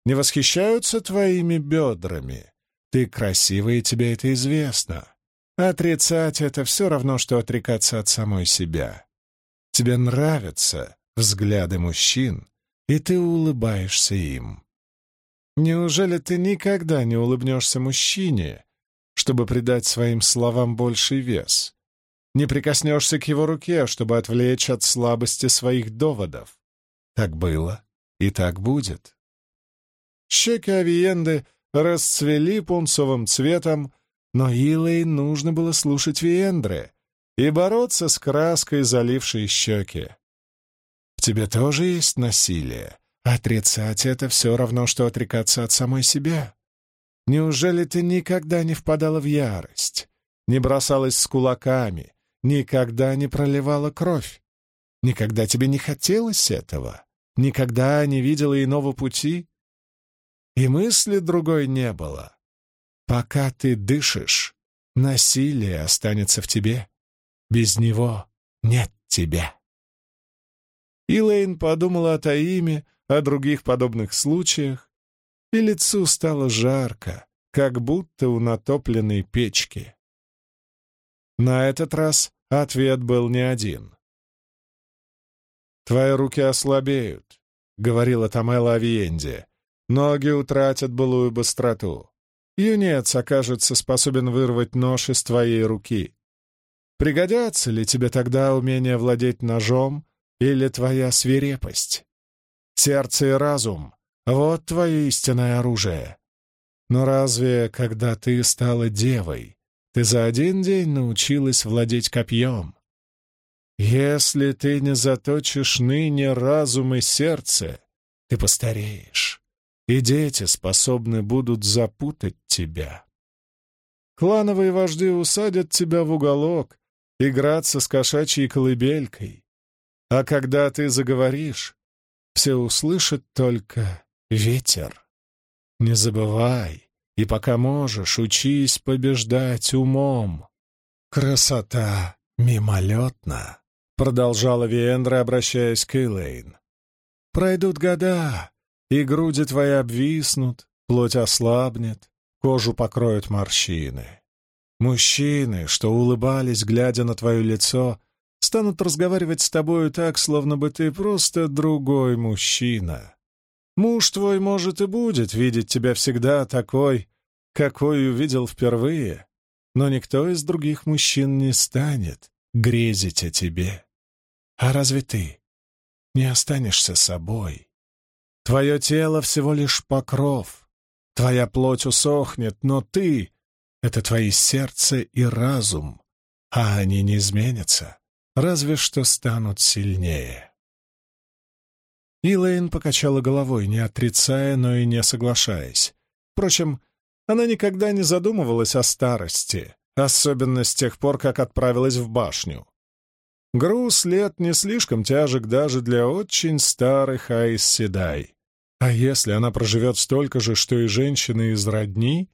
не восхищаются твоими бедрами. Ты красивая, и тебе это известно. Отрицать это все равно, что отрекаться от самой себя. Тебе нравятся взгляды мужчин, и ты улыбаешься им. Неужели ты никогда не улыбнешься мужчине, чтобы придать своим словам больший вес? Не прикоснешься к его руке, чтобы отвлечь от слабости своих доводов? Так было и так будет. Щеки Авиенды расцвели пунцовым цветом, но Илой нужно было слушать Виендре и бороться с краской, залившей щеки. В тебе тоже есть насилие. Отрицать это все равно, что отрекаться от самой себя. Неужели ты никогда не впадала в ярость, не бросалась с кулаками, никогда не проливала кровь? Никогда тебе не хотелось этого? Никогда не видела иного пути? И мысли другой не было. Пока ты дышишь, насилие останется в тебе. Без него нет тебя. Илэйн подумала о Таиме, о других подобных случаях, и лицу стало жарко, как будто у натопленной печки. На этот раз ответ был не один. «Твои руки ослабеют», — говорила Тамела Авиенде. «Ноги утратят былую быстроту. Юнец окажется способен вырвать нож из твоей руки. Пригодятся ли тебе тогда умение владеть ножом или твоя свирепость? Сердце и разум — вот твое истинное оружие. Но разве, когда ты стала девой, ты за один день научилась владеть копьем? Если ты не заточишь ныне разум и сердце, ты постареешь, и дети способны будут запутать тебя. Клановые вожди усадят тебя в уголок, играться с кошачьей колыбелькой. А когда ты заговоришь, все услышат только ветер. Не забывай, и пока можешь, учись побеждать умом. Красота мимолетна. Продолжала Виэндра, обращаясь к Элейн. «Пройдут года, и груди твои обвиснут, плоть ослабнет, кожу покроют морщины. Мужчины, что улыбались, глядя на твое лицо, станут разговаривать с тобою так, словно бы ты просто другой мужчина. Муж твой, может, и будет видеть тебя всегда такой, какой увидел впервые, но никто из других мужчин не станет грезить о тебе. А разве ты не останешься собой? Твое тело всего лишь покров, твоя плоть усохнет, но ты — это твои сердце и разум, а они не изменятся, разве что станут сильнее. Илэйн покачала головой, не отрицая, но и не соглашаясь. Впрочем, она никогда не задумывалась о старости, особенно с тех пор, как отправилась в башню. Груз лет не слишком тяжек даже для очень старых Айс Седай. А если она проживет столько же, что и женщины из родни,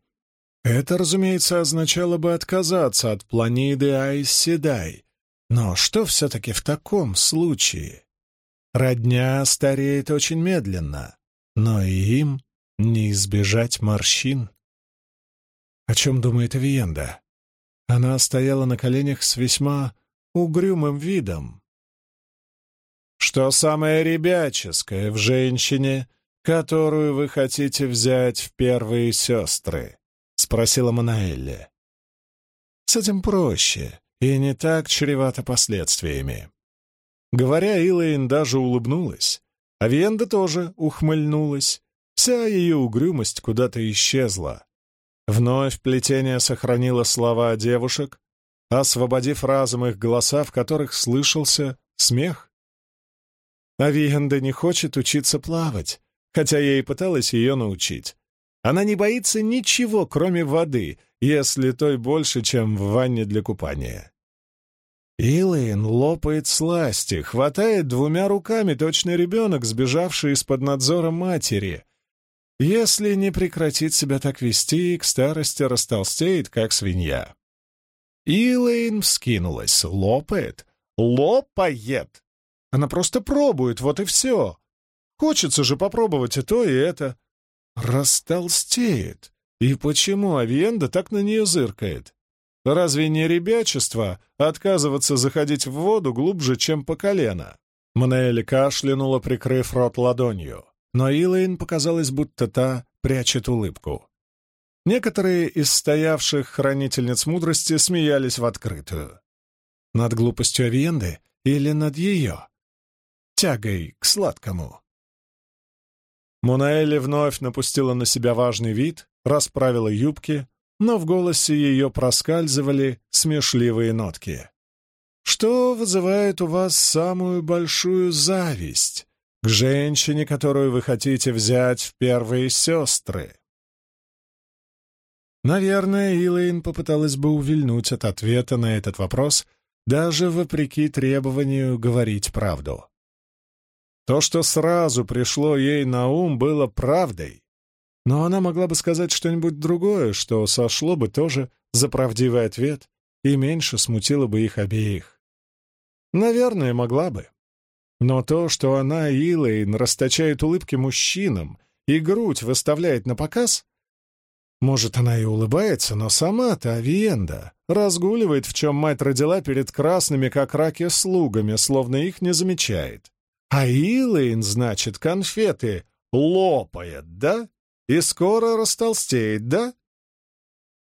это, разумеется, означало бы отказаться от планиды Айс Седай. Но что все-таки в таком случае? Родня стареет очень медленно, но и им не избежать морщин. О чем думает Виенда? Она стояла на коленях с весьма угрюмым видом. «Что самое ребяческое в женщине, которую вы хотите взять в первые сестры?» — спросила Манаэлли. «С этим проще и не так чревато последствиями». Говоря, Илэйн даже улыбнулась, а Венда тоже ухмыльнулась. Вся ее угрюмость куда-то исчезла. Вновь плетение сохранило слова девушек, освободив разум их голоса, в которых слышался смех. А Виганда не хочет учиться плавать, хотя я и пыталась ее научить. Она не боится ничего, кроме воды, если той больше, чем в ванне для купания. Илэйн лопает сласти, хватает двумя руками точно ребенок, сбежавший из-под надзора матери. Если не прекратит себя так вести, к старости растолстеет, как свинья. Илэйн вскинулась. Лопает? Лопает! Она просто пробует, вот и все. Хочется же попробовать и то, и это. Растолстеет. И почему Авиенда так на нее зыркает? Разве не ребячество отказываться заходить в воду глубже, чем по колено? Манаэль кашлянула, прикрыв рот ладонью. Но Илэйн показалось, будто та прячет улыбку. Некоторые из стоявших хранительниц мудрости смеялись в открытую. Над глупостью Авиенды или над ее? Тягой к сладкому. Мунаэли вновь напустила на себя важный вид, расправила юбки, но в голосе ее проскальзывали смешливые нотки. «Что вызывает у вас самую большую зависть к женщине, которую вы хотите взять в первые сестры?» Наверное, Илэйн попыталась бы увильнуть от ответа на этот вопрос, даже вопреки требованию говорить правду. То, что сразу пришло ей на ум, было правдой, но она могла бы сказать что-нибудь другое, что сошло бы тоже за правдивый ответ и меньше смутило бы их обеих. Наверное, могла бы. Но то, что она, Илэйн, расточает улыбки мужчинам и грудь выставляет на показ, может, она и улыбается, но сама-то Авиенда разгуливает, в чем мать родила перед красными, как раки, слугами, словно их не замечает. А Илэйн, значит, конфеты лопает, да? И скоро растолстеет, да?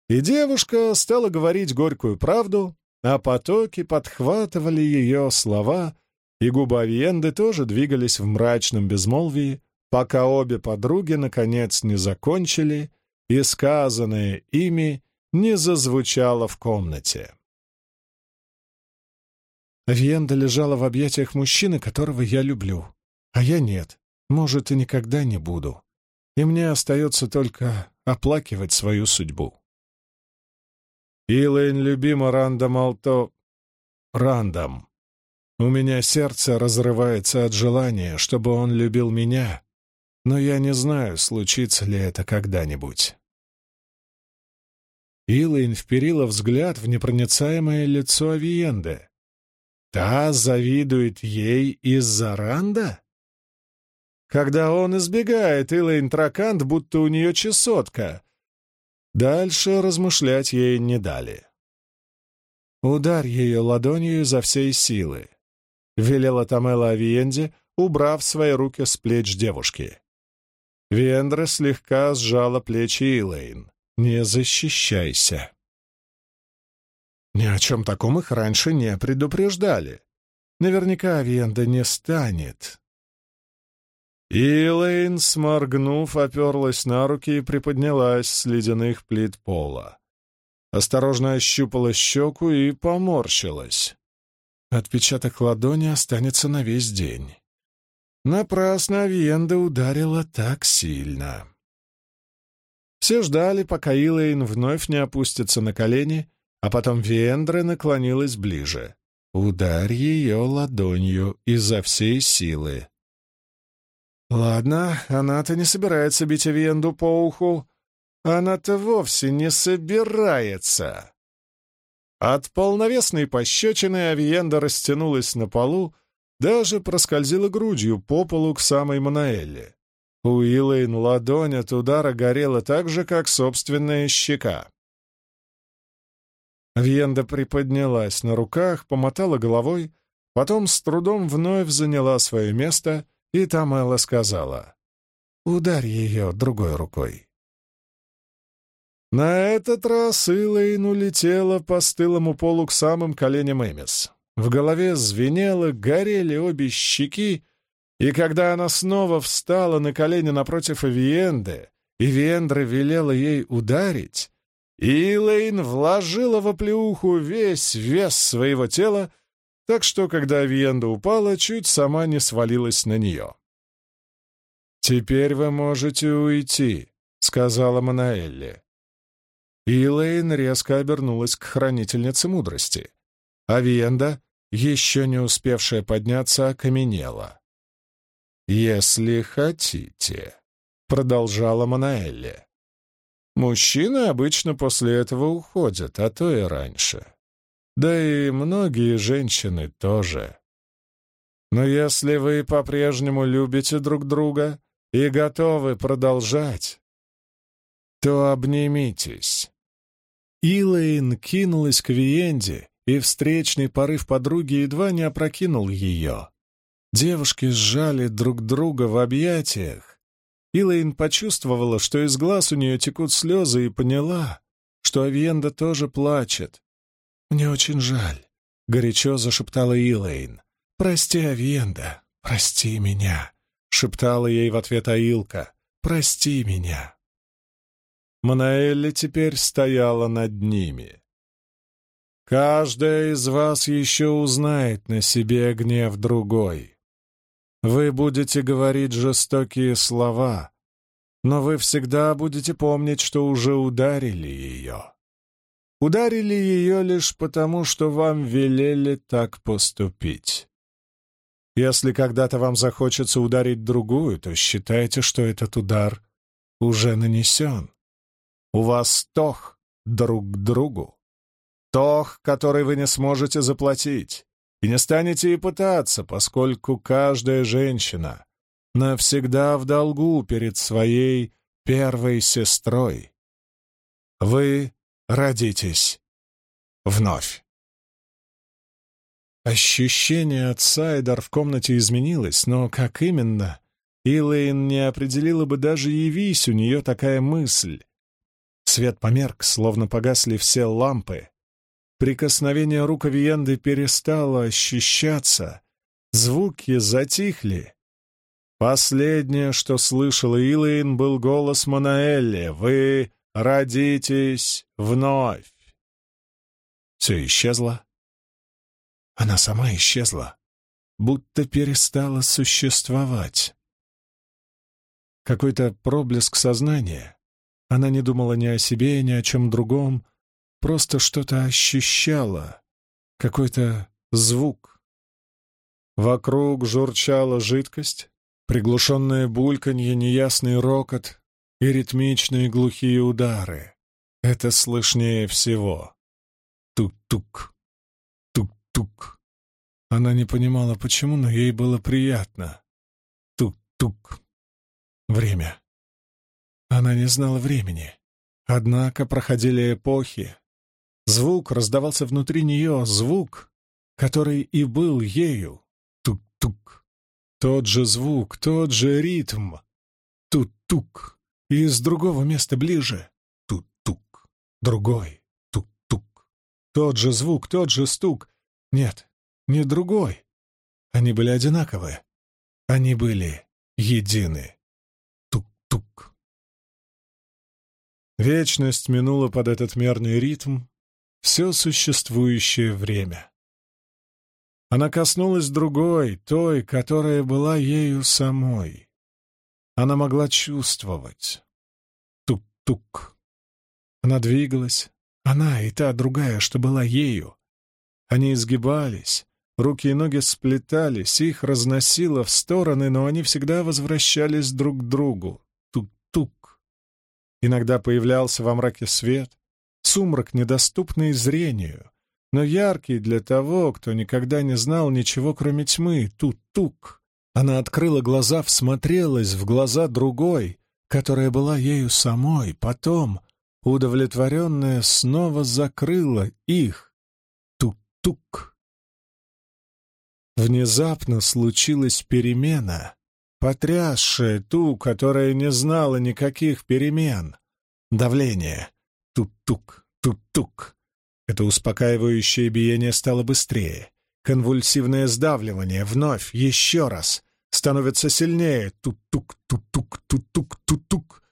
И девушка стала говорить горькую правду, а потоки подхватывали ее слова, и губы Авиенды тоже двигались в мрачном безмолвии, пока обе подруги, наконец, не закончили, и сказанное ими не зазвучало в комнате. Авиенда лежала в объятиях мужчины, которого я люблю, а я нет, может, и никогда не буду. И мне остается только оплакивать свою судьбу. Илэйн любима Рандом Алто... Рандом. У меня сердце разрывается от желания, чтобы он любил меня, но я не знаю, случится ли это когда-нибудь. Илэйн вперила взгляд в непроницаемое лицо Авиенды. Та завидует ей из-за Ранда? Когда он избегает Илэйн Тракант, будто у нее чесотка. Дальше размышлять ей не дали. «Ударь ее ладонью изо всей силы», — велела Тамела Авиенде, убрав свои руки с плеч девушки. Вендра слегка сжала плечи Илэйн. «Не защищайся». Ни о чем таком их раньше не предупреждали. Наверняка Венда не станет. Илэйн, сморгнув, оперлась на руки и приподнялась с ледяных плит пола. Осторожно ощупала щеку и поморщилась. Отпечаток ладони останется на весь день. Напрасно Венда ударила так сильно. Все ждали, пока Илэйн вновь не опустится на колени а потом Вендра наклонилась ближе. Ударь ее ладонью изо всей силы. Ладно, она-то не собирается бить Венду по уху. Она-то вовсе не собирается. От полновесной пощечины Авиенда растянулась на полу, даже проскользила грудью по полу к самой Манаэле. У Илэйн ладонь от удара горела так же, как собственная щека. Вьенда приподнялась на руках, помотала головой, потом с трудом вновь заняла свое место, и Тамела сказала «Ударь ее другой рукой». На этот раз Илэйн улетела по стылому полу к самым коленям Эмис. В голове звенело, горели обе щеки, и когда она снова встала на колени напротив Авиенды, и Вендра велела ей ударить, Илэйн вложила в оплеуху весь вес своего тела, так что, когда Авиенда упала, чуть сама не свалилась на нее. «Теперь вы можете уйти», — сказала Манаэлли. Илэйн резко обернулась к хранительнице мудрости. Авиенда, еще не успевшая подняться, окаменела. «Если хотите», — продолжала Манаэлли. Мужчины обычно после этого уходят, а то и раньше. Да и многие женщины тоже. Но если вы по-прежнему любите друг друга и готовы продолжать, то обнимитесь. Илэйн кинулась к Виенде, и встречный порыв подруги едва не опрокинул ее. Девушки сжали друг друга в объятиях, Илэйн почувствовала, что из глаз у нее текут слезы, и поняла, что Авиенда тоже плачет. «Мне очень жаль», — горячо зашептала Илэйн. «Прости, Авиенда, прости меня», — шептала ей в ответ Аилка. «Прости меня». Манаэлли теперь стояла над ними. «Каждая из вас еще узнает на себе гнев другой. Вы будете говорить жестокие слова, но вы всегда будете помнить, что уже ударили ее. Ударили ее лишь потому, что вам велели так поступить. Если когда-то вам захочется ударить другую, то считайте, что этот удар уже нанесен. У вас тох друг к другу. Тох, который вы не сможете заплатить, и не станете и пытаться, поскольку каждая женщина навсегда в долгу перед своей первой сестрой. Вы родитесь вновь. Ощущение от Сайдар в комнате изменилось, но как именно, Илэйн не определила бы даже явись у нее такая мысль. Свет померк, словно погасли все лампы. Прикосновение рук Авиенды перестало ощущаться. Звуки затихли. Последнее, что слышала Илэйн, был голос Манаэлли. «Вы родитесь вновь!» Все исчезло. Она сама исчезла, будто перестала существовать. Какой-то проблеск сознания, она не думала ни о себе, ни о чем другом, просто что-то ощущала, какой-то звук. Вокруг журчала жидкость, приглушенное бульканье, неясный рокот и ритмичные глухие удары. Это слышнее всего. Тук-тук, тук-тук. Она не понимала, почему, но ей было приятно. Тук-тук. Время. Она не знала времени. Однако проходили эпохи. Звук раздавался внутри нее, звук, который и был ею. Тук-тук. Тот же звук, тот же ритм. Тук-тук. И из другого места ближе. Тук-тук. Другой. Тук-тук. Тот же звук, тот же стук. Нет, не другой. Они были одинаковы. Они были едины. Тук-тук. Вечность минула под этот мерный ритм все существующее время. Она коснулась другой, той, которая была ею самой. Она могла чувствовать. Тук-тук. Она двигалась. Она и та другая, что была ею. Они изгибались, руки и ноги сплетались, их разносило в стороны, но они всегда возвращались друг к другу. Иногда появлялся во мраке свет, сумрак, недоступный зрению, но яркий для того, кто никогда не знал ничего, кроме тьмы, тут-тук. Она открыла глаза, всмотрелась в глаза другой, которая была ею самой, потом, удовлетворенная, снова закрыла их. Тук-тук. Внезапно случилась перемена, потрясшая ту, которая не знала никаких перемен. Давление. Тук-тук, тук-тук. Это успокаивающее биение стало быстрее. Конвульсивное сдавливание вновь, еще раз. Становится сильнее. Тук-тук, тук-тук, тук-тук, тук-тук.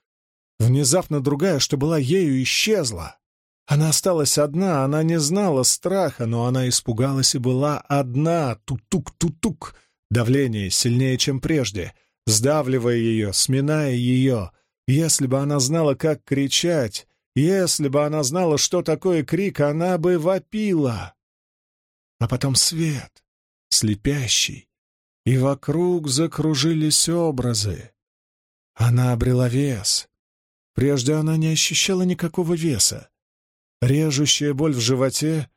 Внезапно другая, что была ею, исчезла. Она осталась одна, она не знала страха, но она испугалась и была одна. Тук-тук-тук-тук. Давление сильнее, чем прежде сдавливая ее, сминая ее. Если бы она знала, как кричать, если бы она знала, что такое крик, она бы вопила. А потом свет, слепящий, и вокруг закружились образы. Она обрела вес. Прежде она не ощущала никакого веса. Режущая боль в животе,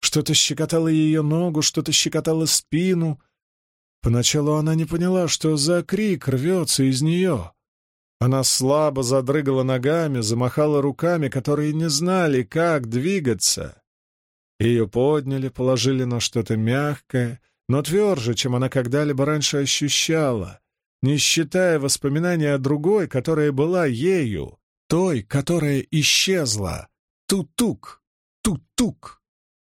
что-то щекотало ее ногу, что-то щекотало спину — Поначалу она не поняла, что за крик рвется из нее. Она слабо задрыгала ногами, замахала руками, которые не знали, как двигаться. Ее подняли, положили на что-то мягкое, но тверже, чем она когда-либо раньше ощущала. не считая воспоминаний о другой, которая была ею, той, которая исчезла. Тутук, тутук.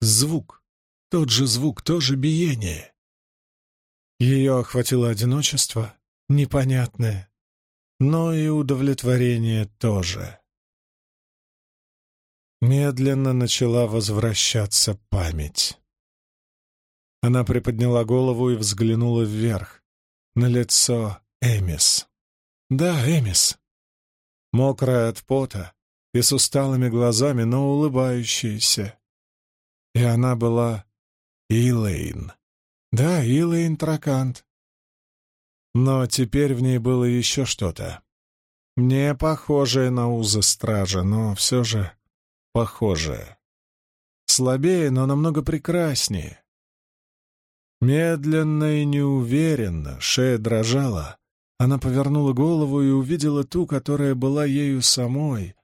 Звук, тот же звук, то же биение. Ее охватило одиночество, непонятное, но и удовлетворение тоже. Медленно начала возвращаться память. Она приподняла голову и взглянула вверх, на лицо Эмис. Да, Эмис. Мокрая от пота и с усталыми глазами, но улыбающаяся. И она была Илэйн. Да, Илэйн Тракант. Но теперь в ней было еще что-то. Не похожее на узы стража, но все же похожее. Слабее, но намного прекраснее. Медленно и неуверенно шея дрожала. Она повернула голову и увидела ту, которая была ею самой,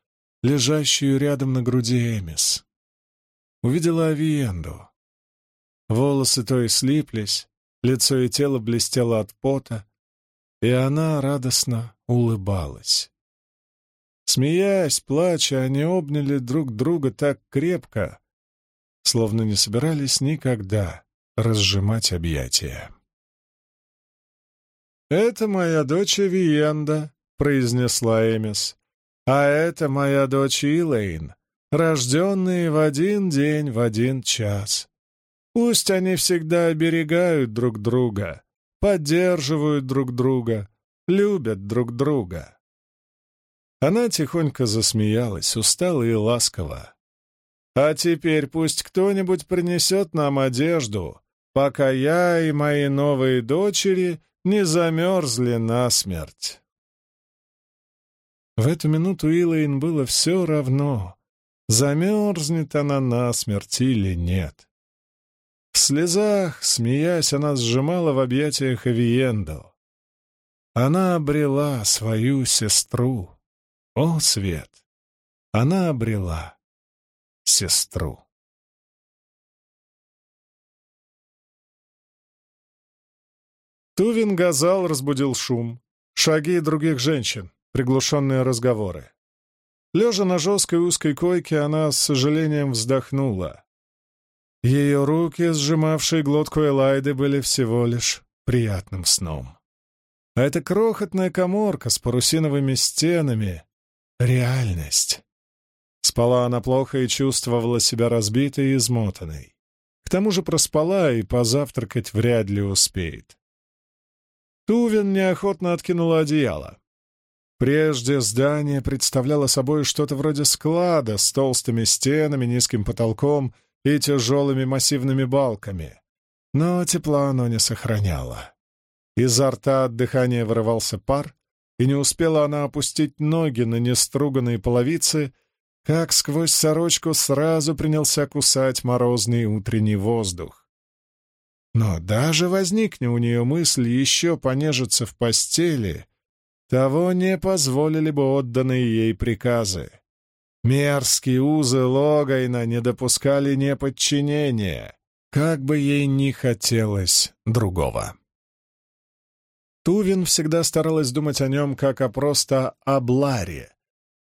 лежащую рядом на груди Эмис. Увидела Авиенду. Волосы то и слиплись, лицо и тело блестело от пота, и она радостно улыбалась. Смеясь, плача, они обняли друг друга так крепко, словно не собирались никогда разжимать объятия. «Это моя дочь Виенда», — произнесла Эмис. «А это моя дочь Илэйн, рожденные в один день, в один час. Пусть они всегда оберегают друг друга, поддерживают друг друга, любят друг друга». Она тихонько засмеялась, устало и ласково. «А теперь пусть кто-нибудь принесет нам одежду, пока я и мои новые дочери не замерзли насмерть. В эту минуту Илэйн было все равно, замерзнет она насмерть или нет. В слезах, смеясь, она сжимала в объятиях Авиендо. Она обрела свою сестру. О, свет! Она обрела сестру. Тувин Газал разбудил шум, шаги других женщин, приглушенные разговоры. Лежа на жесткой узкой койке, она с сожалением вздохнула. Ее руки, сжимавшие глотку Элайды, были всего лишь приятным сном. А эта крохотная коморка с парусиновыми стенами — реальность. Спала она плохо и чувствовала себя разбитой и измотанной. К тому же проспала и позавтракать вряд ли успеет. Тувин неохотно откинула одеяло. Прежде здание представляло собой что-то вроде склада с толстыми стенами, низким потолком и тяжелыми массивными балками. Но тепла оно не сохраняло. Изо рта от дыхания вырывался пар, и не успела она опустить ноги на неструганные половицы, как сквозь сорочку сразу принялся кусать морозный утренний воздух. Но даже возникне у нее мысль еще понежиться в постели, того не позволили бы отданные ей приказы. Мерзкие узы Логайна не допускали неподчинения, как бы ей ни хотелось другого. Тувин всегда старалась думать о нем как о просто Абларе,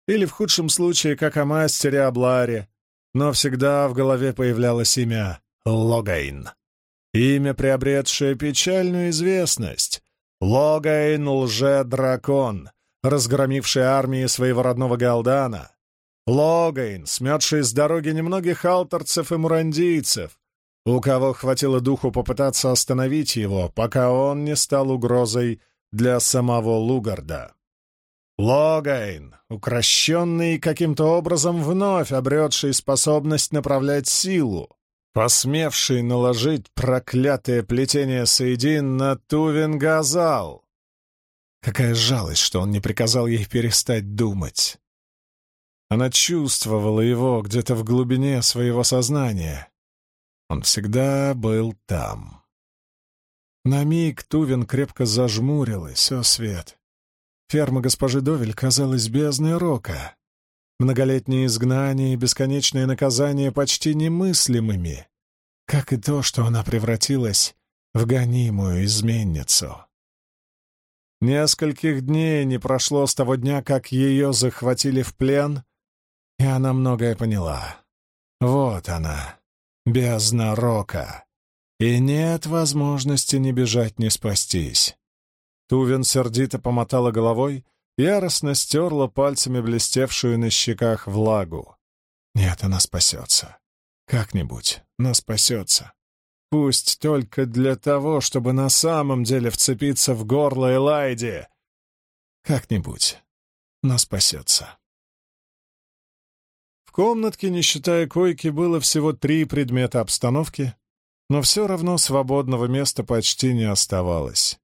или в худшем случае как о мастере Абларе, но всегда в голове появлялось имя Логайн. Имя, приобретшее печальную известность. Логайн лже-дракон, разгромивший армии своего родного Галдана. Логайн, сметший с дороги немногих алторцев и мурандийцев, у кого хватило духу попытаться остановить его, пока он не стал угрозой для самого Лугарда. Логайн, укращенный каким-то образом вновь обретший способность направлять силу, посмевший наложить проклятое плетение Саидин на Тувенгазал. Какая жалость, что он не приказал ей перестать думать. Она чувствовала его где-то в глубине своего сознания. Он всегда был там. На миг Тувин крепко зажмурилась, о свет. Ферма госпожи Довель казалась бездной рока. Многолетнее изгнание и бесконечные наказания почти немыслимыми, как и то, что она превратилась в гонимую изменницу. Нескольких дней не прошло с того дня, как ее захватили в плен, и она многое поняла. Вот она, бездна рока. И нет возможности ни бежать, ни спастись. Тувин сердито помотала головой, яростно стерла пальцами блестевшую на щеках влагу. Нет, она спасется. Как-нибудь, но спасется. Пусть только для того, чтобы на самом деле вцепиться в горло Элайди. Как-нибудь, но спасется. Комнатке, не считая койки, было всего три предмета обстановки, но все равно свободного места почти не оставалось.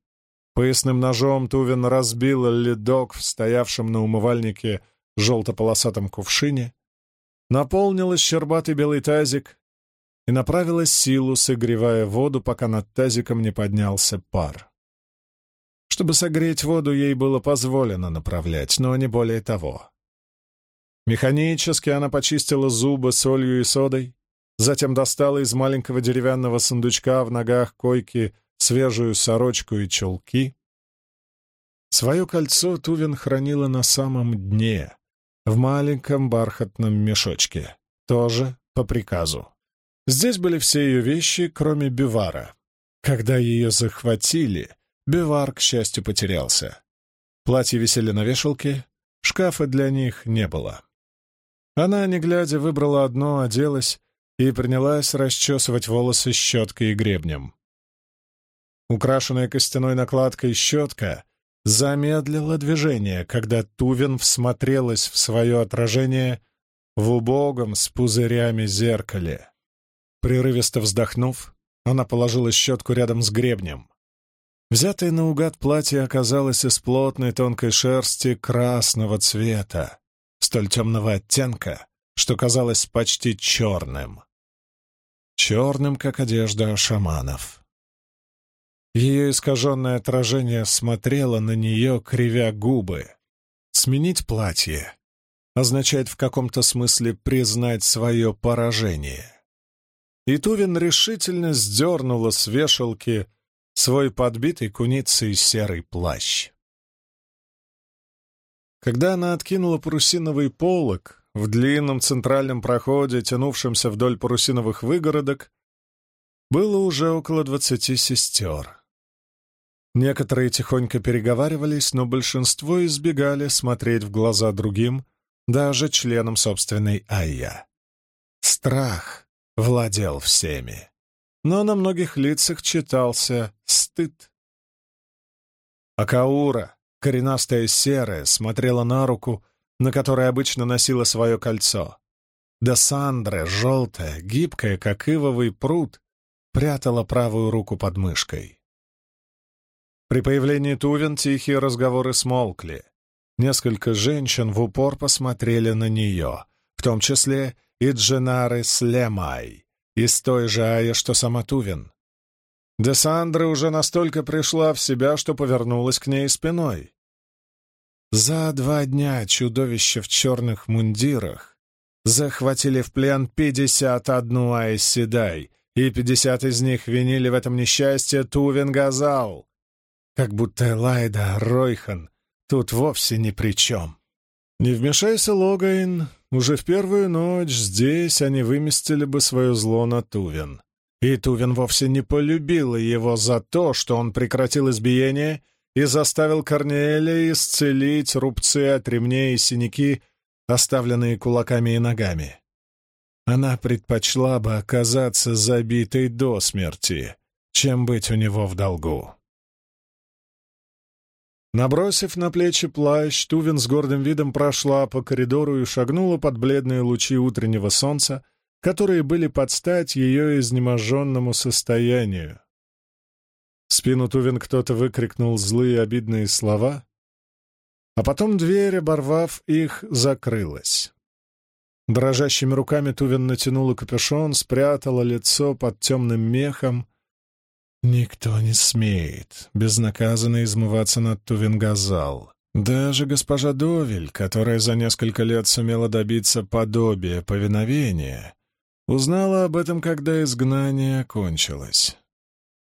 Поясным ножом Тувин разбил ледок в стоявшем на умывальнике желто-полосатом кувшине, наполнил щербатый белый тазик и направила силу, согревая воду, пока над тазиком не поднялся пар. Чтобы согреть воду, ей было позволено направлять, но не более того. Механически она почистила зубы солью и содой, затем достала из маленького деревянного сундучка в ногах койки свежую сорочку и чулки. Свое кольцо Тувин хранила на самом дне, в маленьком бархатном мешочке, тоже по приказу. Здесь были все ее вещи, кроме бивара. Когда ее захватили, бивар, к счастью, потерялся. Платья висели на вешалке, шкафа для них не было. Она, не глядя, выбрала одно, оделась и принялась расчесывать волосы щеткой и гребнем. Украшенная костяной накладкой щетка замедлила движение, когда Тувин всмотрелась в свое отражение в убогом с пузырями зеркале. Прерывисто вздохнув, она положила щетку рядом с гребнем. Взятое наугад платье оказалось из плотной тонкой шерсти красного цвета, столь темного оттенка, что казалось почти черным черным, как одежда шаманов. Ее искаженное отражение смотрело на нее, кривя губы. Сменить платье означает в каком-то смысле признать свое поражение. И Тувин решительно сдернула с вешалки свой подбитый куницей серый плащ. Когда она откинула парусиновый полог, в длинном центральном проходе, тянувшемся вдоль парусиновых выгородок, было уже около двадцати сестер. Некоторые тихонько переговаривались, но большинство избегали смотреть в глаза другим, даже членам собственной Айя. Страх владел всеми, но на многих лицах читался стыд. Акаура, коренастая серая, смотрела на руку, на которой обычно носила свое кольцо. Да Сандра, желтая, гибкая, как ивовый пруд, прятала правую руку под мышкой. При появлении Тувен тихие разговоры смолкли. Несколько женщин в упор посмотрели на нее, в том числе и Дженары Слемай, из той же Ая, что сама Тувен. Десандра уже настолько пришла в себя, что повернулась к ней спиной. За два дня чудовища в черных мундирах захватили в плен пятьдесят одну Айседай, и пятьдесят из них винили в этом несчастье Тувен Газал, как будто Элайда Ройхан тут вовсе ни при чем. Не вмешайся, Логайн, уже в первую ночь здесь они выместили бы свое зло на Тувен. И Тувен вовсе не полюбила его за то, что он прекратил избиение и заставил Корнеля исцелить рубцы от ремней и синяки, оставленные кулаками и ногами. Она предпочла бы оказаться забитой до смерти, чем быть у него в долгу. Набросив на плечи плащ, Тувин с гордым видом прошла по коридору и шагнула под бледные лучи утреннего солнца, которые были под стать ее изнеможенному состоянию. В спину Тувин кто-то выкрикнул злые обидные слова, а потом дверь, оборвав их, закрылась. Дрожащими руками Тувин натянула капюшон, спрятала лицо под темным мехом. Никто не смеет безнаказанно измываться над Тувин-Газал. Даже госпожа Довель, которая за несколько лет сумела добиться подобия повиновения, узнала об этом, когда изгнание кончилось.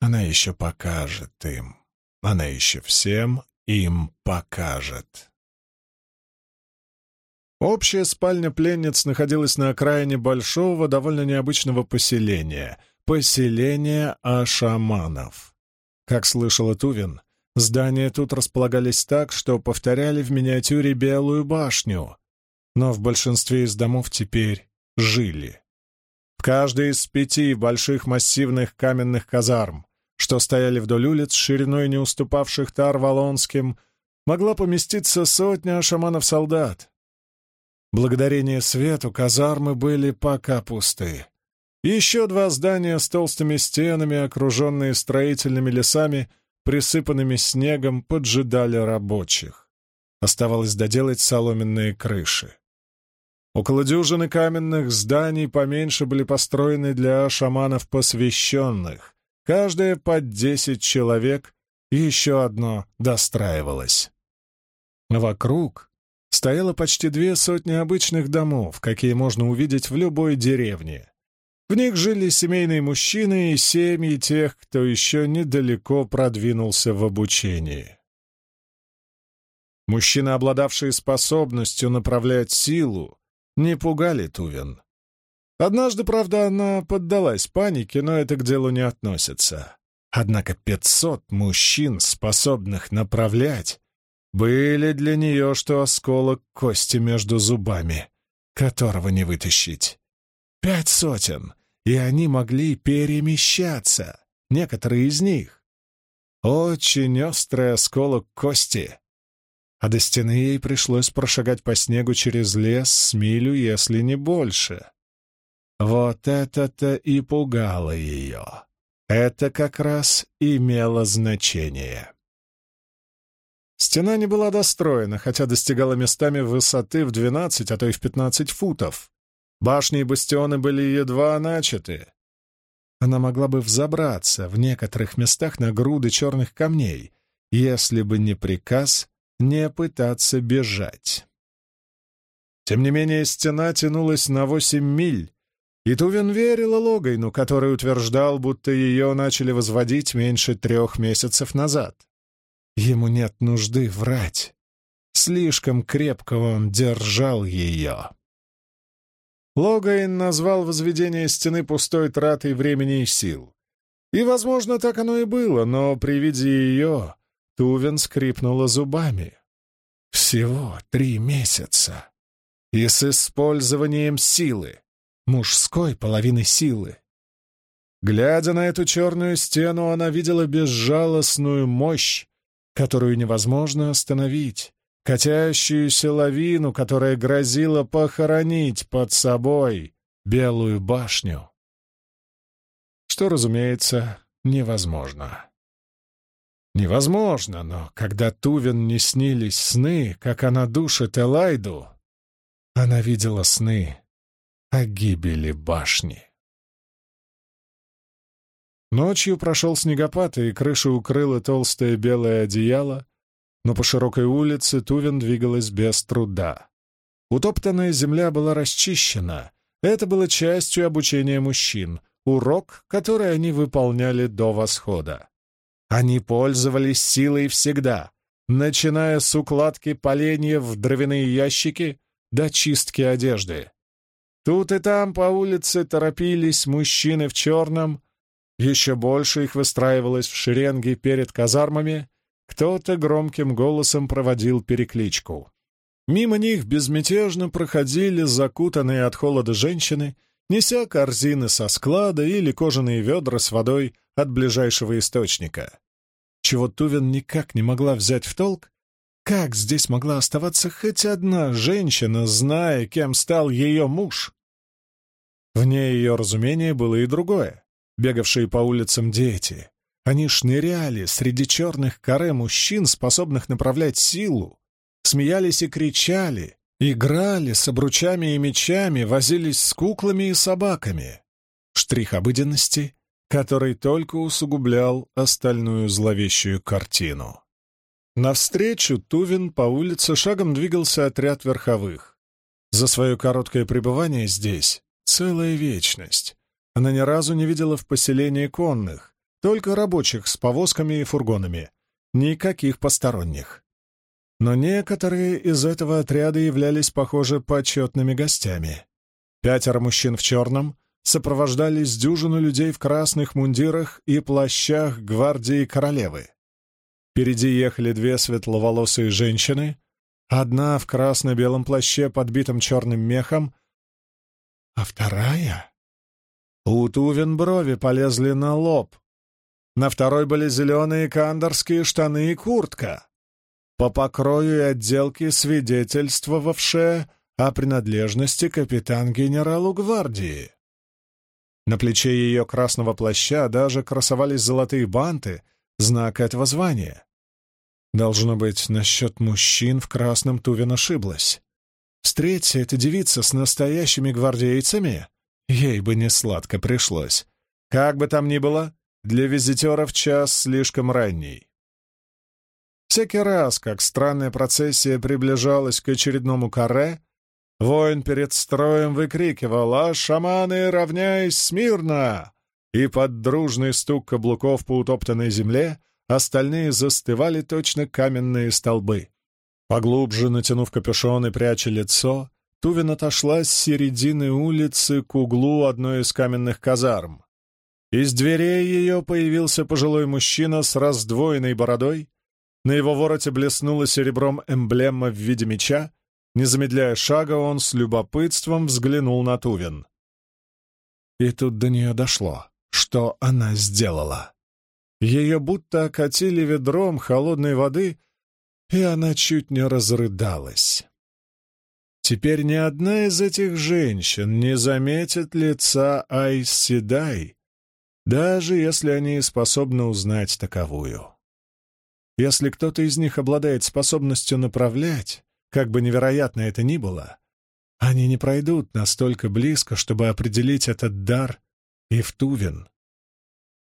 Она еще покажет им. Она еще всем им покажет. Общая спальня пленниц находилась на окраине большого, довольно необычного поселения — поселения Ашаманов. Как слышала Тувин, здания тут располагались так, что повторяли в миниатюре Белую башню, но в большинстве из домов теперь жили. В каждой из пяти больших массивных каменных казарм, что стояли вдоль улиц, шириной не уступавших Тар-Валонским, могла поместиться сотня шаманов-солдат. Благодарение свету казармы были пока пусты. Еще два здания с толстыми стенами, окруженные строительными лесами, присыпанными снегом, поджидали рабочих. Оставалось доделать соломенные крыши. Около дюжины каменных зданий поменьше были построены для шаманов посвященных, каждое под десять человек, и еще одно достраивалось. Вокруг стояло почти две сотни обычных домов, какие можно увидеть в любой деревне. В них жили семейные мужчины и семьи тех, кто еще недалеко продвинулся в обучении. Мужчины, обладавшие способностью направлять силу, не пугали Тувин. Однажды, правда, она поддалась панике, но это к делу не относится. Однако пятьсот мужчин, способных направлять, были для нее, что осколок кости между зубами, которого не вытащить. Пять сотен, и они могли перемещаться, некоторые из них. Очень острый осколок кости, а до стены ей пришлось прошагать по снегу через лес с милю, если не больше. Вот это-то и пугало ее. Это как раз имело значение. Стена не была достроена, хотя достигала местами высоты в 12, а то и в 15 футов. Башни и бастионы были едва начаты. Она могла бы взобраться в некоторых местах на груды черных камней, если бы не приказ не пытаться бежать. Тем не менее, стена тянулась на восемь миль, и Тувин верила Логайну, который утверждал, будто ее начали возводить меньше трех месяцев назад. Ему нет нужды врать. Слишком крепко он держал ее. Логайн назвал возведение стены пустой тратой времени и сил. И, возможно, так оно и было, но при виде ее Тувен скрипнула зубами. Всего три месяца. И с использованием силы, мужской половины силы. Глядя на эту черную стену, она видела безжалостную мощь, которую невозможно остановить, катящуюся лавину, которая грозила похоронить под собой Белую башню. Что, разумеется, невозможно. Невозможно, но когда Тувен не снились сны, как она душит Элайду, она видела сны о гибели башни. Ночью прошел снегопад, и крышу укрыло толстое белое одеяло, но по широкой улице Тувен двигалась без труда. Утоптанная земля была расчищена. Это было частью обучения мужчин, урок, который они выполняли до восхода. Они пользовались силой всегда, начиная с укладки поленьев в дровяные ящики до чистки одежды. Тут и там по улице торопились мужчины в черном, еще больше их выстраивалось в шеренги перед казармами, кто-то громким голосом проводил перекличку. Мимо них безмятежно проходили закутанные от холода женщины, неся корзины со склада или кожаные ведра с водой от ближайшего источника. Чего Тувин никак не могла взять в толк, как здесь могла оставаться хоть одна женщина, зная, кем стал ее муж? Вне ее разумения было и другое. Бегавшие по улицам дети. Они шныряли среди черных каре мужчин, способных направлять силу, смеялись и кричали, играли с обручами и мечами, возились с куклами и собаками. Штрих обыденности который только усугублял остальную зловещую картину. Навстречу Тувин по улице шагом двигался отряд верховых. За свое короткое пребывание здесь целая вечность. Она ни разу не видела в поселении конных, только рабочих с повозками и фургонами. никаких посторонних. Но некоторые из этого отряда являлись, похоже, почетными гостями. Пятеро мужчин в черном сопровождались дюжину людей в красных мундирах и плащах гвардии королевы. Впереди ехали две светловолосые женщины, одна в красно-белом плаще, подбитом черным мехом, а вторая... У Тувен брови полезли на лоб. На второй были зеленые кандорские штаны и куртка по покрою и отделке свидетельствовавшая о принадлежности капитан-генералу гвардии. На плече ее красного плаща даже красовались золотые банты, знак этого звания. Должно быть, насчет мужчин в красном Тувин ошиблась. Встреться эта девица с настоящими гвардейцами, ей бы не сладко пришлось. Как бы там ни было, для визитеров час слишком ранний. Всякий раз, как странная процессия приближалась к очередному каре, воин перед строем выкрикивал «А шаманы, равняйсь смирно!» И под дружный стук каблуков по утоптанной земле остальные застывали точно каменные столбы. Поглубже натянув капюшон и пряча лицо, Тувин отошла с середины улицы к углу одной из каменных казарм. Из дверей ее появился пожилой мужчина с раздвоенной бородой, на его вороте блеснула серебром эмблема в виде меча. Не замедляя шага, он с любопытством взглянул на Тувин. И тут до нее дошло, что она сделала. Ее будто окатили ведром холодной воды, и она чуть не разрыдалась. Теперь ни одна из этих женщин не заметит лица Айс Седай, даже если они способны узнать таковую. Если кто-то из них обладает способностью направлять, как бы невероятно это ни было, они не пройдут настолько близко, чтобы определить этот дар и в Тувин.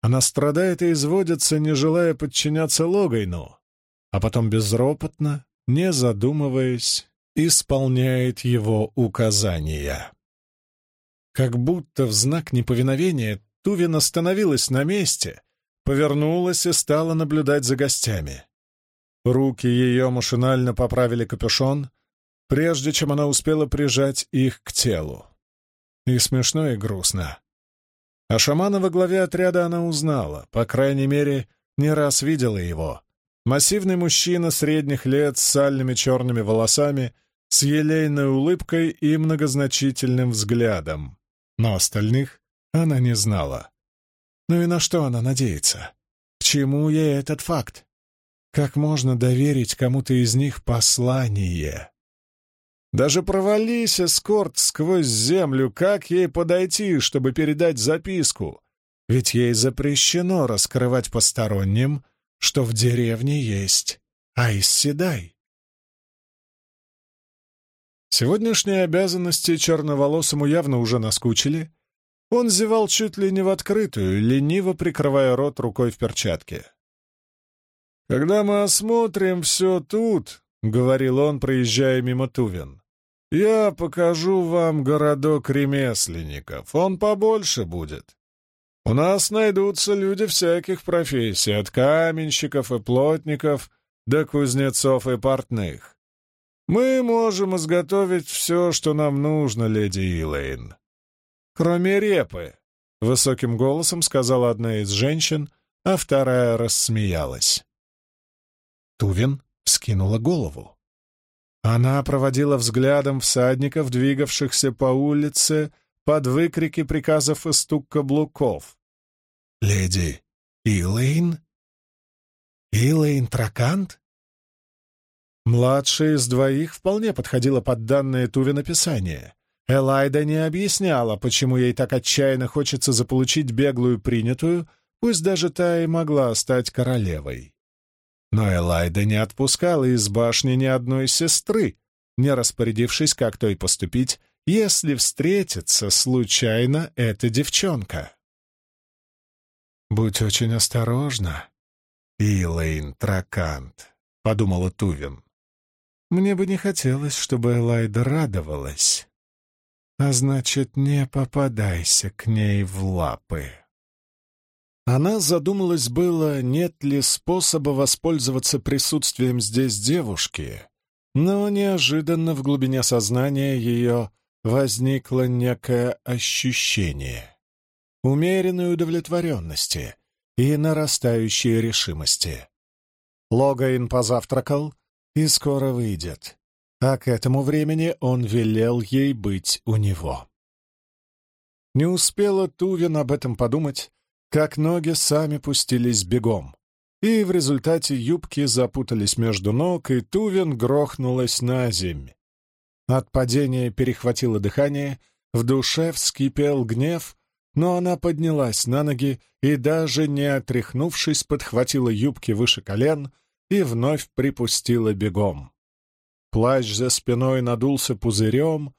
Она страдает и изводится, не желая подчиняться Логайну, а потом безропотно, не задумываясь, исполняет его указания. Как будто в знак неповиновения Тувин остановилась на месте повернулась и стала наблюдать за гостями. Руки ее машинально поправили капюшон, прежде чем она успела прижать их к телу. И смешно, и грустно. А шамана во главе отряда она узнала, по крайней мере, не раз видела его. Массивный мужчина средних лет с сальными черными волосами, с елейной улыбкой и многозначительным взглядом. Но остальных она не знала. Ну и на что она надеется? К чему ей этот факт? Как можно доверить кому-то из них послание? Даже провались эскорт сквозь землю, как ей подойти, чтобы передать записку? Ведь ей запрещено раскрывать посторонним, что в деревне есть Айсседай. Сегодняшние обязанности черноволосому явно уже наскучили, он зевал чуть ли не в открытую, лениво прикрывая рот рукой в перчатке. «Когда мы осмотрим все тут», — говорил он, проезжая мимо Тувин, — «я покажу вам городок ремесленников. Он побольше будет. У нас найдутся люди всяких профессий, от каменщиков и плотников до кузнецов и портных. Мы можем изготовить все, что нам нужно, леди Илэйн. «Кроме репы», — высоким голосом сказала одна из женщин, а вторая рассмеялась. Тувин скинула голову. Она проводила взглядом всадников, двигавшихся по улице, под выкрики приказов и стук каблуков. «Леди Илэйн? Илэйн Тракант?» Младшая из двоих вполне подходила под данное Тувин описание. Элайда не объясняла, почему ей так отчаянно хочется заполучить беглую принятую, пусть даже та и могла стать королевой. Но Элайда не отпускала из башни ни одной сестры, не распорядившись, как той поступить, если встретится случайно эта девчонка. «Будь очень осторожна, Илэйн Тракант», — подумала Тувин. «Мне бы не хотелось, чтобы Элайда радовалась» а значит, не попадайся к ней в лапы. Она задумалась было, нет ли способа воспользоваться присутствием здесь девушки, но неожиданно в глубине сознания ее возникло некое ощущение умеренной удовлетворенности и нарастающей решимости. Логайн позавтракал и скоро выйдет, а к этому времени он велел ей быть у него. Не успела Тувин об этом подумать, как ноги сами пустились бегом, и в результате юбки запутались между ног, и Тувин грохнулась на земь. От падения перехватило дыхание, в душе вскипел гнев, но она поднялась на ноги и, даже не отряхнувшись, подхватила юбки выше колен и вновь припустила бегом. Плащ за спиной надулся пузырем,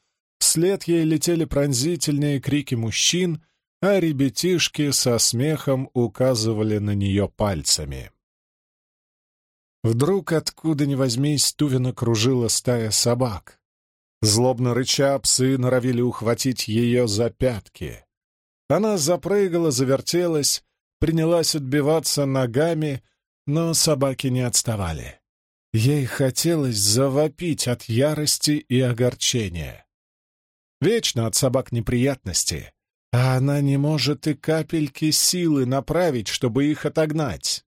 Вслед ей летели пронзительные крики мужчин, а ребятишки со смехом указывали на нее пальцами. Вдруг, откуда ни возьмись, Тувина кружила стая собак. Злобно рыча, псы норовили ухватить ее за пятки. Она запрыгала, завертелась, принялась отбиваться ногами, но собаки не отставали. Ей хотелось завопить от ярости и огорчения. Вечно от собак неприятности, а она не может и капельки силы направить, чтобы их отогнать.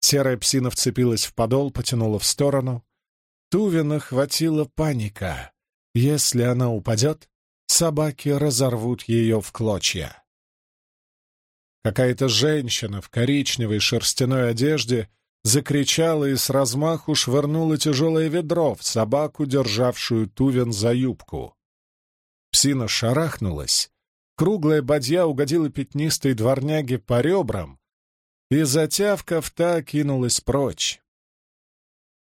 Серая псина вцепилась в подол, потянула в сторону. Тувина хватила паника. Если она упадет, собаки разорвут ее в клочья. Какая-то женщина в коричневой шерстяной одежде закричала и с размаху швырнула тяжелое ведро в собаку, державшую Тувин за юбку. Псина шарахнулась, круглая бадья угодила пятнистой дворняге по ребрам, и, затявкав, та кинулась прочь.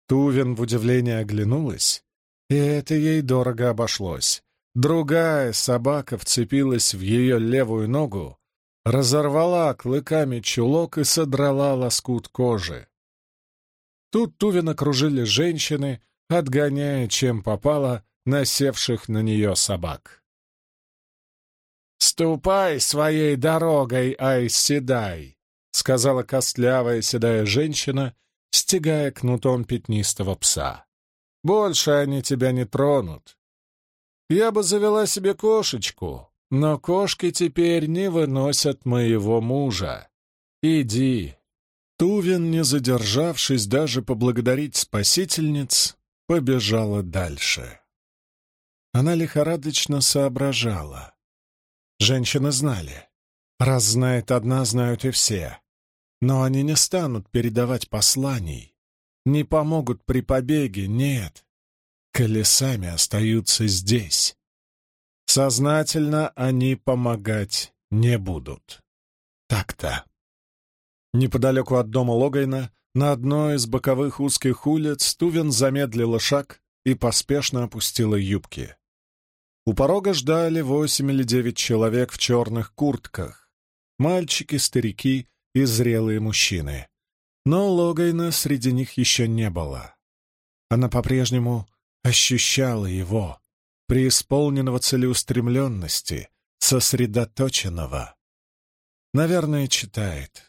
Тувин в удивлении оглянулась, и это ей дорого обошлось. Другая собака вцепилась в ее левую ногу, разорвала клыками чулок и содрала лоскут кожи. Тут Тувин окружили женщины, отгоняя, чем попало, насевших на нее собак. «Ступай своей дорогой, Айседай!» — сказала костлявая седая женщина, стегая кнутом пятнистого пса. «Больше они тебя не тронут. Я бы завела себе кошечку, но кошки теперь не выносят моего мужа. Иди». Тувин, не задержавшись даже поблагодарить спасительниц, побежала дальше. Она лихорадочно соображала. Женщины знали. Раз знает одна, знают и все. Но они не станут передавать посланий. Не помогут при побеге, нет. Колесами остаются здесь. Сознательно они помогать не будут. Так-то. Неподалеку от дома Логайна, на одной из боковых узких улиц, Тувен замедлила шаг и поспешно опустила юбки. У порога ждали восемь или девять человек в черных куртках. Мальчики, старики и зрелые мужчины. Но Логайна среди них еще не было. Она по-прежнему ощущала его, преисполненного целеустремленности, сосредоточенного. Наверное, читает.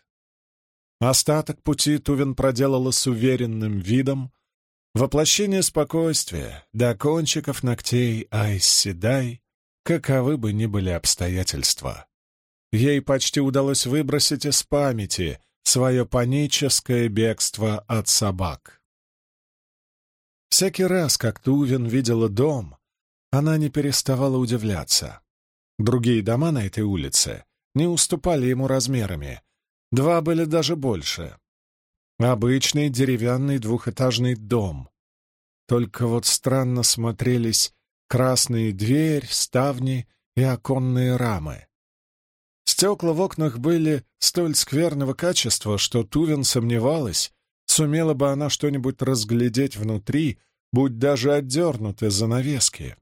Остаток пути Тувин проделала с уверенным видом, Воплощение спокойствия до кончиков ногтей Айсседай, каковы бы ни были обстоятельства. Ей почти удалось выбросить из памяти свое паническое бегство от собак. Всякий раз, как Тувин видела дом, она не переставала удивляться. Другие дома на этой улице не уступали ему размерами, два были даже больше. Обычный деревянный двухэтажный дом. Только вот странно смотрелись красные дверь, ставни и оконные рамы. Стекла в окнах были столь скверного качества, что Тувин сомневалась, сумела бы она что-нибудь разглядеть внутри, будь даже отдернуты занавески.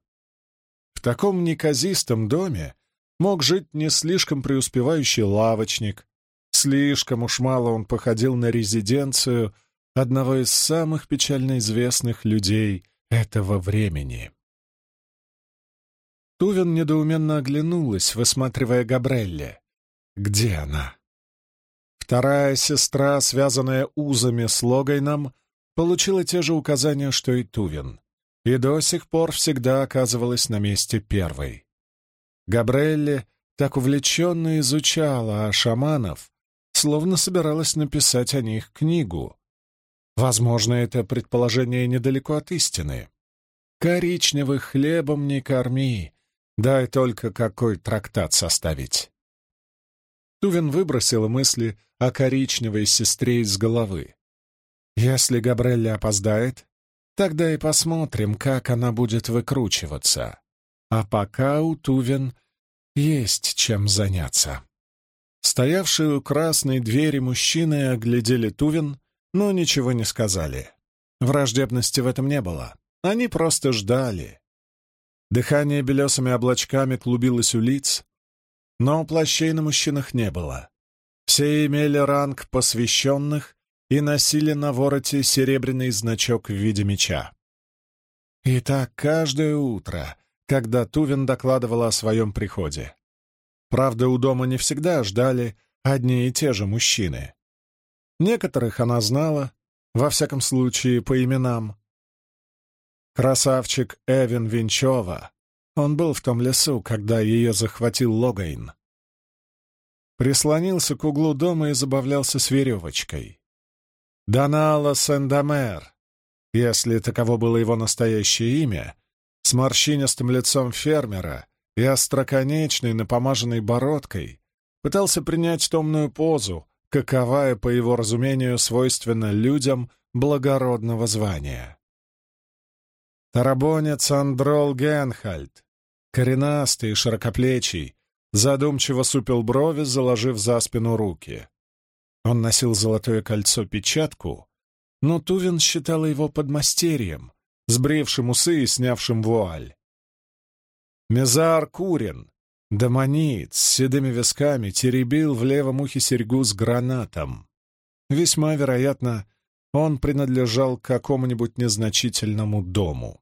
В таком неказистом доме мог жить не слишком преуспевающий лавочник, Слишком уж мало он походил на резиденцию одного из самых печально известных людей этого времени. Тувин недоуменно оглянулась, высматривая Габрелле. Где она? Вторая сестра, связанная узами с Логайном, получила те же указания, что и Тувин, и до сих пор всегда оказывалась на месте первой. Габрелли так увлеченно изучала шаманов, словно собиралась написать о них книгу. Возможно, это предположение недалеко от истины. Коричневых хлебом не корми, дай только какой трактат составить. Тувин выбросила мысли о коричневой сестре из головы. Если Габрелли опоздает, тогда и посмотрим, как она будет выкручиваться. А пока у Тувин есть чем заняться. Стоявшие у красной двери мужчины оглядели Тувин, но ничего не сказали. Враждебности в этом не было. Они просто ждали. Дыхание белесыми облачками клубилось у лиц, но плащей на мужчинах не было. Все имели ранг посвященных и носили на вороте серебряный значок в виде меча. И так каждое утро, когда Тувин докладывала о своем приходе. Правда, у дома не всегда ждали одни и те же мужчины. Некоторых она знала, во всяком случае, по именам. Красавчик Эвин Винчова, он был в том лесу, когда ее захватил Логайн. Прислонился к углу дома и забавлялся с веревочкой. Донала Сендамер, если таково было его настоящее имя, с морщинистым лицом фермера и остроконечной напомаженной бородкой, пытался принять томную позу, каковая, по его разумению, свойственна людям благородного звания. Тарабонец Андрол Генхальд, коренастый и широкоплечий, задумчиво супил брови, заложив за спину руки. Он носил золотое кольцо-печатку, но Тувин считала его подмастерьем, сбрившим усы и снявшим вуаль. Мезар Курин, демониц с седыми висками, теребил в левом ухе серьгу с гранатом. Весьма вероятно, он принадлежал к какому-нибудь незначительному дому.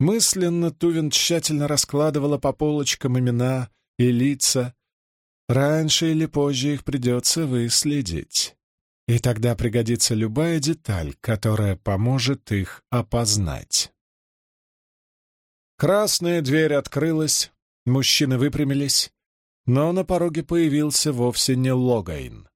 Мысленно Тувин тщательно раскладывала по полочкам имена и лица. Раньше или позже их придется выследить. И тогда пригодится любая деталь, которая поможет их опознать. Красная дверь открылась, мужчины выпрямились, но на пороге появился вовсе не Логайн.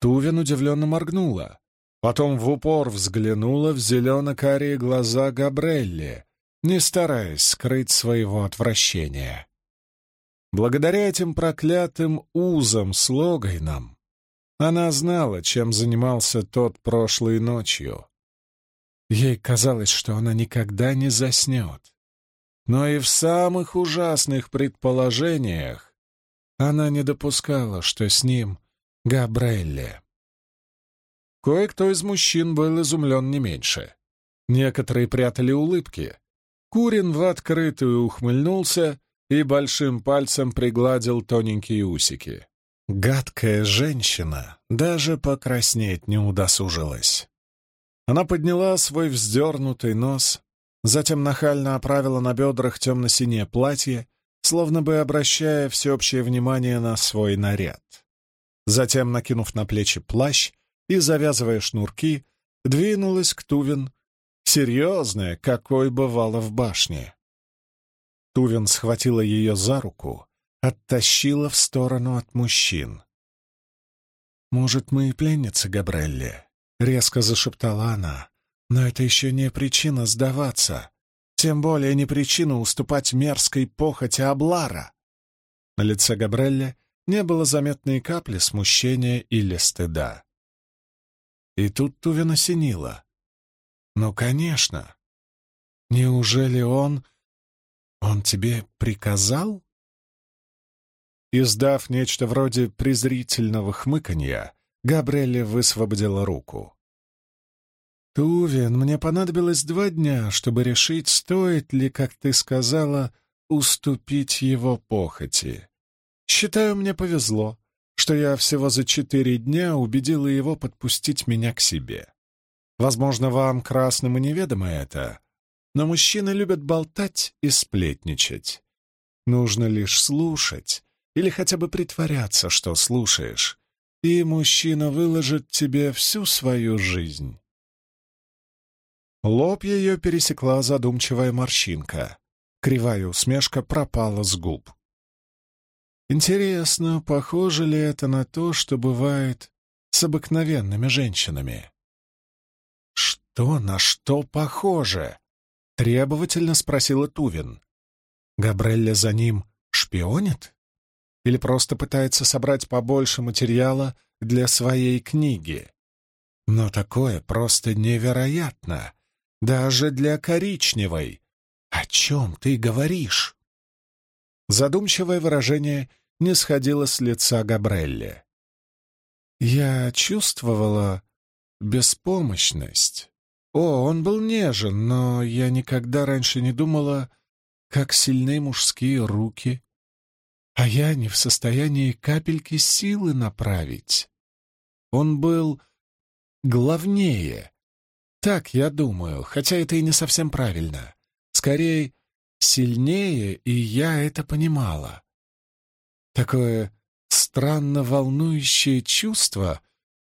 Тувин удивленно моргнула, потом в упор взглянула в зелено-карие глаза Габрелли, не стараясь скрыть своего отвращения. Благодаря этим проклятым узам с Логайном она знала, чем занимался тот прошлой ночью. Ей казалось, что она никогда не заснет но и в самых ужасных предположениях она не допускала, что с ним Габрелли. Кое-кто из мужчин был изумлен не меньше. Некоторые прятали улыбки. Курин в открытую ухмыльнулся и большим пальцем пригладил тоненькие усики. Гадкая женщина даже покраснеть не удосужилась. Она подняла свой вздернутый нос, Затем нахально оправила на бедрах темно-синее платье, словно бы обращая всеобщее внимание на свой наряд. Затем, накинув на плечи плащ и завязывая шнурки, двинулась к Тувин, серьезная, какой бывало в башне. Тувин схватила ее за руку, оттащила в сторону от мужчин. «Может, мы и пленницы, Габрелли?» — резко зашептала она. Но это еще не причина сдаваться. Тем более не причина уступать мерзкой похоти Аблара. На лице Габрелли не было заметной капли смущения или стыда. И тут Тувин осенило. «Ну, конечно. Неужели он... он тебе приказал?» Издав нечто вроде презрительного хмыканья, Габрелли высвободила руку. «Тувин, мне понадобилось два дня, чтобы решить, стоит ли, как ты сказала, уступить его похоти. Считаю, мне повезло, что я всего за четыре дня убедила его подпустить меня к себе. Возможно, вам, красным, неведомо это, но мужчины любят болтать и сплетничать. Нужно лишь слушать или хотя бы притворяться, что слушаешь, и мужчина выложит тебе всю свою жизнь. Лоб ее пересекла задумчивая морщинка. Кривая усмешка пропала с губ. Интересно, похоже ли это на то, что бывает с обыкновенными женщинами? «Что на что похоже?» — требовательно спросила Тувин. «Габрелля за ним шпионит? Или просто пытается собрать побольше материала для своей книги? Но такое просто невероятно, даже для коричневой. О чем ты говоришь?» Задумчивое выражение не сходило с лица Габрелли. Я чувствовала беспомощность. О, он был нежен, но я никогда раньше не думала, как сильны мужские руки, а я не в состоянии капельки силы направить. Он был главнее. Так я думаю, хотя это и не совсем правильно. Скорее, сильнее, и я это понимала. Такое странно волнующее чувство,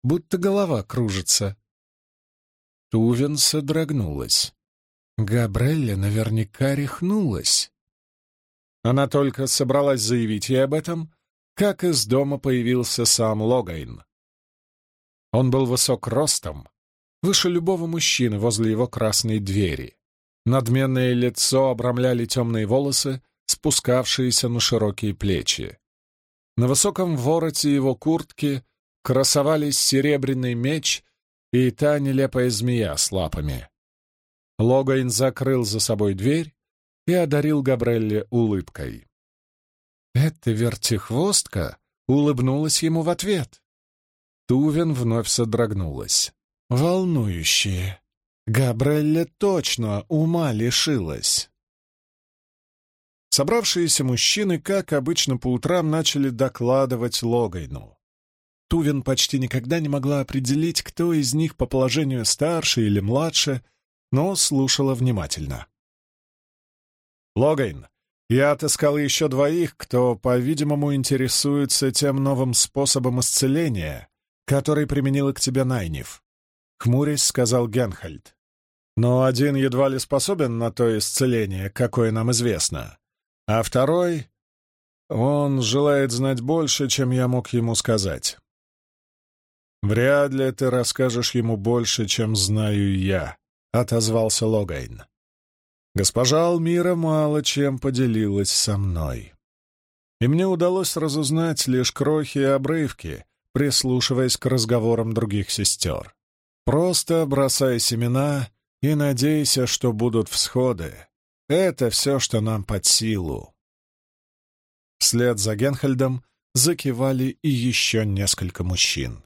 будто голова кружится. Тувен содрогнулась. Габрелля наверняка рехнулась. Она только собралась заявить ей об этом, как из дома появился сам Логайн. Он был высок ростом, выше любого мужчины возле его красной двери. Надменное лицо обрамляли темные волосы, спускавшиеся на широкие плечи. На высоком вороте его куртки красовались серебряный меч и та нелепая змея с лапами. Логайн закрыл за собой дверь и одарил Габрелле улыбкой. Эта вертихвостка улыбнулась ему в ответ. Тувен вновь содрогнулась. Волнующее. Габрелле точно ума лишилась. Собравшиеся мужчины, как обычно по утрам, начали докладывать Логайну. Тувин почти никогда не могла определить, кто из них по положению старше или младше, но слушала внимательно. «Логайн, я отыскал еще двоих, кто, по-видимому, интересуется тем новым способом исцеления, который применила к тебе Найниф», — хмурясь сказал Генхальд. Но один едва ли способен на то исцеление, какое нам известно. А второй... Он желает знать больше, чем я мог ему сказать. «Вряд ли ты расскажешь ему больше, чем знаю я», — отозвался Логайн. «Госпожа Алмира мало чем поделилась со мной. И мне удалось разузнать лишь крохи и обрывки, прислушиваясь к разговорам других сестер. Просто бросая семена и надейся, что будут всходы. Это все, что нам под силу. Вслед за Генхальдом закивали и еще несколько мужчин.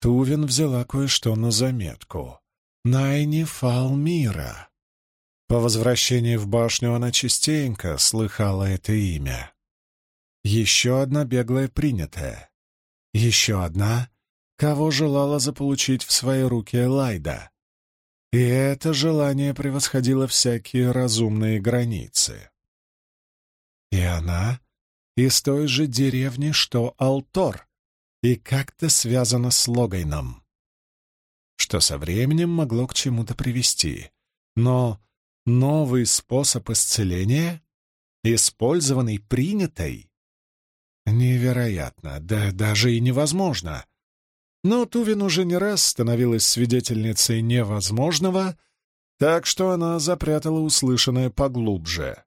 Тувин взяла кое-что на заметку. Найни Фалмира. По возвращении в башню она частенько слыхала это имя. Еще одна беглая принятая. Еще одна, кого желала заполучить в свои руки Элайда. И это желание превосходило всякие разумные границы. И она из той же деревни, что Алтор, и как-то связана с Логайном, что со временем могло к чему-то привести. Но новый способ исцеления, использованный принятой, невероятно, да даже и невозможно. Но Тувин уже не раз становилась свидетельницей невозможного, так что она запрятала услышанное поглубже.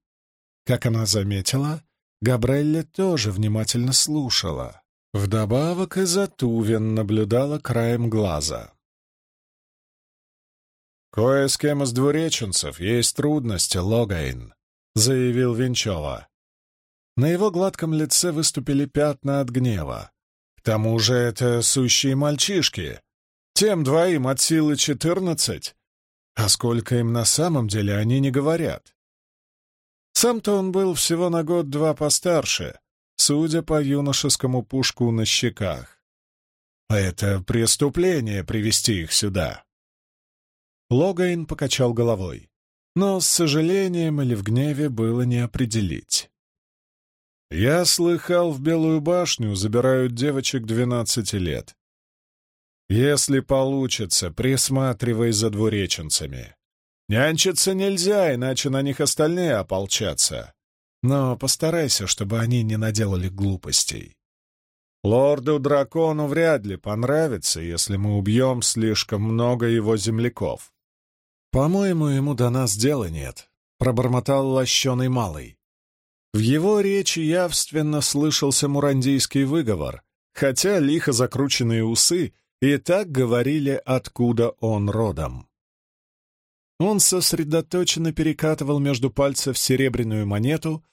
Как она заметила, Габрелля тоже внимательно слушала. Вдобавок и за Тувин наблюдала краем глаза. «Кое с кем из двуреченцев есть трудности, Логайн», — заявил Венчова. На его гладком лице выступили пятна от гнева. Тому же это сущие мальчишки. Тем двоим от силы четырнадцать. А сколько им на самом деле, они не говорят. Сам-то он был всего на год-два постарше, судя по юношескому пушку на щеках. Это преступление привести их сюда. Логайн покачал головой, но с сожалением или в гневе было не определить. Я слыхал, в Белую башню забирают девочек двенадцати лет. Если получится, присматривай за двуреченцами. Нянчиться нельзя, иначе на них остальные ополчатся. Но постарайся, чтобы они не наделали глупостей. Лорду-дракону вряд ли понравится, если мы убьем слишком много его земляков. По-моему, ему до нас дела нет, — пробормотал лощеный малый. В его речи явственно слышался мурандийский выговор, хотя лихо закрученные усы и так говорили, откуда он родом. Он сосредоточенно перекатывал между пальцев серебряную монету,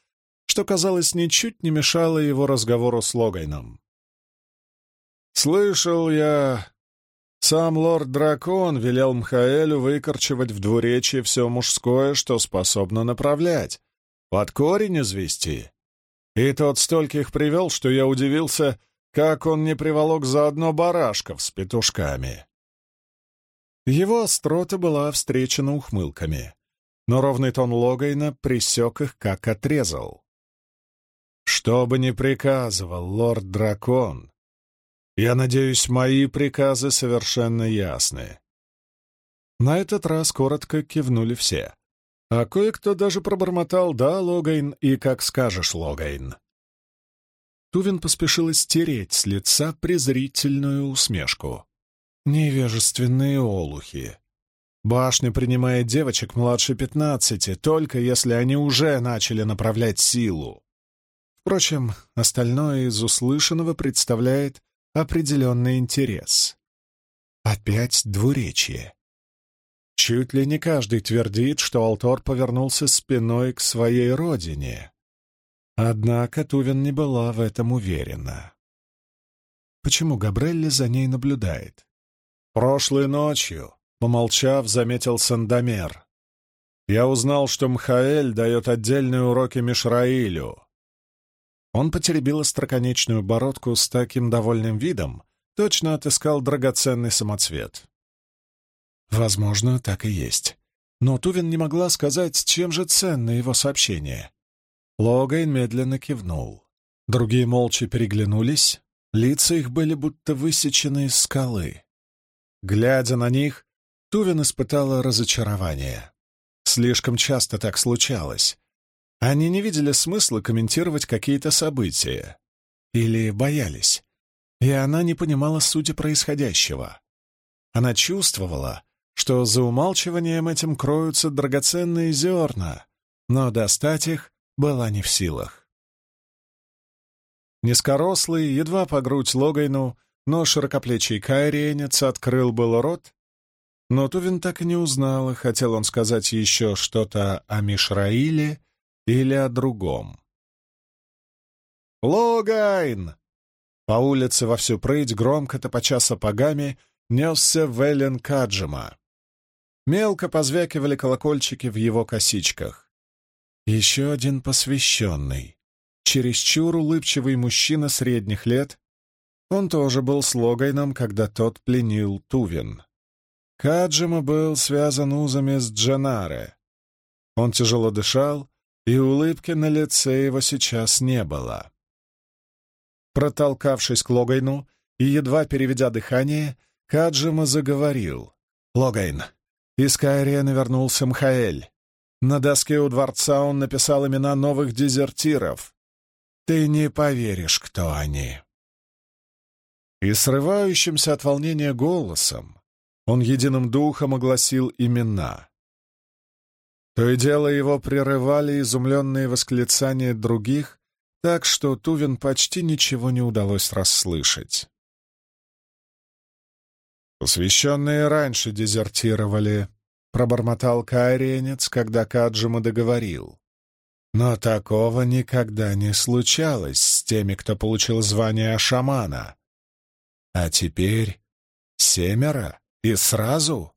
что, казалось, ничуть не мешало его разговору с Логайном. «Слышал я, сам лорд-дракон велел Мхаэлю выкорчевать в двуречье все мужское, что способно направлять, под корень извести. И тот стольких привел, что я удивился, как он не приволок заодно барашков с петушками. Его острота была встречена ухмылками, но ровный тон Логайна присек их, как отрезал. «Что бы ни приказывал лорд-дракон, я надеюсь, мои приказы совершенно ясны». На этот раз коротко кивнули все, а кое-кто даже пробормотал «Да, Логайн, и как скажешь, Логайн». Тувин поспешил стереть с лица презрительную усмешку. Невежественные олухи. Башня принимает девочек младше пятнадцати, только если они уже начали направлять силу. Впрочем, остальное из услышанного представляет определенный интерес. Опять двуречье. Чуть ли не каждый твердит, что Алтор повернулся спиной к своей родине. Однако Тувин не была в этом уверена. Почему Габрелли за ней наблюдает? Прошлой ночью, помолчав, заметил Сандомер. Я узнал, что Мхаэль дает отдельные уроки Мишраилю. Он потеребил остроконечную бородку с таким довольным видом, точно отыскал драгоценный самоцвет. Возможно, так и есть. Но Тувин не могла сказать, чем же ценно его сообщение. Логайн медленно кивнул. Другие молча переглянулись, лица их были будто высечены из скалы. Глядя на них, Тувин испытала разочарование. Слишком часто так случалось. Они не видели смысла комментировать какие-то события. Или боялись. И она не понимала сути происходящего. Она чувствовала, что за умалчиванием этим кроются драгоценные зерна, но достать их была не в силах. Низкорослый, едва по грудь Логайну, но широкоплечий кайриенец открыл был рот, но Тувин так и не узнал, хотел он сказать еще что-то о Мишраиле или о другом. «Логайн!» По улице во всю прыть, громко топоча сапогами, несся Велен Каджима. Мелко позвякивали колокольчики в его косичках. Еще один посвященный. Чересчур улыбчивый мужчина средних лет. Он тоже был с Логайном, когда тот пленил Тувин. Каджима был связан узами с Джанаре. Он тяжело дышал, и улыбки на лице его сейчас не было. Протолкавшись к Логайну и едва переведя дыхание, Каджима заговорил. «Логайн, из Кайрена вернулся Мхаэль. На доске у дворца он написал имена новых дезертиров. Ты не поверишь, кто они. И срывающимся от волнения голосом он единым духом огласил имена. То и дело его прерывали изумленные восклицания других, так что Тувин почти ничего не удалось расслышать. Посвященные раньше дезертировали, — пробормотал Кайренец, когда Каджима договорил. Но такого никогда не случалось с теми, кто получил звание шамана. А теперь семеро и сразу?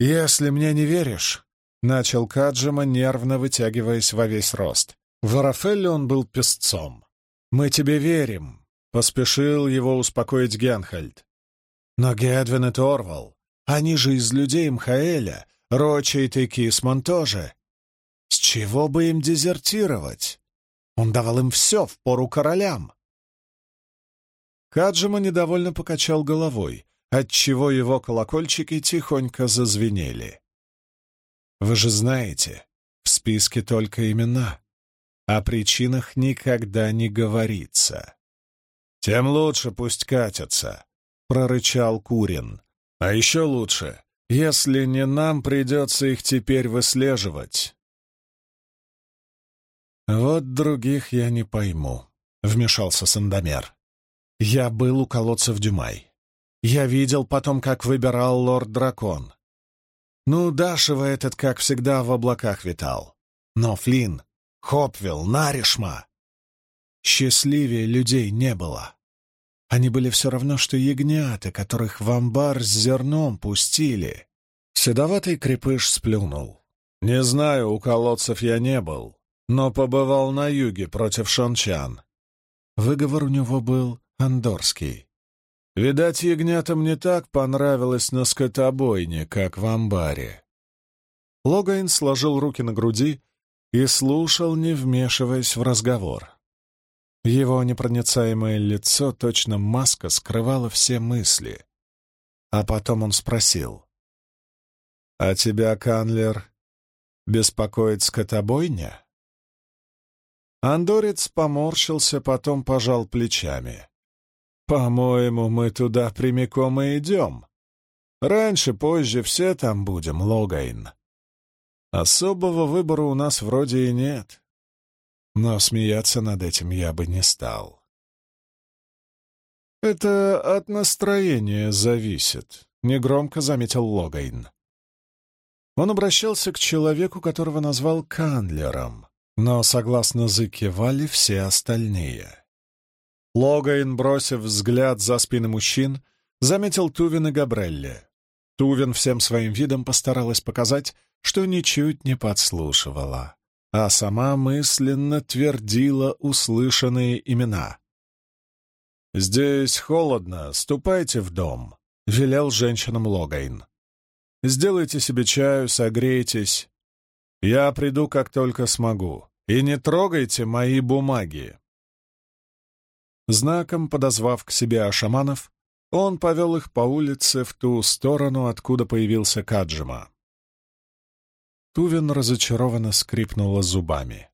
Если мне не веришь, — начал Каджима, нервно вытягиваясь во весь рост. В Рафелле он был песцом. «Мы тебе верим», — поспешил его успокоить Генхальд. Но Гедвин и Торвал они же из людей Мхаэля, Рочейт и Кисман тоже. С чего бы им дезертировать? Он давал им все в пору королям. Каджима недовольно покачал головой, отчего его колокольчики тихонько зазвенели. «Вы же знаете, в списке только имена. О причинах никогда не говорится». «Тем лучше пусть катятся», — прорычал Курин. «А еще лучше, если не нам придется их теперь выслеживать». «Вот других я не пойму», — вмешался Сандомер. «Я был у колодца в Дюмай. Я видел потом, как выбирал лорд-дракон. Ну, Дашева этот, как всегда, в облаках витал. Но Флинн, Хопвилл, Наришма... Счастливее людей не было. Они были все равно, что ягнята, которых в амбар с зерном пустили. Седоватый крепыш сплюнул. «Не знаю, у колодцев я не был, но побывал на юге против шончан». Выговор у него был андорский. Видать, ягнятам не так понравилось на скотобойне, как в амбаре. Логайн сложил руки на груди и слушал, не вмешиваясь в разговор. Его непроницаемое лицо, точно маска, скрывало все мысли. А потом он спросил. «А тебя, Канлер, беспокоит скотобойня?» Андорец поморщился, потом пожал плечами. «По-моему, мы туда прямиком и идем. Раньше, позже все там будем, Логайн. Особого выбора у нас вроде и нет. Но смеяться над этим я бы не стал». «Это от настроения зависит», — негромко заметил Логайн. Он обращался к человеку, которого назвал Канлером, но, согласно Зыке Вали, все остальные — Логайн, бросив взгляд за спины мужчин, заметил Тувин и Габрелли. Тувин всем своим видом постаралась показать, что ничуть не подслушивала, а сама мысленно твердила услышанные имена. «Здесь холодно, ступайте в дом», — велел женщинам Логайн. «Сделайте себе чаю, согрейтесь. Я приду, как только смогу. И не трогайте мои бумаги». Знаком подозвав к себе ашаманов, он повел их по улице в ту сторону, откуда появился Каджима. Тувин разочарованно скрипнула зубами.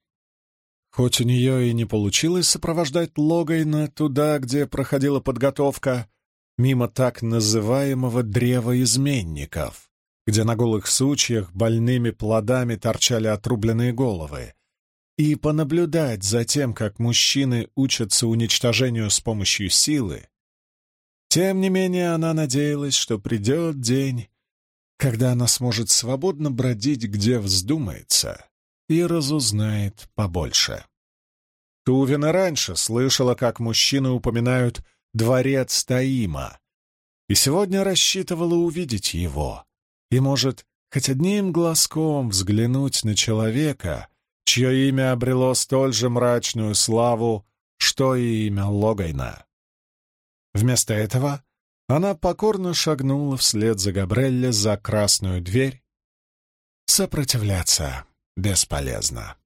Хоть у нее и не получилось сопровождать Логайна туда, где проходила подготовка, мимо так называемого древа изменников, где на голых сучьях больными плодами торчали отрубленные головы, и понаблюдать за тем, как мужчины учатся уничтожению с помощью силы, тем не менее она надеялась, что придет день, когда она сможет свободно бродить, где вздумается, и разузнает побольше. Тувина раньше слышала, как мужчины упоминают «дворец Таима», и сегодня рассчитывала увидеть его, и, может, хоть одним глазком взглянуть на человека, чье имя обрело столь же мрачную славу, что и имя Логайна. Вместо этого она покорно шагнула вслед за Габрелле за красную дверь. Сопротивляться бесполезно.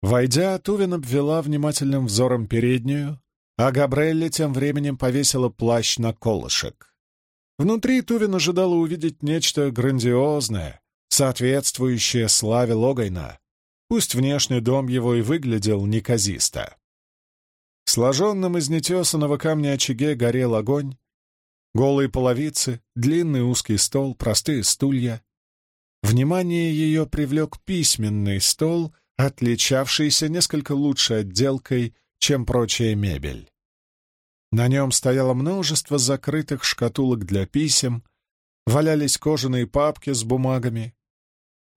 Войдя, Тувин обвела внимательным взором переднюю, а Габрелли тем временем повесила плащ на колышек. Внутри Тувин ожидала увидеть нечто грандиозное, соответствующее славе Логайна, пусть внешний дом его и выглядел неказисто. Сложенном из нетесанного камня очаге горел огонь, голые половицы, длинный узкий стол, простые стулья. Внимание ее привлек письменный стол, отличавшийся несколько лучше отделкой, чем прочая мебель. На нем стояло множество закрытых шкатулок для писем, валялись кожаные папки с бумагами,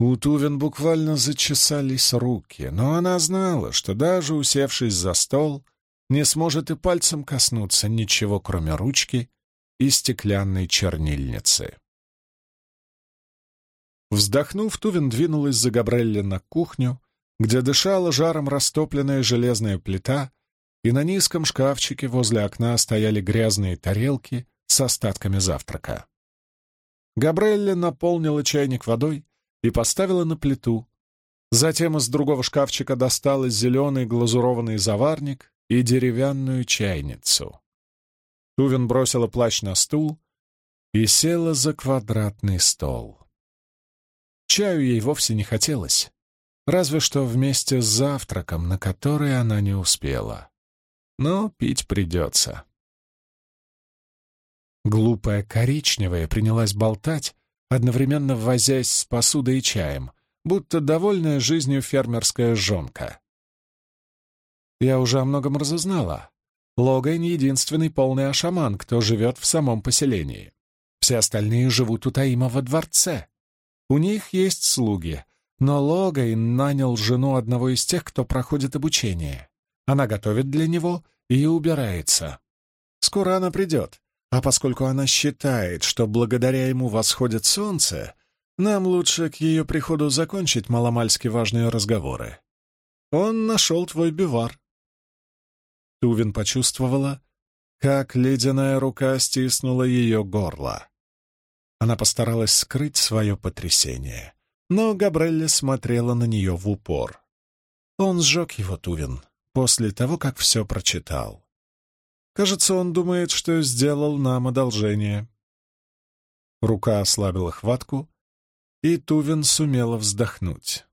у Тувен буквально зачесались руки, но она знала, что даже усевшись за стол, не сможет и пальцем коснуться ничего, кроме ручки и стеклянной чернильницы. Вздохнув, Тувен двинулась за Габрелли на кухню, где дышала жаром растопленная железная плита, и на низком шкафчике возле окна стояли грязные тарелки с остатками завтрака. Габрелли наполнила чайник водой и поставила на плиту. Затем из другого шкафчика достала зеленый глазурованный заварник и деревянную чайницу. Тувин бросила плащ на стул и села за квадратный стол. Чаю ей вовсе не хотелось, разве что вместе с завтраком, на который она не успела. Но пить придется. Глупая коричневая принялась болтать, одновременно возясь с посудой и чаем, будто довольная жизнью фермерская жонка. Я уже о многом разузнала. Логайн — единственный полный ашаман, кто живет в самом поселении. Все остальные живут у Таима во дворце. У них есть слуги, но Логайн нанял жену одного из тех, кто проходит обучение. Она готовит для него и убирается. Скоро она придет, а поскольку она считает, что благодаря ему восходит солнце, нам лучше к ее приходу закончить маломальски важные разговоры. Он нашел твой бивар. Тувин почувствовала, как ледяная рука стиснула ее горло. Она постаралась скрыть свое потрясение, но Габрелли смотрела на нее в упор. Он сжег его, Тувин, после того, как все прочитал. Кажется, он думает, что сделал нам одолжение. Рука ослабила хватку, и Тувин сумела вздохнуть.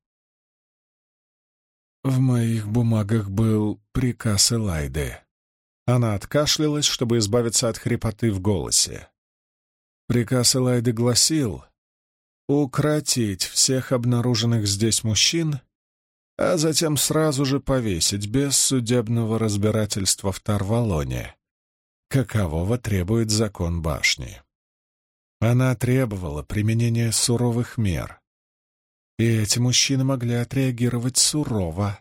В моих бумагах был приказ Элайды. Она откашлялась, чтобы избавиться от хрипоты в голосе. Приказ Элайды гласил укротить всех обнаруженных здесь мужчин, а затем сразу же повесить без судебного разбирательства в Тарвалоне, какового требует закон башни. Она требовала применения суровых мер, и эти мужчины могли отреагировать сурово,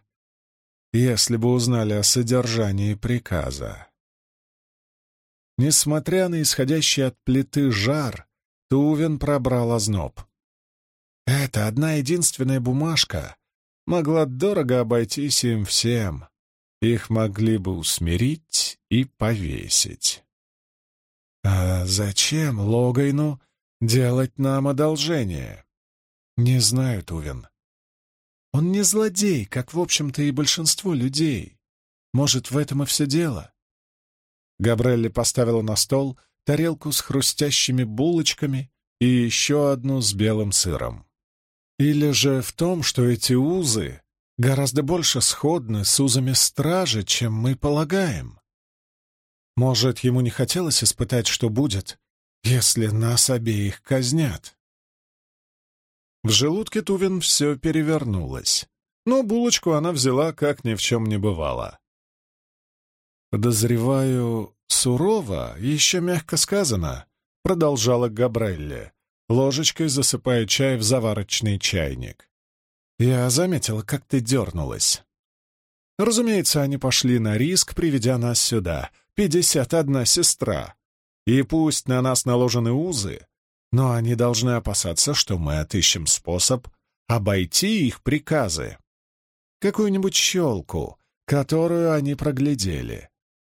если бы узнали о содержании приказа. Несмотря на исходящий от плиты жар, Тувен пробрал озноб. Эта одна единственная бумажка могла дорого обойтись им всем. Их могли бы усмирить и повесить. А зачем Логайну делать нам одолжение? Не знаю, Тувен. Он не злодей, как, в общем-то, и большинство людей. Может, в этом и все дело. Габрелли поставила на стол тарелку с хрустящими булочками и еще одну с белым сыром. Или же в том, что эти узы гораздо больше сходны с узами стражи, чем мы полагаем. Может, ему не хотелось испытать, что будет, если нас обеих казнят. В желудке Тувин все перевернулось, но булочку она взяла, как ни в чем не бывало. «Подозреваю, сурово, еще мягко сказано», — продолжала Габрелли, ложечкой засыпая чай в заварочный чайник. «Я заметила, как ты дернулась. Разумеется, они пошли на риск, приведя нас сюда. Пятьдесят одна сестра. И пусть на нас наложены узы, но они должны опасаться, что мы отыщем способ обойти их приказы. Какую-нибудь щелку, которую они проглядели.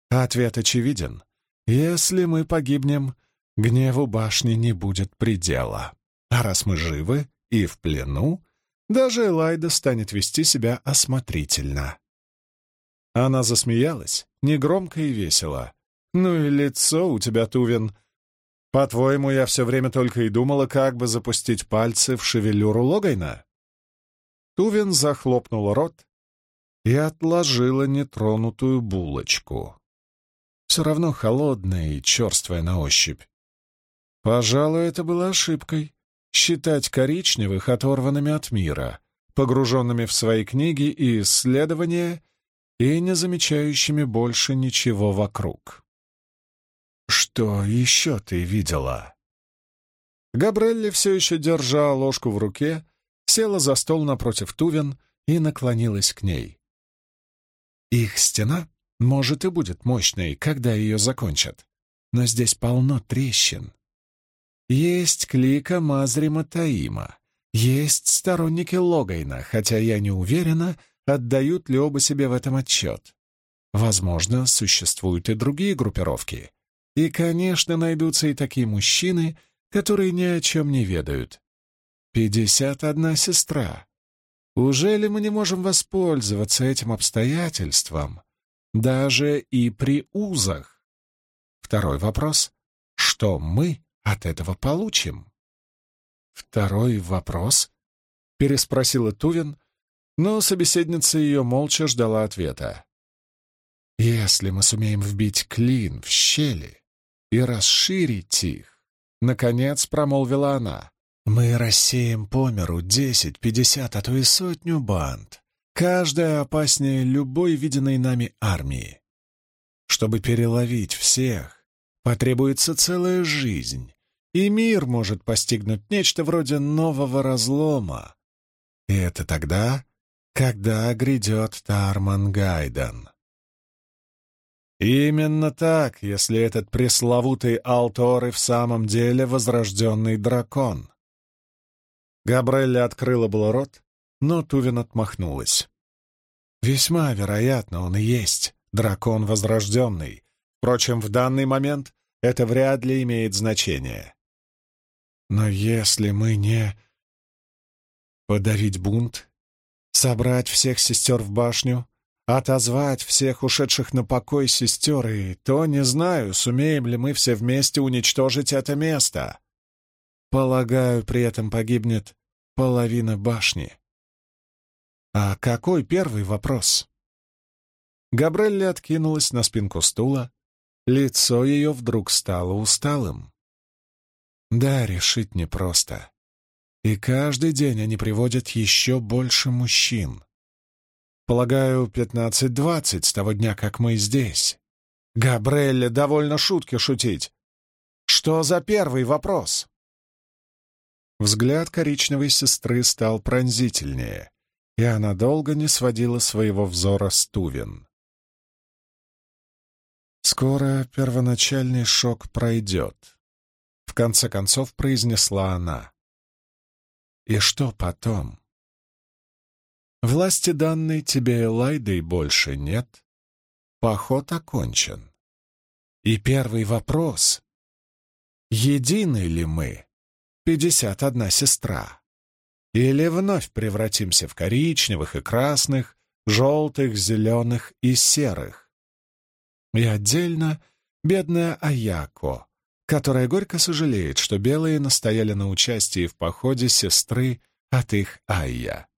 Ответ очевиден. Если мы погибнем, гневу башни не будет предела. А раз мы живы и в плену, даже Элайда станет вести себя осмотрительно. Она засмеялась, негромко и весело. «Ну и лицо у тебя, Тувин. По-твоему, я все время только и думала, как бы запустить пальцы в шевелюру Логайна?» Тувин захлопнула рот и отложила нетронутую булочку все равно холодная и черствая на ощупь. Пожалуй, это была ошибкой — считать коричневых оторванными от мира, погруженными в свои книги и исследования и не замечающими больше ничего вокруг. «Что еще ты видела?» Габрелли, все еще держа ложку в руке, села за стол напротив Тувен и наклонилась к ней. Их стена может, и будет мощной, когда ее закончат. Но здесь полно трещин. Есть клика Мазрима Таима, есть сторонники Логайна, хотя я не уверена, отдают ли оба себе в этом отчет. Возможно, существуют и другие группировки. И, конечно, найдутся и такие мужчины, которые ни о чем не ведают. Пятьдесят одна сестра. Ужели мы не можем воспользоваться этим обстоятельством, даже и при узах? Второй вопрос — что мы от этого получим? Второй вопрос — переспросила Тувин, но собеседница ее молча ждала ответа. «Если мы сумеем вбить клин в щели и расширить их», — наконец промолвила она, — «мы рассеем по миру десять, пятьдесят, а то и сотню банд, каждая опаснее любой виденной нами армии. Чтобы переловить всех, потребуется целая жизнь, и мир может постигнуть нечто вроде нового разлома. И это тогда, когда грядет Тарман Гайден. Именно так, если этот пресловутый Алтор и в самом деле возрожденный дракон. Габрелли открыла было рот, но Тувин отмахнулась. Весьма вероятно, он и есть дракон возрожденный. Впрочем, в данный момент это вряд ли имеет значение. Но если мы не... Подавить бунт собрать всех сестер в башню, отозвать всех ушедших на покой сестер, и то не знаю, сумеем ли мы все вместе уничтожить это место. Полагаю, при этом погибнет половина башни. А какой первый вопрос? Габрелли откинулась на спинку стула, лицо ее вдруг стало усталым. Да, решить непросто. И каждый день они приводят еще больше мужчин. Полагаю, пятнадцать-двадцать с того дня, как мы здесь. Габрелле довольно шутки шутить. Что за первый вопрос? Взгляд коричневой сестры стал пронзительнее, и она долго не сводила своего взора с Тувин. «Скоро первоначальный шок пройдет», — в конце концов произнесла она. И что потом? Власти данной тебе Элайдой больше нет. Поход окончен. И первый вопрос — едины ли мы, пятьдесят одна сестра, или вновь превратимся в коричневых и красных, желтых, зеленых и серых? И отдельно бедная Аяко, которая горько сожалеет, что белые настояли на участии в походе сестры от их Айя.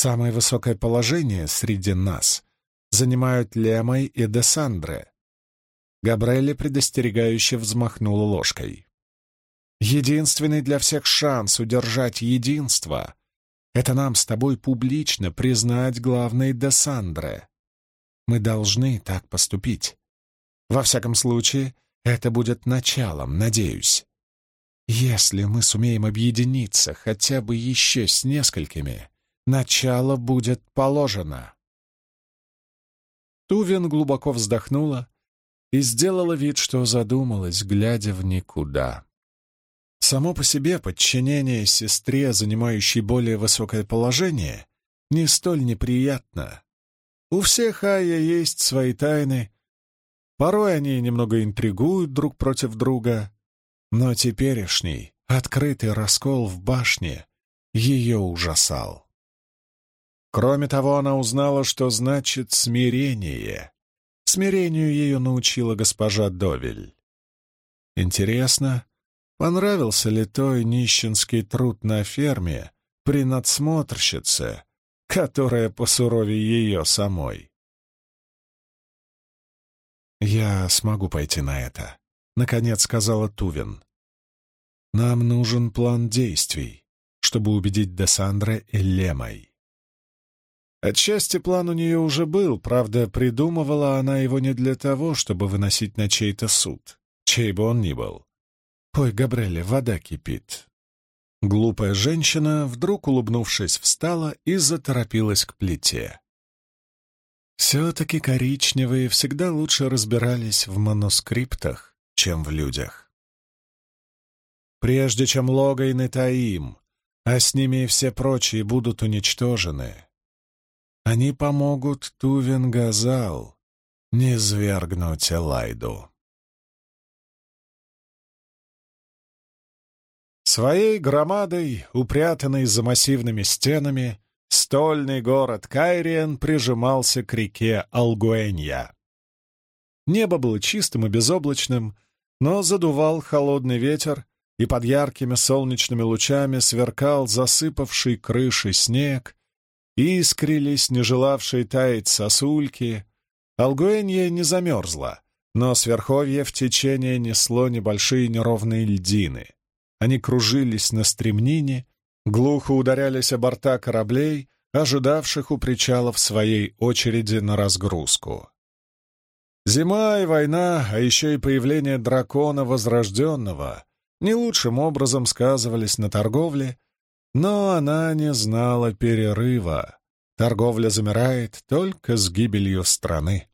Самое высокое положение среди нас занимают Лемой и Десандре. Габрелли предостерегающе взмахнула ложкой. Единственный для всех шанс удержать единство — это нам с тобой публично признать главный Десандре. Мы должны так поступить. Во всяком случае, это будет началом, надеюсь. Если мы сумеем объединиться хотя бы еще с несколькими, начало будет положено. Тувин глубоко вздохнула и сделала вид, что задумалась, глядя в никуда. Само по себе подчинение сестре, занимающей более высокое положение, не столь неприятно. У всех Ая есть свои тайны, Порой они немного интригуют друг против друга, но теперешний, открытый раскол в башне ее ужасал. Кроме того, она узнала, что значит смирение. Смирению ее научила госпожа Довель. Интересно, понравился ли той нищенский труд на ферме при надсмотрщице, которая посуровее ее самой? «Я смогу пойти на это», — наконец сказала Тувин. «Нам нужен план действий, чтобы убедить Десандра и Лемой». Отчасти план у нее уже был, правда, придумывала она его не для того, чтобы выносить на чей-то суд, чей бы он ни был. «Пой, Габреле, вода кипит». Глупая женщина, вдруг улыбнувшись, встала и заторопилась к плите. Все-таки коричневые всегда лучше разбирались в манускриптах, чем в людях. Прежде чем Логайн и Таим, а с ними и все прочие будут уничтожены, они помогут Тувен Газал не свергнуть Элайду. Своей громадой, упрятанной за массивными стенами, стольный город Кайриен прижимался к реке Алгуэнья. Небо было чистым и безоблачным, но задувал холодный ветер, и под яркими солнечными лучами сверкал засыпавший крыши снег, искрились не желавшие таять сосульки. Алгуэнья не замерзла, но с верховья в течение несло небольшие неровные льдины. Они кружились на стремнине, глухо ударялись о борта кораблей, ожидавших у причалов своей очереди на разгрузку. Зима и война, а еще и появление дракона Возрожденного не лучшим образом сказывались на торговле, но она не знала перерыва. Торговля замирает только с гибелью страны.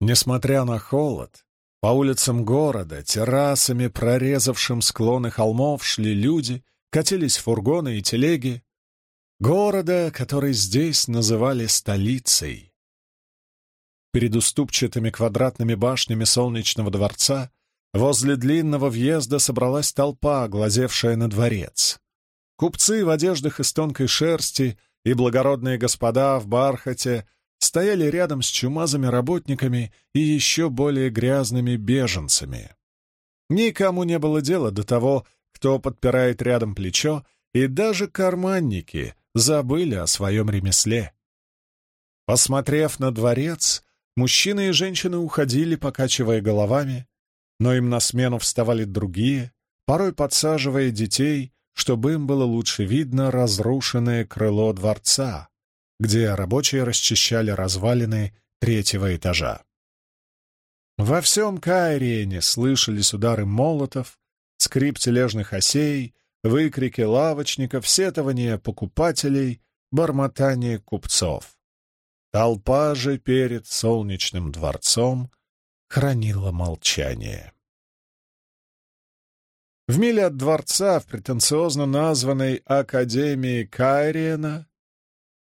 Несмотря на холод, по улицам города, террасами, прорезавшим склоны холмов, шли люди, катились фургоны и телеги. Города, который здесь называли столицей. Перед уступчатыми квадратными башнями солнечного дворца возле длинного въезда собралась толпа, глазевшая на дворец. Купцы в одеждах из тонкой шерсти и благородные господа в бархате стояли рядом с чумазыми работниками и еще более грязными беженцами. Никому не было дела до того, кто подпирает рядом плечо, и даже карманники забыли о своем ремесле. Посмотрев на дворец, мужчины и женщины уходили, покачивая головами, но им на смену вставали другие, порой подсаживая детей, чтобы им было лучше видно разрушенное крыло дворца, где рабочие расчищали развалины третьего этажа. Во всем Кайриене слышались удары молотов, скрип тележных осей, выкрики лавочников, сетования покупателей, бормотание купцов. Толпа же перед солнечным дворцом хранила молчание. В миле от дворца, в претенциозно названной Академии Кайриена,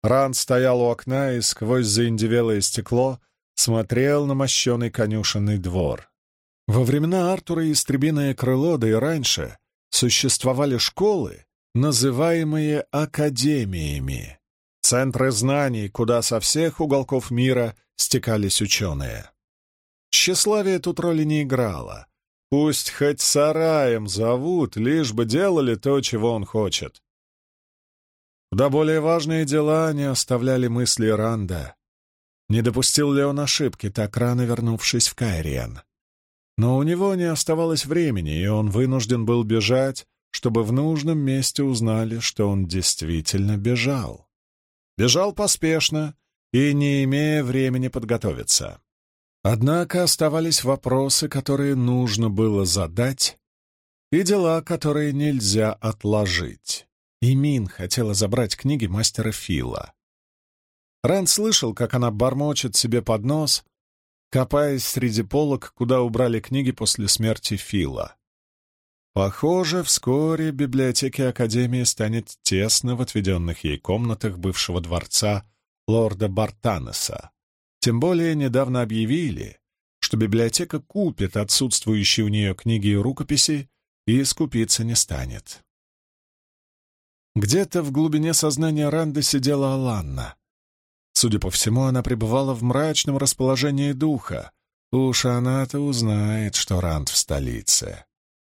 Ран стоял у окна и сквозь заиндевелое стекло смотрел на мощенный конюшенный двор. Во времена Артура Истребиное крыло, да и раньше, существовали школы, называемые академиями, центры знаний, куда со всех уголков мира стекались ученые. Тщеславие тут роли не играло. Пусть хоть сараем зовут, лишь бы делали то, чего он хочет. Куда более важные дела не оставляли мысли Ранда. Не допустил ли он ошибки, так рано вернувшись в Кайриен? Но у него не оставалось времени, и он вынужден был бежать, чтобы в нужном месте узнали, что он действительно бежал. Бежал поспешно и не имея времени подготовиться. Однако оставались вопросы, которые нужно было задать, и дела, которые нельзя отложить. И Мин хотела забрать книги мастера Фила. Ран слышал, как она бормочет себе под нос, копаясь среди полок, куда убрали книги после смерти Фила. Похоже, вскоре библиотеке Академии станет тесно в отведенных ей комнатах бывшего дворца лорда Бартанеса. Тем более недавно объявили, что библиотека купит отсутствующие у нее книги и рукописи и скупиться не станет. Где-то в глубине сознания Ранды сидела Аланна. Судя по всему, она пребывала в мрачном расположении духа. Уж она-то узнает, что Ранд в столице.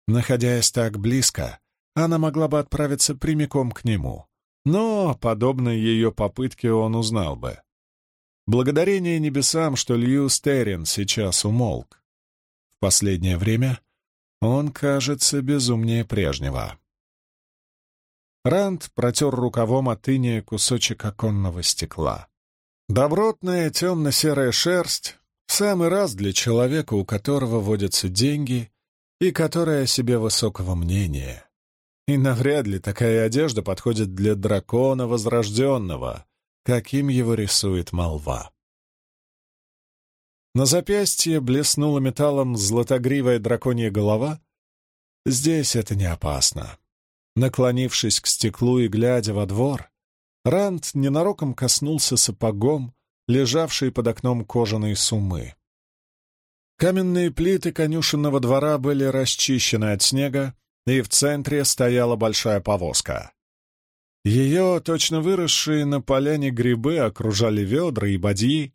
Находясь так близко, она могла бы отправиться прямиком к нему. Но, подобно ее попытке, он узнал бы. Благодарение небесам, что Лью Стерин сейчас умолк. В последнее время он кажется безумнее прежнего. Ранд протер рукавом от иния кусочек оконного стекла. Добротная темно-серая шерсть — в самый раз для человека, у которого водятся деньги и который о себе высокого мнения. И навряд ли такая одежда подходит для дракона возрожденного, каким его рисует молва. На запястье блеснула металлом златогривая драконья голова. Здесь это не опасно. Наклонившись к стеклу и глядя во двор, Ранд ненароком коснулся сапогом, лежавшей под окном кожаной сумы. Каменные плиты конюшенного двора были расчищены от снега, и в центре стояла большая повозка. Ее, точно выросшие на поляне грибы, окружали ведра и бадьи.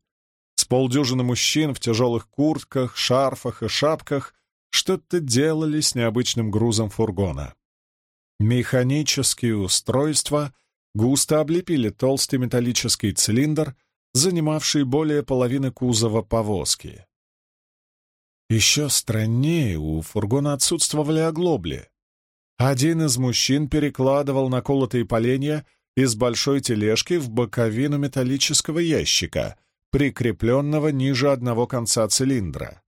С полдюжины мужчин в тяжелых куртках, шарфах и шапках что-то делали с необычным грузом фургона. Механические устройства густо облепили толстый металлический цилиндр, занимавший более половины кузова повозки. Еще страннее у фургона отсутствовали оглобли. Один из мужчин перекладывал наколотые поленья из большой тележки в боковину металлического ящика, прикрепленного ниже одного конца цилиндра.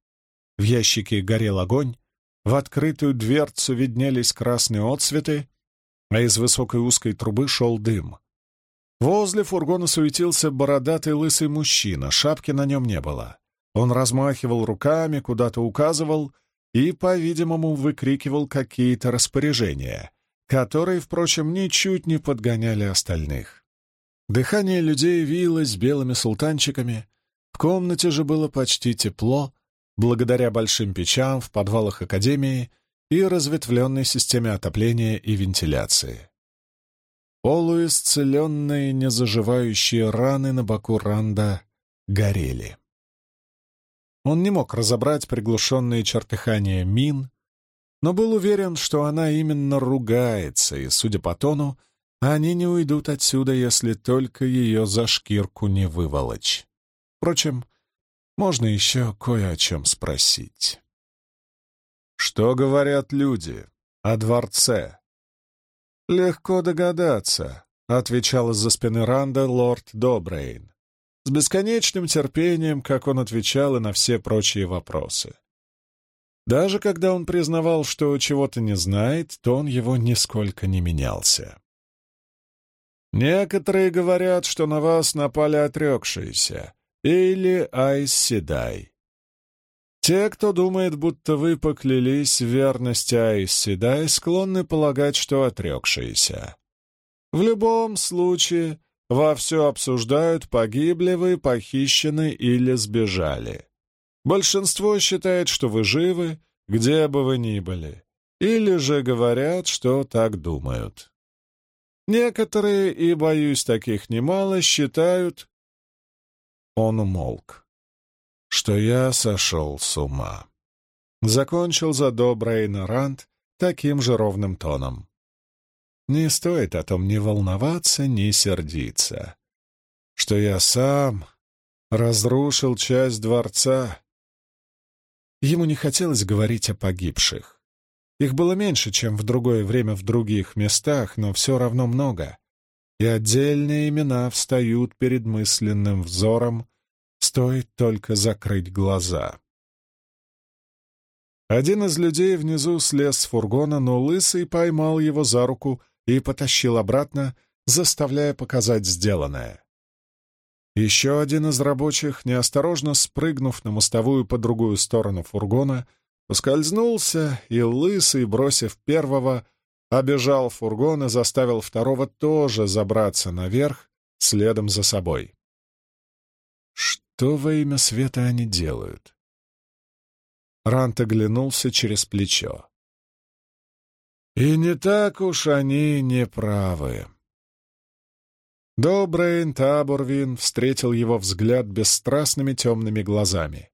В ящике горел огонь, в открытую дверцу виднелись красные отсветы, а из высокой узкой трубы шел дым. Возле фургона суетился бородатый лысый мужчина, шапки на нем не было. Он размахивал руками, куда-то указывал и, по-видимому, выкрикивал какие-то распоряжения, которые, впрочем, ничуть не подгоняли остальных. Дыхание людей вилось белыми султанчиками, в комнате же было почти тепло, благодаря большим печам в подвалах Академии и разветвленной системе отопления и вентиляции. Полуисцеленные незаживающие раны на боку Ранда горели. Он не мог разобрать приглушенные чертыхания мин, но был уверен, что она именно ругается, и, судя по тону, они не уйдут отсюда, если только ее за шкирку не выволочь. Впрочем, можно еще кое о чем спросить. Что говорят люди о дворце? Легко догадаться, — отвечал из-за спины Ранда лорд Добрейн с бесконечным терпением, как он отвечал и на все прочие вопросы. Даже когда он признавал, что чего-то не знает, то он его нисколько не менялся. «Некоторые говорят, что на вас напали отрекшиеся, или Айс Те, кто думает, будто вы поклялись в верности Айс склонны полагать, что отрекшиеся. В любом случае, Вовсю обсуждают, погибли вы, похищены или сбежали. Большинство считает, что вы живы, где бы вы ни были, или же говорят, что так думают. Некоторые, и, боюсь, таких немало, считают... Он умолк. Что я сошел с ума. Закончил за добрый Нарант таким же ровным тоном. Не стоит о том ни волноваться, ни сердиться. Что я сам разрушил часть дворца. Ему не хотелось говорить о погибших. Их было меньше, чем в другое время в других местах, но все равно много. И отдельные имена встают перед мысленным взором, стоит только закрыть глаза. Один из людей внизу слез с фургона, но Лысый поймал его за руку и потащил обратно, заставляя показать сделанное. Еще один из рабочих, неосторожно спрыгнув на мостовую по другую сторону фургона, поскользнулся и, лысый, бросив первого, обежал фургон и заставил второго тоже забраться наверх, следом за собой. Что во имя света они делают? Рант оглянулся через плечо. И не так уж они неправы. Добрейн Таборвин встретил его взгляд бесстрастными темными глазами.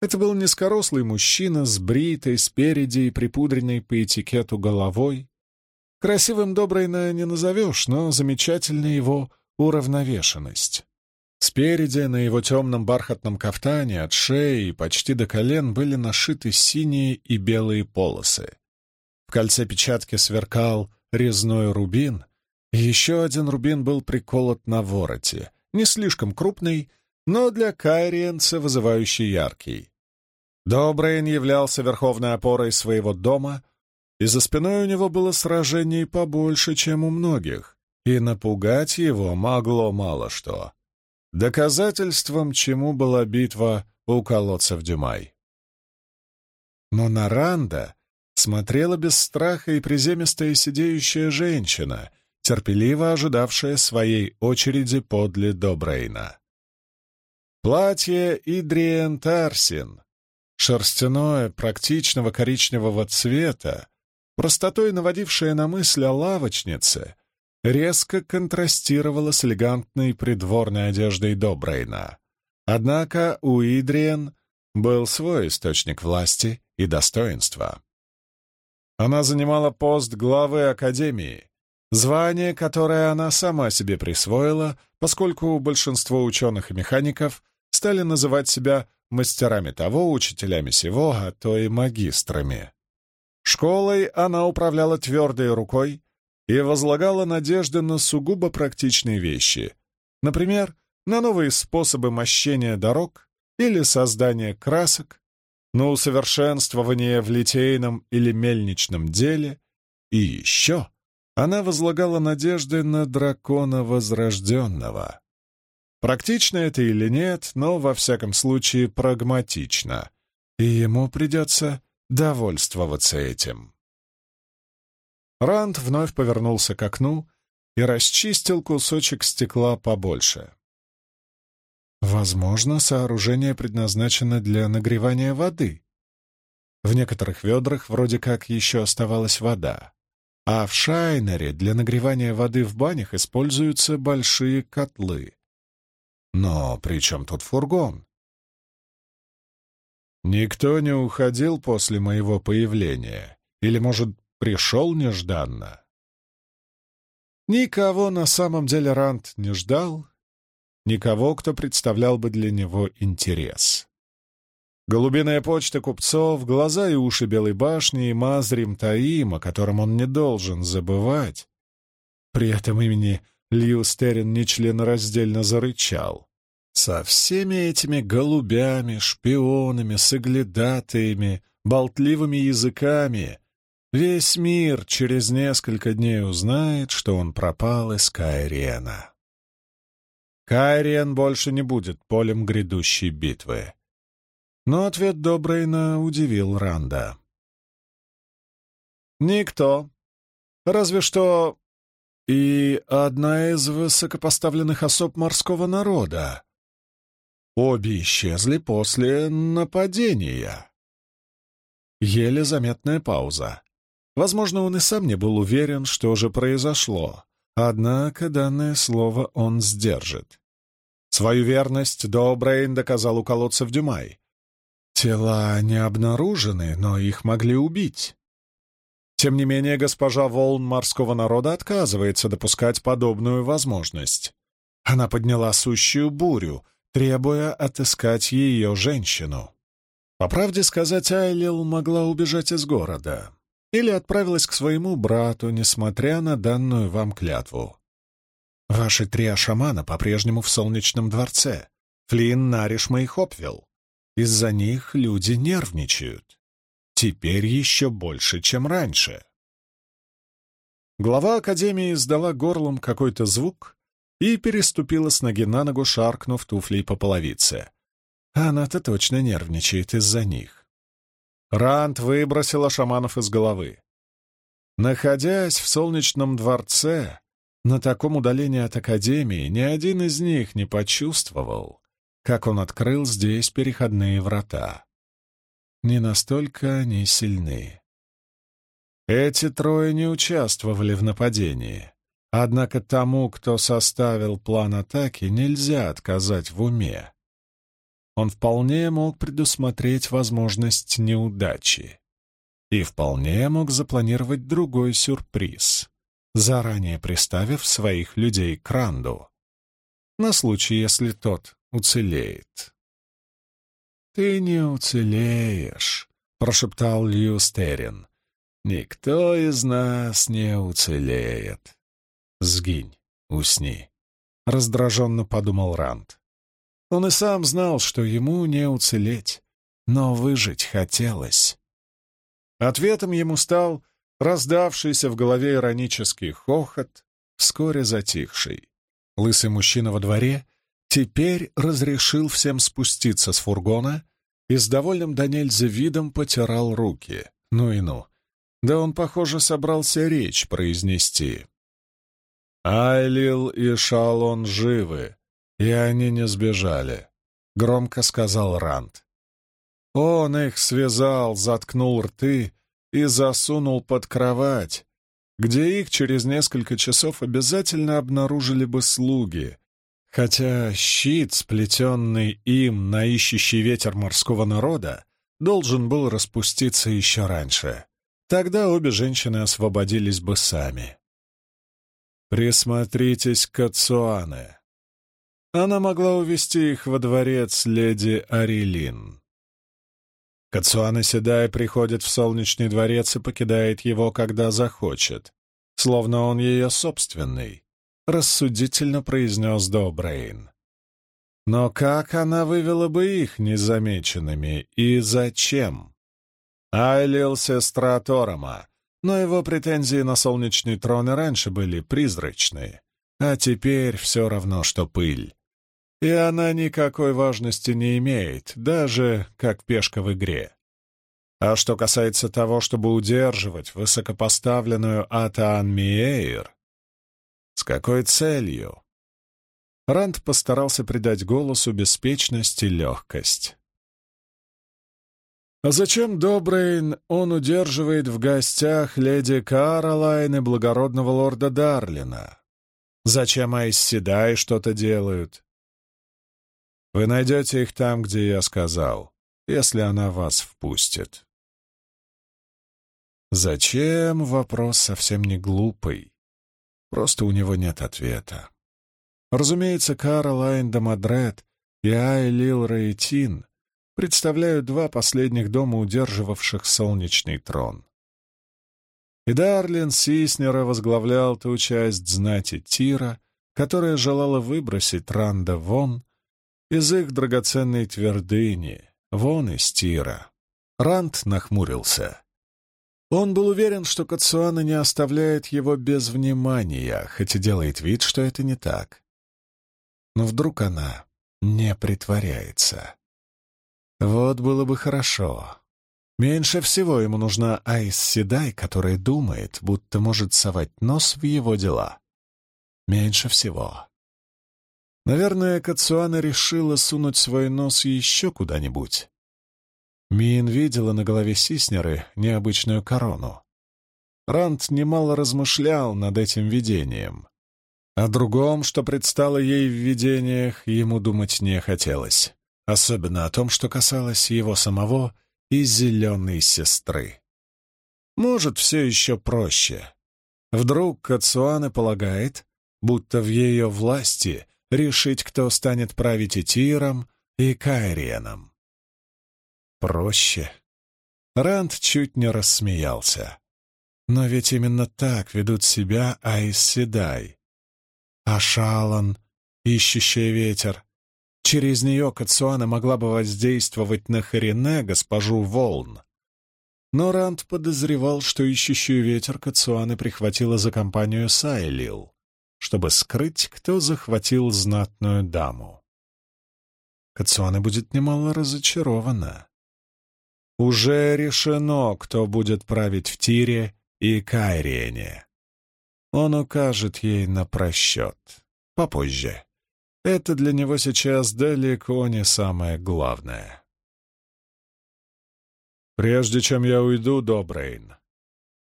Это был низкорослый мужчина с бритой спереди и припудренной по этикету головой. Красивым Добрейна не назовешь, но замечательна его уравновешенность. Спереди на его темном бархатном кафтане от шеи почти до колен были нашиты синие и белые полосы. Кольце печатки сверкал резной рубин, еще один рубин был приколот на вороте, не слишком крупный, но для кайриенца вызывающий яркий. Добрейн являлся верховной опорой своего дома, и за спиной у него было сражений побольше, чем у многих, и напугать его могло мало что. Доказательством чему была битва у колодцев Дюмай. Но Наранда смотрела без страха и приземистая сидеющая женщина, терпеливо ожидавшая своей очереди подле Добрейна. Платье Идриен Тарсин, шерстяное, практичного коричневого цвета, простотой наводившая на мысль о лавочнице, резко контрастировала с элегантной придворной одеждой Добрейна. Однако у Идриен был свой источник власти и достоинства. Она занимала пост главы Академии, звание, которое она сама себе присвоила, поскольку большинство ученых и механиков стали называть себя мастерами того, учителями сего, а то и магистрами. Школой она управляла твердой рукой и возлагала надежды на сугубо практичные вещи, например, на новые способы мощения дорог или создания красок, на усовершенствование в литейном или мельничном деле, и еще она возлагала надежды на дракона Возрожденного. Практично это или нет, но, во всяком случае, прагматично, и ему придется довольствоваться этим. Ранд вновь повернулся к окну и расчистил кусочек стекла побольше. Возможно, сооружение предназначено для нагревания воды. В некоторых ведрах вроде как еще оставалась вода. А в Шайнере для нагревания воды в банях используются большие котлы. Но при чем тут фургон? Никто не уходил после моего появления. Или, может, пришел нежданно? Никого на самом деле Рант не ждал, никого, кто представлял бы для него интерес. Голубиная почта купцов, глаза и уши Белой башни и Мазрим Таим, о котором он не должен забывать. При этом имени Льюстерин нечленораздельно зарычал. Со всеми этими голубями, шпионами, соглядатаями, болтливыми языками весь мир через несколько дней узнает, что он пропал из Кайрена. Кайриен больше не будет полем грядущей битвы. Но ответ Добрейна удивил Ранда. «Никто. Разве что и одна из высокопоставленных особ морского народа. Обе исчезли после нападения». Еле заметная пауза. Возможно, он и сам не был уверен, что же произошло, однако данное слово он сдержит. Свою верность Добрейн доказал у колодца в Дюмай. Тела не обнаружены, но их могли убить. Тем не менее, госпожа Волн морского народа отказывается допускать подобную возможность. Она подняла сущую бурю, требуя отыскать ее женщину. По правде сказать, Айлил могла убежать из города или отправилась к своему брату, несмотря на данную вам клятву. Ваши три ашамана по-прежнему в Солнечном дворце. Флинн, Наришма и Хопвилл. Из-за них люди нервничают. Теперь еще больше, чем раньше. Глава Академии издала горлом какой-то звук и переступила с ноги на ногу, шаркнув туфлей по половице. Она-то точно нервничает из-за них. Рант выбросила шаманов из головы. Находясь в солнечном дворце, на таком удалении от Академии, ни один из них не почувствовал, как он открыл здесь переходные врата. Не настолько они сильны. Эти трое не участвовали в нападении. Однако тому, кто составил план атаки, нельзя отказать в уме. Он вполне мог предусмотреть возможность неудачи и вполне мог запланировать другой сюрприз, заранее приставив своих людей к Ранду, на случай, если тот уцелеет. «Ты не уцелеешь», — прошептал Льюстерин. «Никто из нас не уцелеет». «Сгинь, усни», — раздраженно подумал Ранд. Он и сам знал, что ему не уцелеть, но выжить хотелось. Ответом ему стал раздавшийся в голове иронический хохот, вскоре затихший. Лысый мужчина во дворе теперь разрешил всем спуститься с фургона и с довольным до нельзя видом потирал руки. Ну и ну. Да он, похоже, собрался речь произнести. «Айлил и Шалон живы, и они не сбежали», — громко сказал Ранд. Он их связал, заткнул рты и засунул под кровать, где их через несколько часов обязательно обнаружили бы слуги, хотя щит, сплетенный им на ищущий ветер морского народа, должен был распуститься еще раньше. Тогда обе женщины освободились бы сами. «Присмотритесь к Ацуане». Она могла увести их во дворец леди Арилин. Кацуана Седай приходит в солнечный дворец и покидает его, когда захочет, словно он ее собственный, — рассудительно произнес Добрейн. Но как она вывела бы их незамеченными и зачем? Айлил — сестра Торома, но его претензии на солнечный трон и раньше были призрачные, а теперь все равно, что пыль и она никакой важности не имеет, даже как пешка в игре. А что касается того, чтобы удерживать высокопоставленную Атаан Миэйр, с какой целью? Ранд постарался придать голосу беспечность и легкость. А зачем Добрейн он удерживает в гостях леди Каролайн и благородного лорда Дарлина? Зачем Айс Седай что-то делают? Вы найдете их там, где я сказал, если она вас впустит. Зачем? Вопрос совсем не глупый. Просто у него нет ответа. Разумеется, Каролайн де Мадрет и Айлил Рейтин представляют два последних дома, удерживавших солнечный трон. И Дарлин Сиснера возглавлял ту часть знати Тира, которая желала выбросить Ранда вон из их драгоценной твердыни, вон из тира. Ранд нахмурился. Он был уверен, что Кацуана не оставляет его без внимания, хоть и делает вид, что это не так. Но вдруг она не притворяется. Вот было бы хорошо. Меньше всего ему нужна Айс Седай, которая думает, будто может совать нос в его дела. Меньше всего. Наверное, Кацуана решила сунуть свой нос еще куда-нибудь. Мин видела на голове Сиснеры необычную корону. Рант немало размышлял над этим видением. О другом, что предстало ей в видениях, ему думать не хотелось. Особенно о том, что касалось его самого и зеленой сестры. Может, все еще проще. Вдруг Кацуана полагает, будто в ее власти решить, кто станет править и Тиром, и Кайриеном. Проще. Ранд чуть не рассмеялся. Но ведь именно так ведут себя Айс. А Шалан, ищущая ветер, через нее Кацуана могла бы воздействовать на Харине, госпожу Волн. Но Ранд подозревал, что ищущую ветер Кацуаны прихватила за компанию Сайлил чтобы скрыть, кто захватил знатную даму. Кацуана будет немало разочарована. Уже решено, кто будет править в Тире и Кайриене. Он укажет ей на просчет. Попозже. Это для него сейчас далеко не самое главное. «Прежде чем я уйду, Добрейн,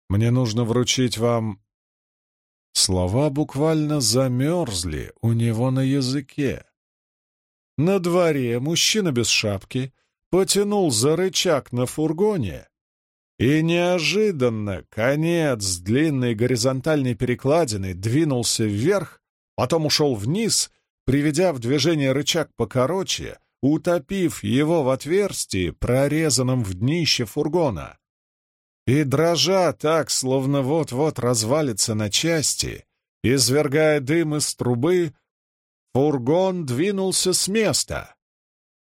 мне нужно вручить вам Слова буквально замерзли у него на языке. На дворе мужчина без шапки потянул за рычаг на фургоне, и неожиданно конец длинной горизонтальной перекладины двинулся вверх, потом ушел вниз, приведя в движение рычаг покороче, утопив его в отверстии, прорезанном в днище фургона и, дрожа так, словно вот-вот развалится на части, извергая дым из трубы, фургон двинулся с места.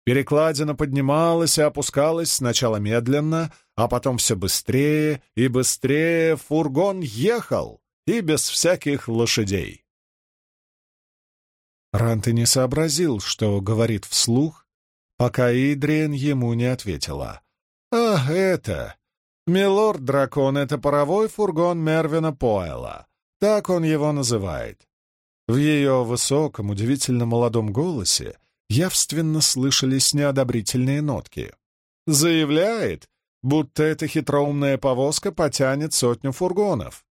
Перекладина поднималась и опускалась сначала медленно, а потом все быстрее и быстрее фургон ехал, и без всяких лошадей. Ранты не сообразил, что говорит вслух, пока Идриен ему не ответила. «Ах, это! Милорд-дракон — это паровой фургон Мервина Поэла. Так он его называет. В ее высоком, удивительно молодом голосе явственно слышались неодобрительные нотки. Заявляет, будто эта хитроумная повозка потянет сотню фургонов.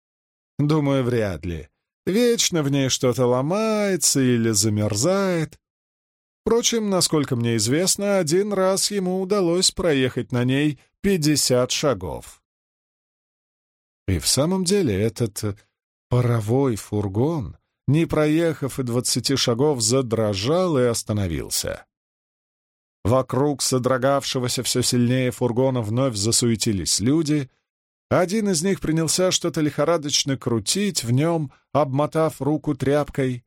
Думаю, вряд ли. Вечно в ней что-то ломается или замерзает. Впрочем, насколько мне известно, один раз ему удалось проехать на ней пятьдесят шагов. И в самом деле этот паровой фургон, не проехав и двадцати шагов, задрожал и остановился. Вокруг содрогавшегося все сильнее фургона вновь засуетились люди. Один из них принялся что-то лихорадочно крутить в нем, обмотав руку тряпкой.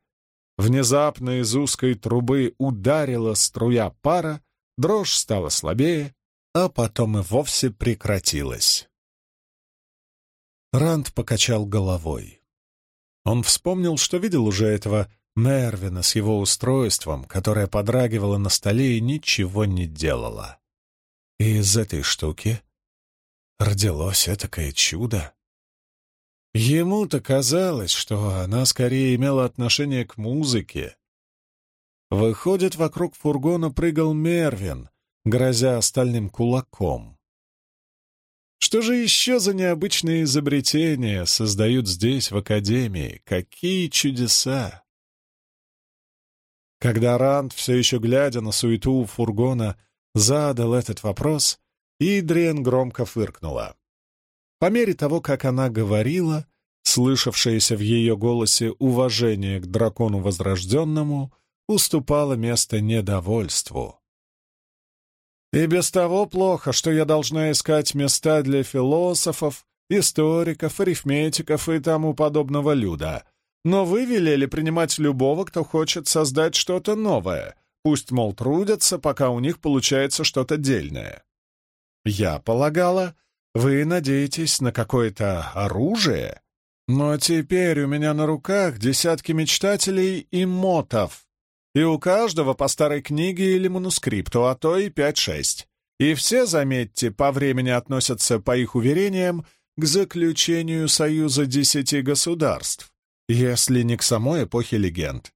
Внезапно из узкой трубы ударила струя пара, дрожь стала слабее, а потом и вовсе прекратилась. Ранд покачал головой. Он вспомнил, что видел уже этого Мервина с его устройством, которое подрагивало на столе и ничего не делало. И из этой штуки родилось этакое чудо. Ему-то казалось, что она скорее имела отношение к музыке. Выходит, вокруг фургона прыгал Мервин, грозя остальным кулаком. Что же еще за необычные изобретения создают здесь, в Академии? Какие чудеса! Когда Ранд, все еще глядя на суету у фургона, задал этот вопрос, Идриен громко фыркнула. По мере того, как она говорила, слышавшееся в ее голосе уважение к дракону Возрожденному уступало место недовольству. «И без того плохо, что я должна искать места для философов, историков, арифметиков и тому подобного люда», но вы велели принимать любого, кто хочет создать что-то новое. Пусть, мол, трудятся, пока у них получается что-то дельное. Я полагала, вы надеетесь на какое-то оружие? Но теперь у меня на руках десятки мечтателей и мотов. И у каждого по старой книге или манускрипту, а то и пять-шесть. И все, заметьте, по времени относятся, по их уверениям, к заключению Союза десяти государств если не к самой эпохе легенд.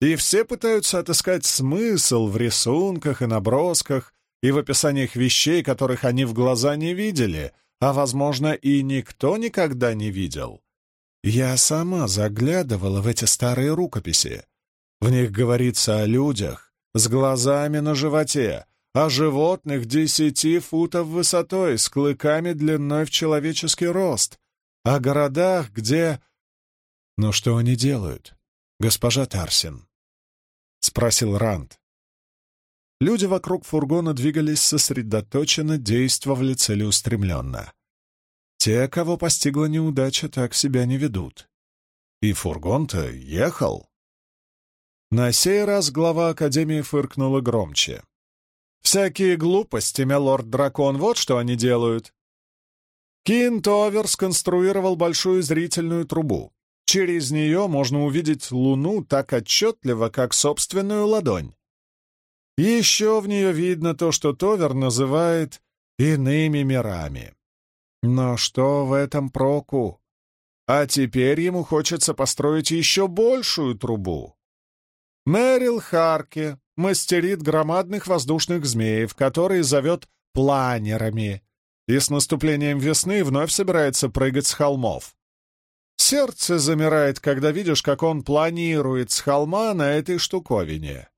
И все пытаются отыскать смысл в рисунках и набросках, и в описаниях вещей, которых они в глаза не видели, а, возможно, и никто никогда не видел. Я сама заглядывала в эти старые рукописи. В них говорится о людях с глазами на животе, о животных десяти футов высотой, с клыками длиной в человеческий рост, о городах, где «Но что они делают, госпожа Тарсин?» — спросил Ранд. Люди вокруг фургона двигались сосредоточенно, действовали целеустремленно. Те, кого постигла неудача, так себя не ведут. И фургон-то ехал. На сей раз глава Академии фыркнула громче. «Всякие глупости, милорд-дракон, вот что они делают!» Кинтовер сконструировал большую зрительную трубу. Через нее можно увидеть Луну так отчетливо, как собственную ладонь. Еще в нее видно то, что Товер называет иными мирами. Но что в этом проку? А теперь ему хочется построить еще большую трубу. Мэрил Харке мастерит громадных воздушных змеев, которые зовет планерами, и с наступлением весны вновь собирается прыгать с холмов. Сердце замирает, когда видишь, как он планирует с холма на этой штуковине.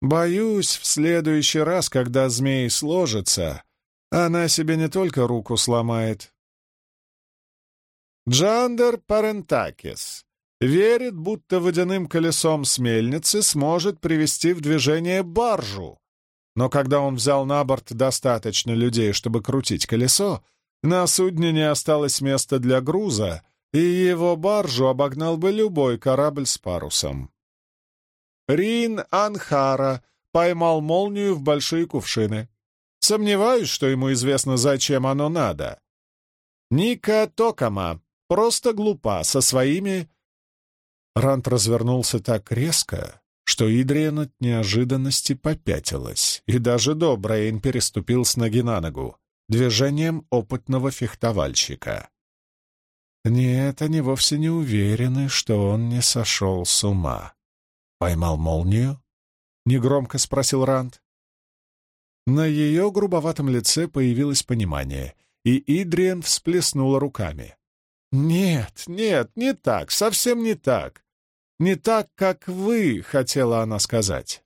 Боюсь, в следующий раз, когда змей сложится, она себе не только руку сломает. Джандер Парентакис верит, будто водяным колесом с мельницы сможет привести в движение баржу. Но когда он взял на борт достаточно людей, чтобы крутить колесо, на судне не осталось места для груза, и его баржу обогнал бы любой корабль с парусом. Рин Анхара поймал молнию в большие кувшины. Сомневаюсь, что ему известно, зачем оно надо. Ника Токама просто глупа со своими... Рант развернулся так резко, что Идриен от неожиданности попятилась, и даже Добрейн переступил с ноги на ногу, движением опытного фехтовальщика. Нет, они вовсе не уверены, что он не сошел с ума. Поймал молнию? Негромко спросил Ранд. На ее грубоватом лице появилось понимание, и Идриен всплеснула руками. «Нет, нет, не так, совсем не так. Не так, как вы», — хотела она сказать.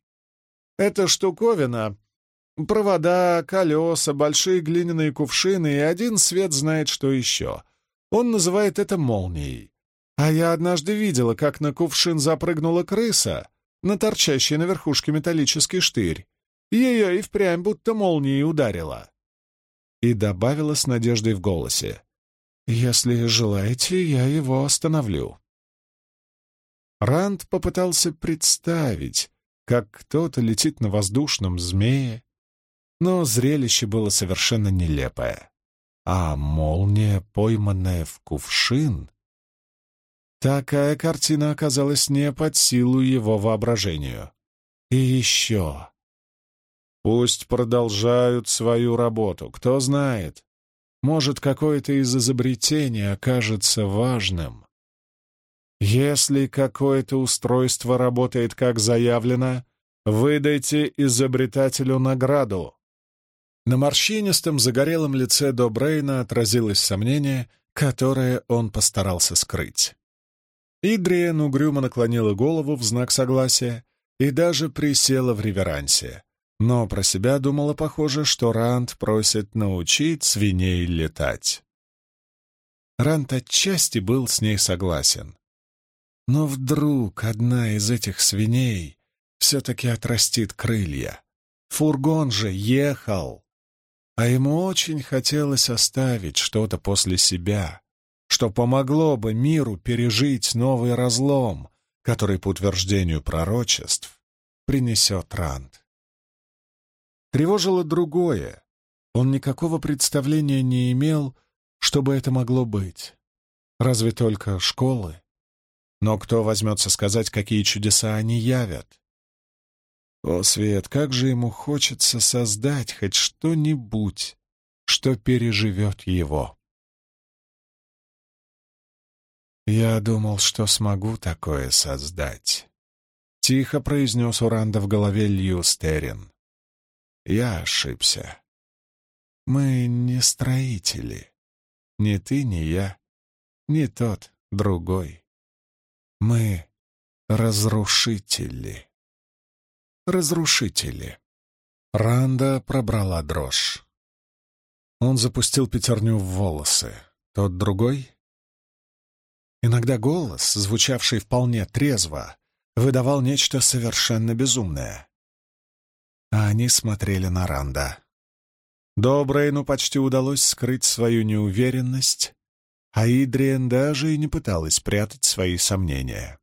«Эта штуковина — провода, колеса, большие глиняные кувшины, и один свет знает, что еще. Он называет это молнией. А я однажды видела, как на кувшин запрыгнула крыса, на торчащий на верхушке металлический штырь. Ее и впрямь будто молнией ударила». И добавила с надеждой в голосе. «Если желаете, я его остановлю». Ранд попытался представить, как кто-то летит на воздушном змее, но зрелище было совершенно нелепое. А молния, пойманная в кувшин... Такая картина оказалась не под силу его воображению. И еще... Пусть продолжают свою работу, кто знает. Может, какое-то из изобретений окажется важным. Если какое-то устройство работает как заявлено, выдайте изобретателю награду. На морщинистом загорелом лице Добрейна отразилось сомнение, которое он постарался скрыть. Идриен угрюмо наклонила голову в знак согласия и даже присела в реверансе, но про себя думала, похоже, что Ранд просит научить свиней летать. Ранд отчасти был с ней согласен. Но вдруг одна из этих свиней все-таки отрастит крылья. Фургон же ехал, а ему очень хотелось оставить что-то после себя, что помогло бы миру пережить новый разлом, который, по утверждению пророчеств, принесет Ранд. Тревожило другое. Он никакого представления не имел, чтобы это могло быть. Разве только школы? Но кто возьмется сказать, какие чудеса они явят? О, Свет, как же ему хочется создать хоть что-нибудь, что переживет его. «Я думал, что смогу такое создать», — тихо произнес Уранда в голове Лью Стерин. «Я ошибся. Мы не строители. Ни ты, ни я, ни тот, другой. Мы разрушители. Разрушители. Ранда пробрала дрожь. Он запустил пятерню в волосы. Тот другой? Иногда голос, звучавший вполне трезво, выдавал нечто совершенно безумное. А они смотрели на Ранда. Добрейну почти удалось скрыть свою неуверенность, а Идриен даже и не пыталась прятать свои сомнения.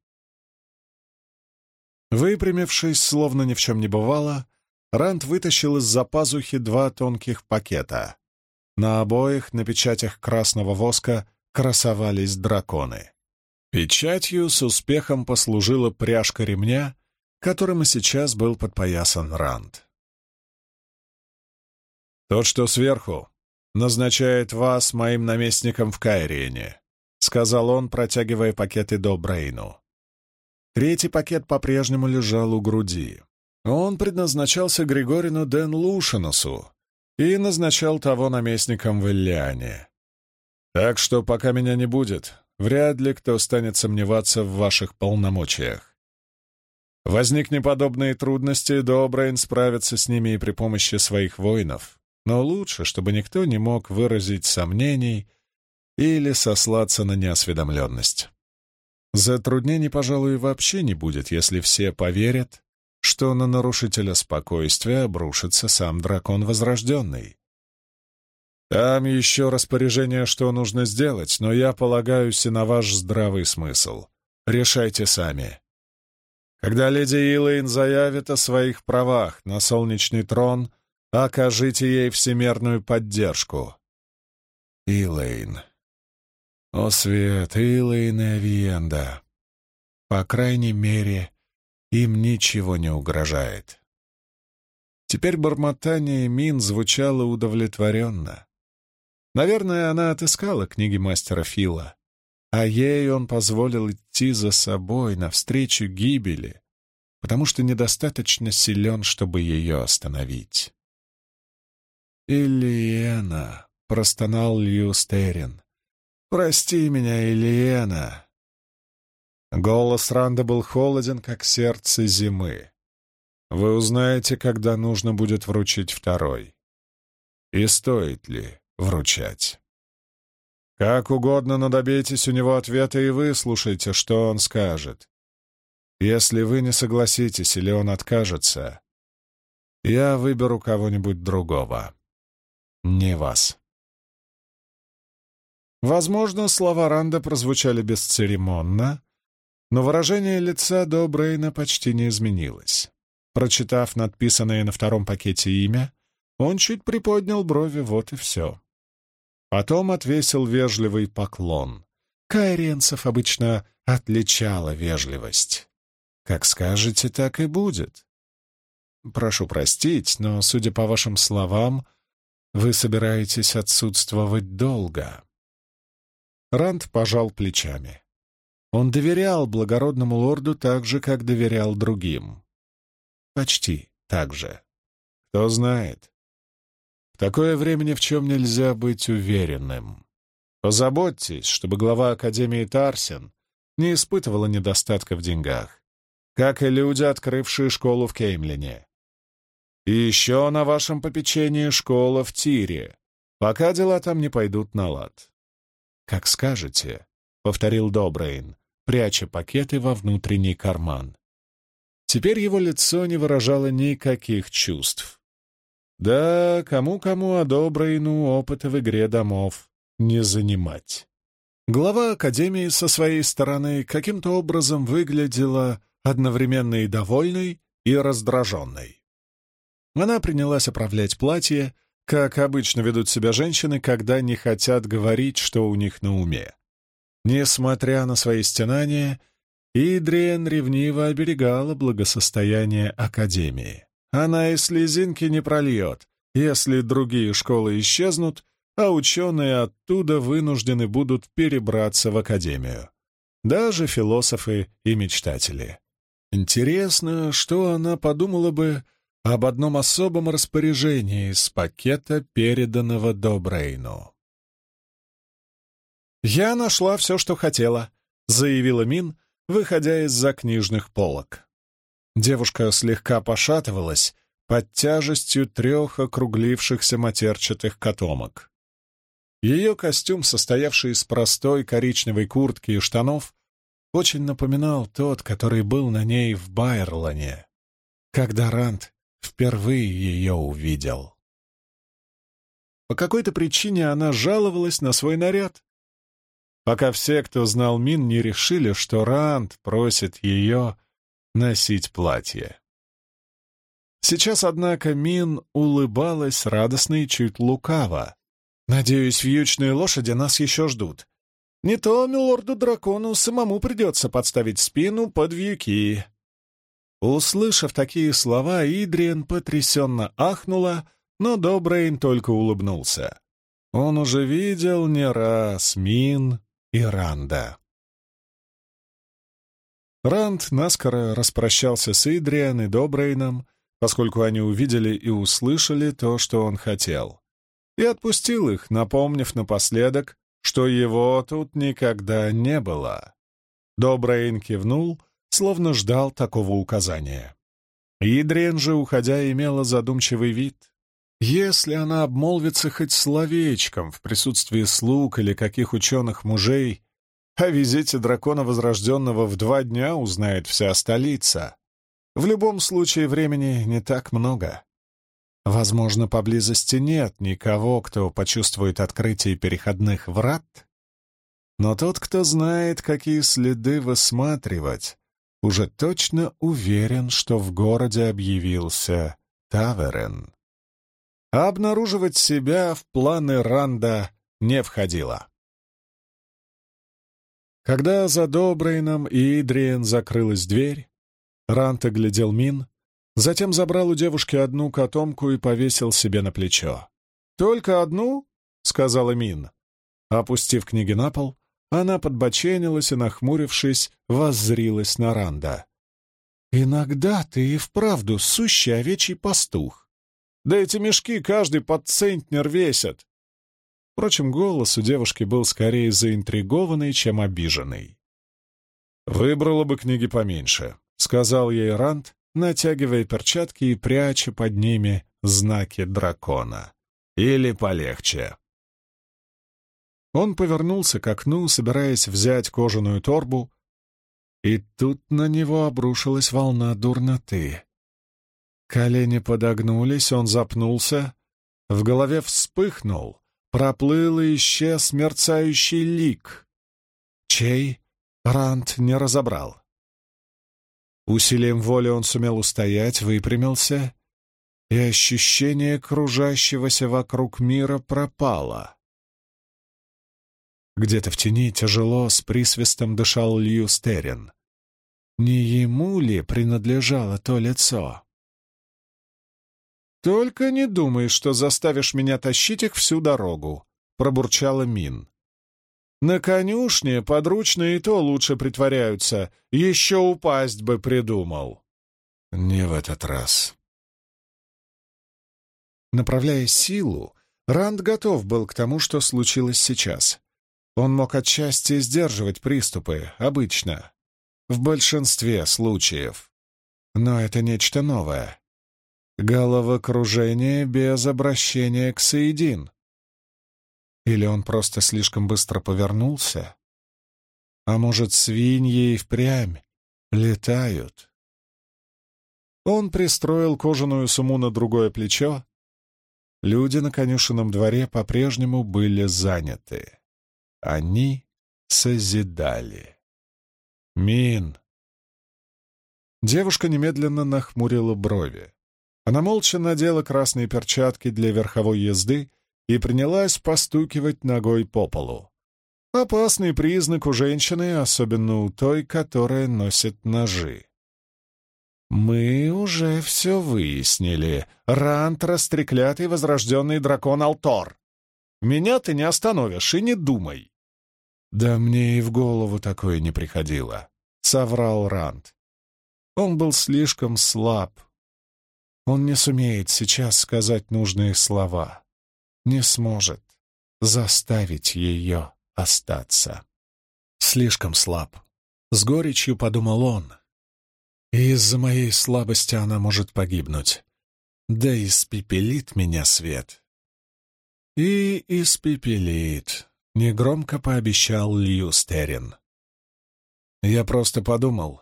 Выпрямившись, словно ни в чем не бывало, Ранд вытащил из-за пазухи два тонких пакета. На обоих на печатях красного воска красовались драконы. Печатью с успехом послужила пряжка ремня, которым и сейчас был подпоясан Ранд. «Тот, что сверху, назначает вас моим наместником в Кайриене», — сказал он, протягивая пакеты до Брейну. Третий пакет по-прежнему лежал у груди. Он предназначался Григорину Ден Лушиносу и назначал того наместником в Иллиане. Так что, пока меня не будет, вряд ли кто станет сомневаться в ваших полномочиях. Возникли подобные трудности, Добрейн справится с ними и при помощи своих воинов но лучше, чтобы никто не мог выразить сомнений или сослаться на неосведомленность. Затруднений, пожалуй, вообще не будет, если все поверят, что на нарушителя спокойствия обрушится сам дракон Возрожденный. Там еще распоряжение, что нужно сделать, но я полагаюсь и на ваш здравый смысл. Решайте сами. Когда леди Илэйн заявит о своих правах на солнечный трон, Окажите ей всемерную поддержку. Илэйн. О, свет, Илэйн и Авиенда. По крайней мере, им ничего не угрожает. Теперь бормотание Мин звучало удовлетворенно. Наверное, она отыскала книги мастера Фила, а ей он позволил идти за собой навстречу гибели, потому что недостаточно силен, чтобы ее остановить. «Ильена», — простонал Лью Стерин. «Прости меня, Ильена». Голос Ранда был холоден, как сердце зимы. «Вы узнаете, когда нужно будет вручить второй. И стоит ли вручать?» Как угодно, но добейтесь у него ответа и выслушайте, что он скажет. Если вы не согласитесь или он откажется, я выберу кого-нибудь другого. Не вас. Возможно, слова Ранда прозвучали бесцеремонно, но выражение лица до Брейна почти не изменилось. Прочитав надписанное на втором пакете имя, он чуть приподнял брови, вот и все. Потом отвесил вежливый поклон. Кайренцев обычно отличала вежливость. Как скажете, так и будет. Прошу простить, но, судя по вашим словам, вы собираетесь отсутствовать долго. Ранд пожал плечами. Он доверял благородному лорду так же, как доверял другим. Почти так же. Кто знает, такое время ни в чем нельзя быть уверенным. Позаботьтесь, чтобы глава Академии Тарсен не испытывала недостатка в деньгах, как и люди, открывшие школу в Кеймлине. И еще на вашем попечении школа в Тире, пока дела там не пойдут на лад. «Как скажете», — повторил Добрейн, пряча пакеты во внутренний карман. Теперь его лицо не выражало никаких чувств. Да, кому-кому, а Добрейну опыта в игре домов не занимать. Глава Академии со своей стороны каким-то образом выглядела одновременно и довольной, и раздраженной. Она принялась оправлять платье, как обычно ведут себя женщины, когда не хотят говорить, что у них на уме. Несмотря на свои стенания, Идриен ревниво оберегала благосостояние Академии. Она и слезинки не прольет, если другие школы исчезнут, а ученые оттуда вынуждены будут перебраться в академию. Даже философы и мечтатели. Интересно, что она подумала бы об одном особом распоряжении из пакета, переданного Добрейну. «Я нашла все, что хотела», — заявила Мин, выходя из-за книжных полок. Девушка слегка пошатывалась под тяжестью трех округлившихся матерчатых котомок. Ее костюм, состоявший из простой коричневой куртки и штанов, очень напоминал тот, который был на ней в Байерлане, когда Рант впервые ее увидел. По какой-то причине она жаловалась на свой наряд, пока все, кто знал Мин, не решили, что Рант просит ее носить платье. Сейчас, однако, Мин улыбалась радостно и чуть лукаво. «Надеюсь, вьючные лошади нас еще ждут. Не то милорду-дракону самому придется подставить спину под вьюки». Услышав такие слова, Идриен потрясенно ахнула, но Добрейн только улыбнулся. Он уже видел не раз Мин и Ранда. Ранд наскоро распрощался с Идриан и Добрейном, поскольку они увидели и услышали то, что он хотел, и отпустил их, напомнив напоследок, что его тут никогда не было. Добрейн кивнул, словно ждал такого указания. Идриан же, уходя, имела задумчивый вид. Если она обмолвится хоть словечком в присутствии слуг или каких ученых мужей, о визите дракона Возрожденного в два дня узнает вся столица. В любом случае времени не так много. Возможно, поблизости нет никого, кто почувствует открытие переходных врат, но тот, кто знает, какие следы высматривать, уже точно уверен, что в городе объявился Таверен. А обнаруживать себя в планы Ранда не входило. Когда за Добрейном и Идриен закрылась дверь, Рант оглядел Мин, затем забрал у девушки одну котомку и повесил себе на плечо. «Только одну?» — сказала Мин. Опустив книги на пол, она подбоченилась и, нахмурившись, воззрилась на Ранда. «Иногда ты и вправду сущий овечий пастух. Да эти мешки каждый под центнер весят!» Впрочем, голос у девушки был скорее заинтригованный, чем обиженный. «Выбрала бы книги поменьше», — сказал ей Рант, натягивая перчатки и пряча под ними знаки дракона. «Или полегче». Он повернулся к окну, собираясь взять кожаную торбу, и тут на него обрушилась волна дурноты. Колени подогнулись, он запнулся, в голове вспыхнул, проплыл и исчез мерцающий лик. Чей? Рант не разобрал. Усилием воли он сумел устоять, выпрямился, и ощущение кружащегося вокруг мира пропало. Где-то в тени тяжело с присвистом дышал Лью Стерин. Не ему ли принадлежало то лицо? «Только не думай, что заставишь меня тащить их всю дорогу», — пробурчала Мин. «На конюшне подручные и то лучше притворяются, еще упасть бы придумал». «Не в этот раз». Направляя силу, Ранд готов был к тому, что случилось сейчас. Он мог отчасти сдерживать приступы, обычно, в большинстве случаев. Но это нечто новое. Головокружение без обращения к Саидин. Или он просто слишком быстро повернулся? А может, свиньи и впрямь летают? Он пристроил кожаную сумму на другое плечо. Люди на конюшенном дворе по-прежнему были заняты. Они созидали. Мин. Девушка немедленно нахмурила брови. Она молча надела красные перчатки для верховой езды и принялась постукивать ногой по полу. Опасный признак у женщины, особенно у той, которая носит ножи. «Мы уже все выяснили. Рант — растреклятый возрожденный дракон Алтор. Меня ты не остановишь и не думай. Да мне и в голову такое не приходило, — соврал Ранд. Он был слишком слаб. Он не сумеет сейчас сказать нужные слова. Не сможет заставить ее остаться. Слишком слаб. С горечью подумал он. И из-за моей слабости она может погибнуть. Да испепелит меня свет. «И испепелит», — негромко пообещал Лью Стерин. «Я просто подумал.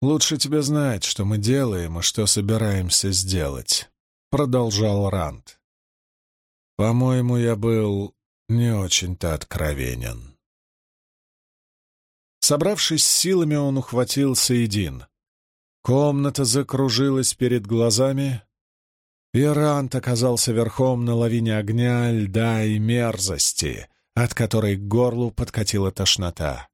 Лучше тебе знать, что мы делаем и что собираемся сделать», — продолжал Ранд. «По-моему, я был не очень-то откровенен». Собравшись с силами, он ухватился един. Комната закружилась перед глазами, Ирант оказался верхом на лавине огня, льда и мерзости, от которой к горлу подкатила тошнота.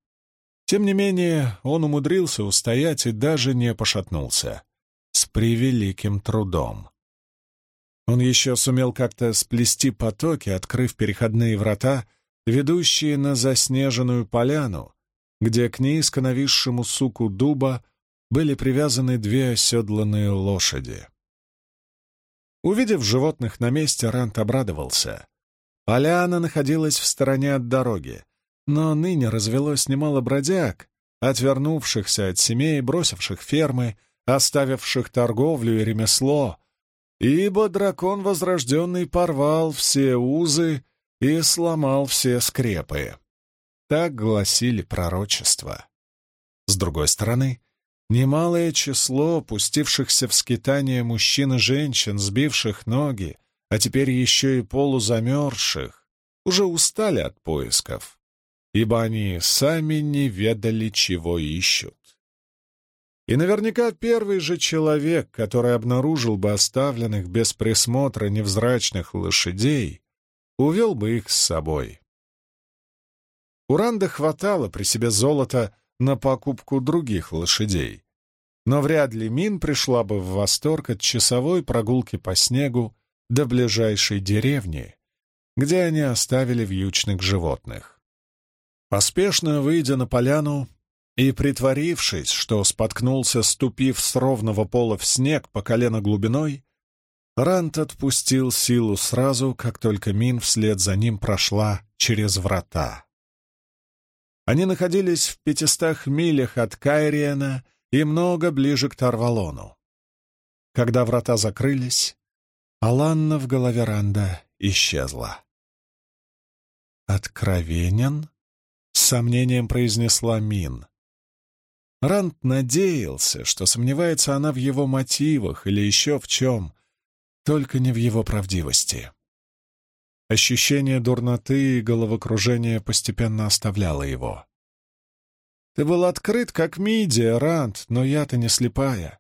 Тем не менее, он умудрился устоять и даже не пошатнулся. С превеликим трудом. Он еще сумел как-то сплести потоки, открыв переходные врата, ведущие на заснеженную поляну, где к низко нависшему суку дуба были привязаны две оседланные лошади. Увидев животных на месте, Рант обрадовался. Поляна находилась в стороне от дороги, но ныне развелось немало бродяг, отвернувшихся от семей, бросивших фермы, оставивших торговлю и ремесло, ибо дракон возрожденный порвал все узы и сломал все скрепы. Так гласили пророчества. С другой стороны, Немалое число пустившихся в скитание мужчин и женщин, сбивших ноги, а теперь еще и полузамерзших, уже устали от поисков, ибо они сами не ведали, чего ищут. И наверняка первый же человек, который обнаружил бы оставленных без присмотра невзрачных лошадей, увел бы их с собой. Уранда хватало при себе золота на покупку других лошадей. Но вряд ли Мин пришла бы в восторг от часовой прогулки по снегу до ближайшей деревни, где они оставили вьючных животных. Поспешно выйдя на поляну и притворившись, что споткнулся, ступив с ровного пола в снег по колено глубиной, Рант отпустил силу сразу, как только Мин вслед за ним прошла через врата. Они находились в пятистах милях от Кайриена и много ближе к Тарвалону. Когда врата закрылись, Аланна в голове Ранда исчезла. «Откровенен?» — сомнением произнесла Мин. Ранд надеялся, что сомневается она в его мотивах или еще в чем, только не в его правдивости. Ощущение дурноты и головокружения постепенно оставляло его. «Ты был открыт, как мидия, Ранд, но я-то не слепая.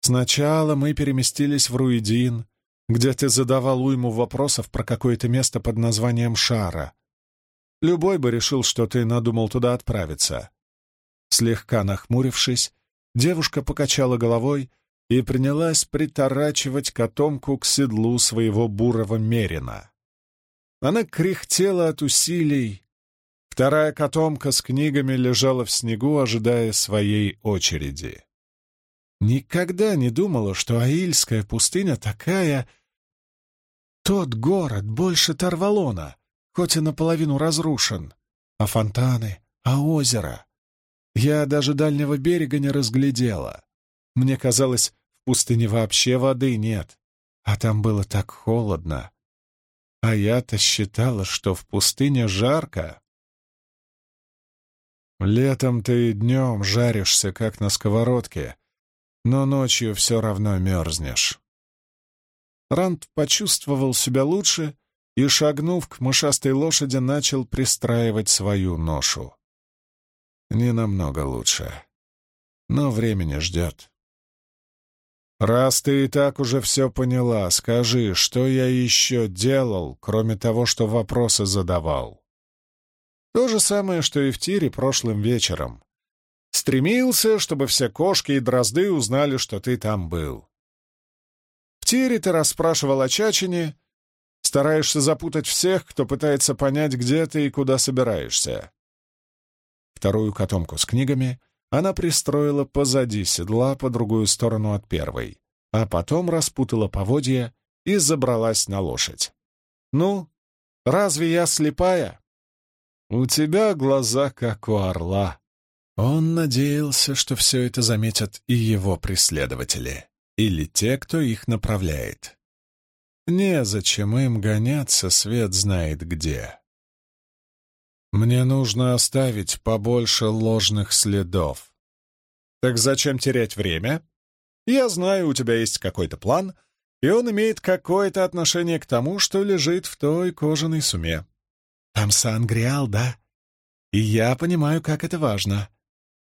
Сначала мы переместились в Руидин, где ты задавал уйму вопросов про какое-то место под названием Шара. Любой бы решил, что ты надумал туда отправиться». Слегка нахмурившись, девушка покачала головой и принялась приторачивать котомку к седлу своего бурого мерина. Она кряхтела от усилий. Вторая котомка с книгами лежала в снегу, ожидая своей очереди. Никогда не думала, что Аильская пустыня такая... Тот город больше Тарвалона, хоть и наполовину разрушен. А фонтаны, а озеро. Я даже дальнего берега не разглядела. Мне казалось, пустыне вообще воды нет, а там было так холодно. А я-то считала, что в пустыне жарко. Летом ты днем жаришься, как на сковородке, но ночью все равно мерзнешь. Ранд почувствовал себя лучше и, шагнув к мышастой лошади, начал пристраивать свою ношу. Не намного лучше, но времени ждет. «Раз ты и так уже все поняла, скажи, что я еще делал, кроме того, что вопросы задавал?» То же самое, что и в тире прошлым вечером. Стремился, чтобы все кошки и дрозды узнали, что ты там был. В тире ты расспрашивал о Чачине, стараешься запутать всех, кто пытается понять, где ты и куда собираешься. Вторую котомку с книгами она пристроила позади седла по другую сторону от первой, а потом распутала поводья и забралась на лошадь. «Ну, разве я слепая?» «У тебя глаза, как у орла». Он надеялся, что все это заметят и его преследователи, или те, кто их направляет. Незачем им гоняться, свет знает где. Мне нужно оставить побольше ложных следов. Так зачем терять время? Я знаю, у тебя есть какой-то план, и он имеет какое-то отношение к тому, что лежит в той кожаной суме. Там сангриал, да? И я понимаю, как это важно.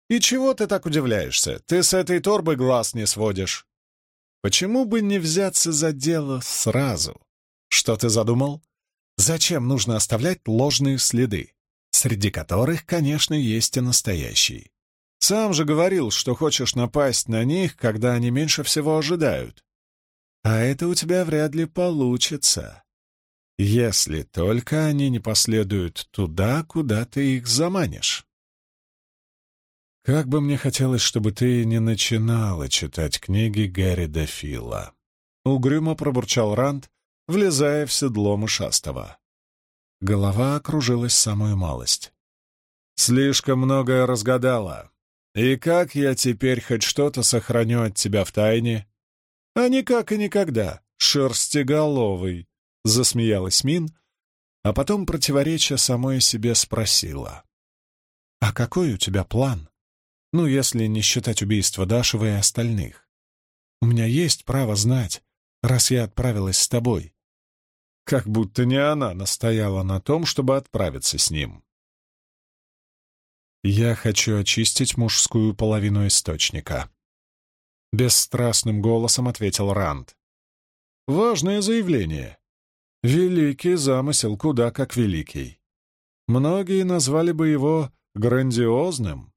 И чего ты так удивляешься? Ты с этой торбы глаз не сводишь. Почему бы не взяться за дело сразу? Что ты задумал? Зачем нужно оставлять ложные следы? среди которых, конечно, есть и настоящий. Сам же говорил, что хочешь напасть на них, когда они меньше всего ожидают. А это у тебя вряд ли получится, если только они не последуют туда, куда ты их заманишь. Как бы мне хотелось, чтобы ты не начинала читать книги Гарри Дофила. Угрюмо пробурчал Ранд, влезая в седло мышастого. Голова окружилась самую малость. «Слишком многое разгадала. И как я теперь хоть что-то сохраню от тебя в тайне?» «А никак и никогда, шерстеголовый», — засмеялась Мин, а потом, противоречия самой себе, спросила. «А какой у тебя план? Ну, если не считать убийства Дашева и остальных. У меня есть право знать, раз я отправилась с тобой. Как будто не она настояла на том, чтобы отправиться с ним. «Я хочу очистить мужскую половину источника», — бесстрастным голосом ответил Ранд. «Важное заявление. Великий замысел, куда как великий. Многие назвали бы его грандиозным.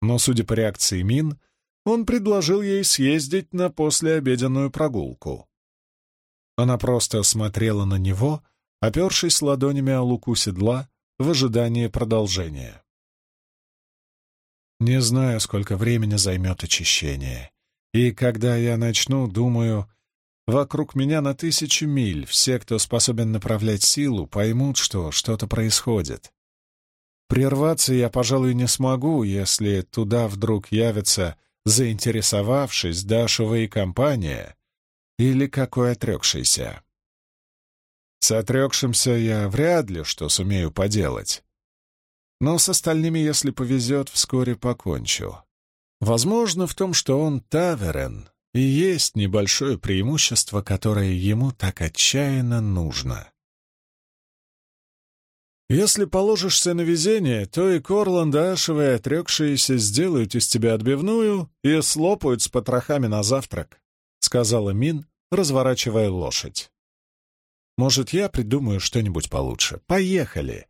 Но, судя по реакции Мин, он предложил ей съездить на послеобеденную прогулку. Она просто смотрела на него, опершись ладонями о луку седла в ожидании продолжения. Не знаю, сколько времени займет очищение. И когда я начну, думаю, Вокруг меня на тысячу миль все, кто способен направлять силу, поймут, что что-то происходит. Прерваться я, пожалуй, не смогу, если туда вдруг явятся заинтересовавшись Дашева и компания или какой отрекшийся. С отрекшимся я вряд ли что сумею поделать. Но с остальными, если повезет, вскоре покончу. Возможно, в том, что он таверен, и есть небольшое преимущество, которое ему так отчаянно нужно. Если положишься на везение, то и Корланд Ашевы, отрекшиеся, сделают из тебя отбивную и слопают с потрохами на завтрак, — сказала Мин, разворачивая лошадь. Может, я придумаю что-нибудь получше. Поехали.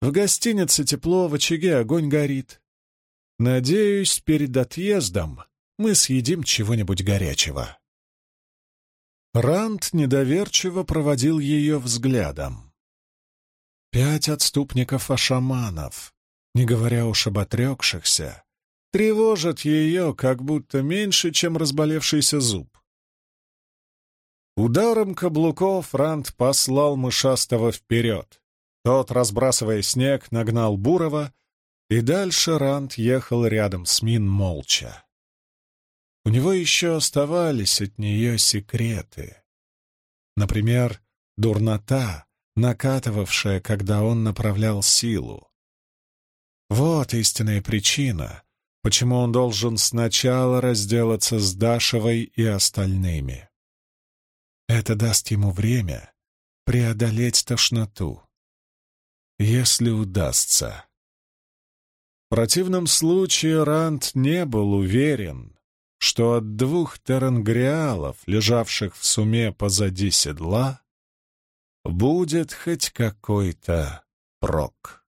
В гостинице тепло, в очаге огонь горит. Надеюсь, перед отъездом мы съедим чего-нибудь горячего. Ранд недоверчиво проводил ее взглядом. Пять отступников-ашаманов, не говоря уж об отрекшихся, тревожат ее как будто меньше, чем разболевшийся зуб. Ударом каблуков Рант послал мышастого вперед. Тот, разбрасывая снег, нагнал Бурова, и дальше Рант ехал рядом с Мин молча. У него еще оставались от нее секреты. Например, дурнота, накатывавшая, когда он направлял силу. Вот истинная причина, почему он должен сначала разделаться с Дашевой и остальными. Это даст ему время преодолеть тошноту. Если удастся. В противном случае Рант не был уверен, что от двух терангриалов, лежавших в суме позади седла, будет хоть какой-то прок.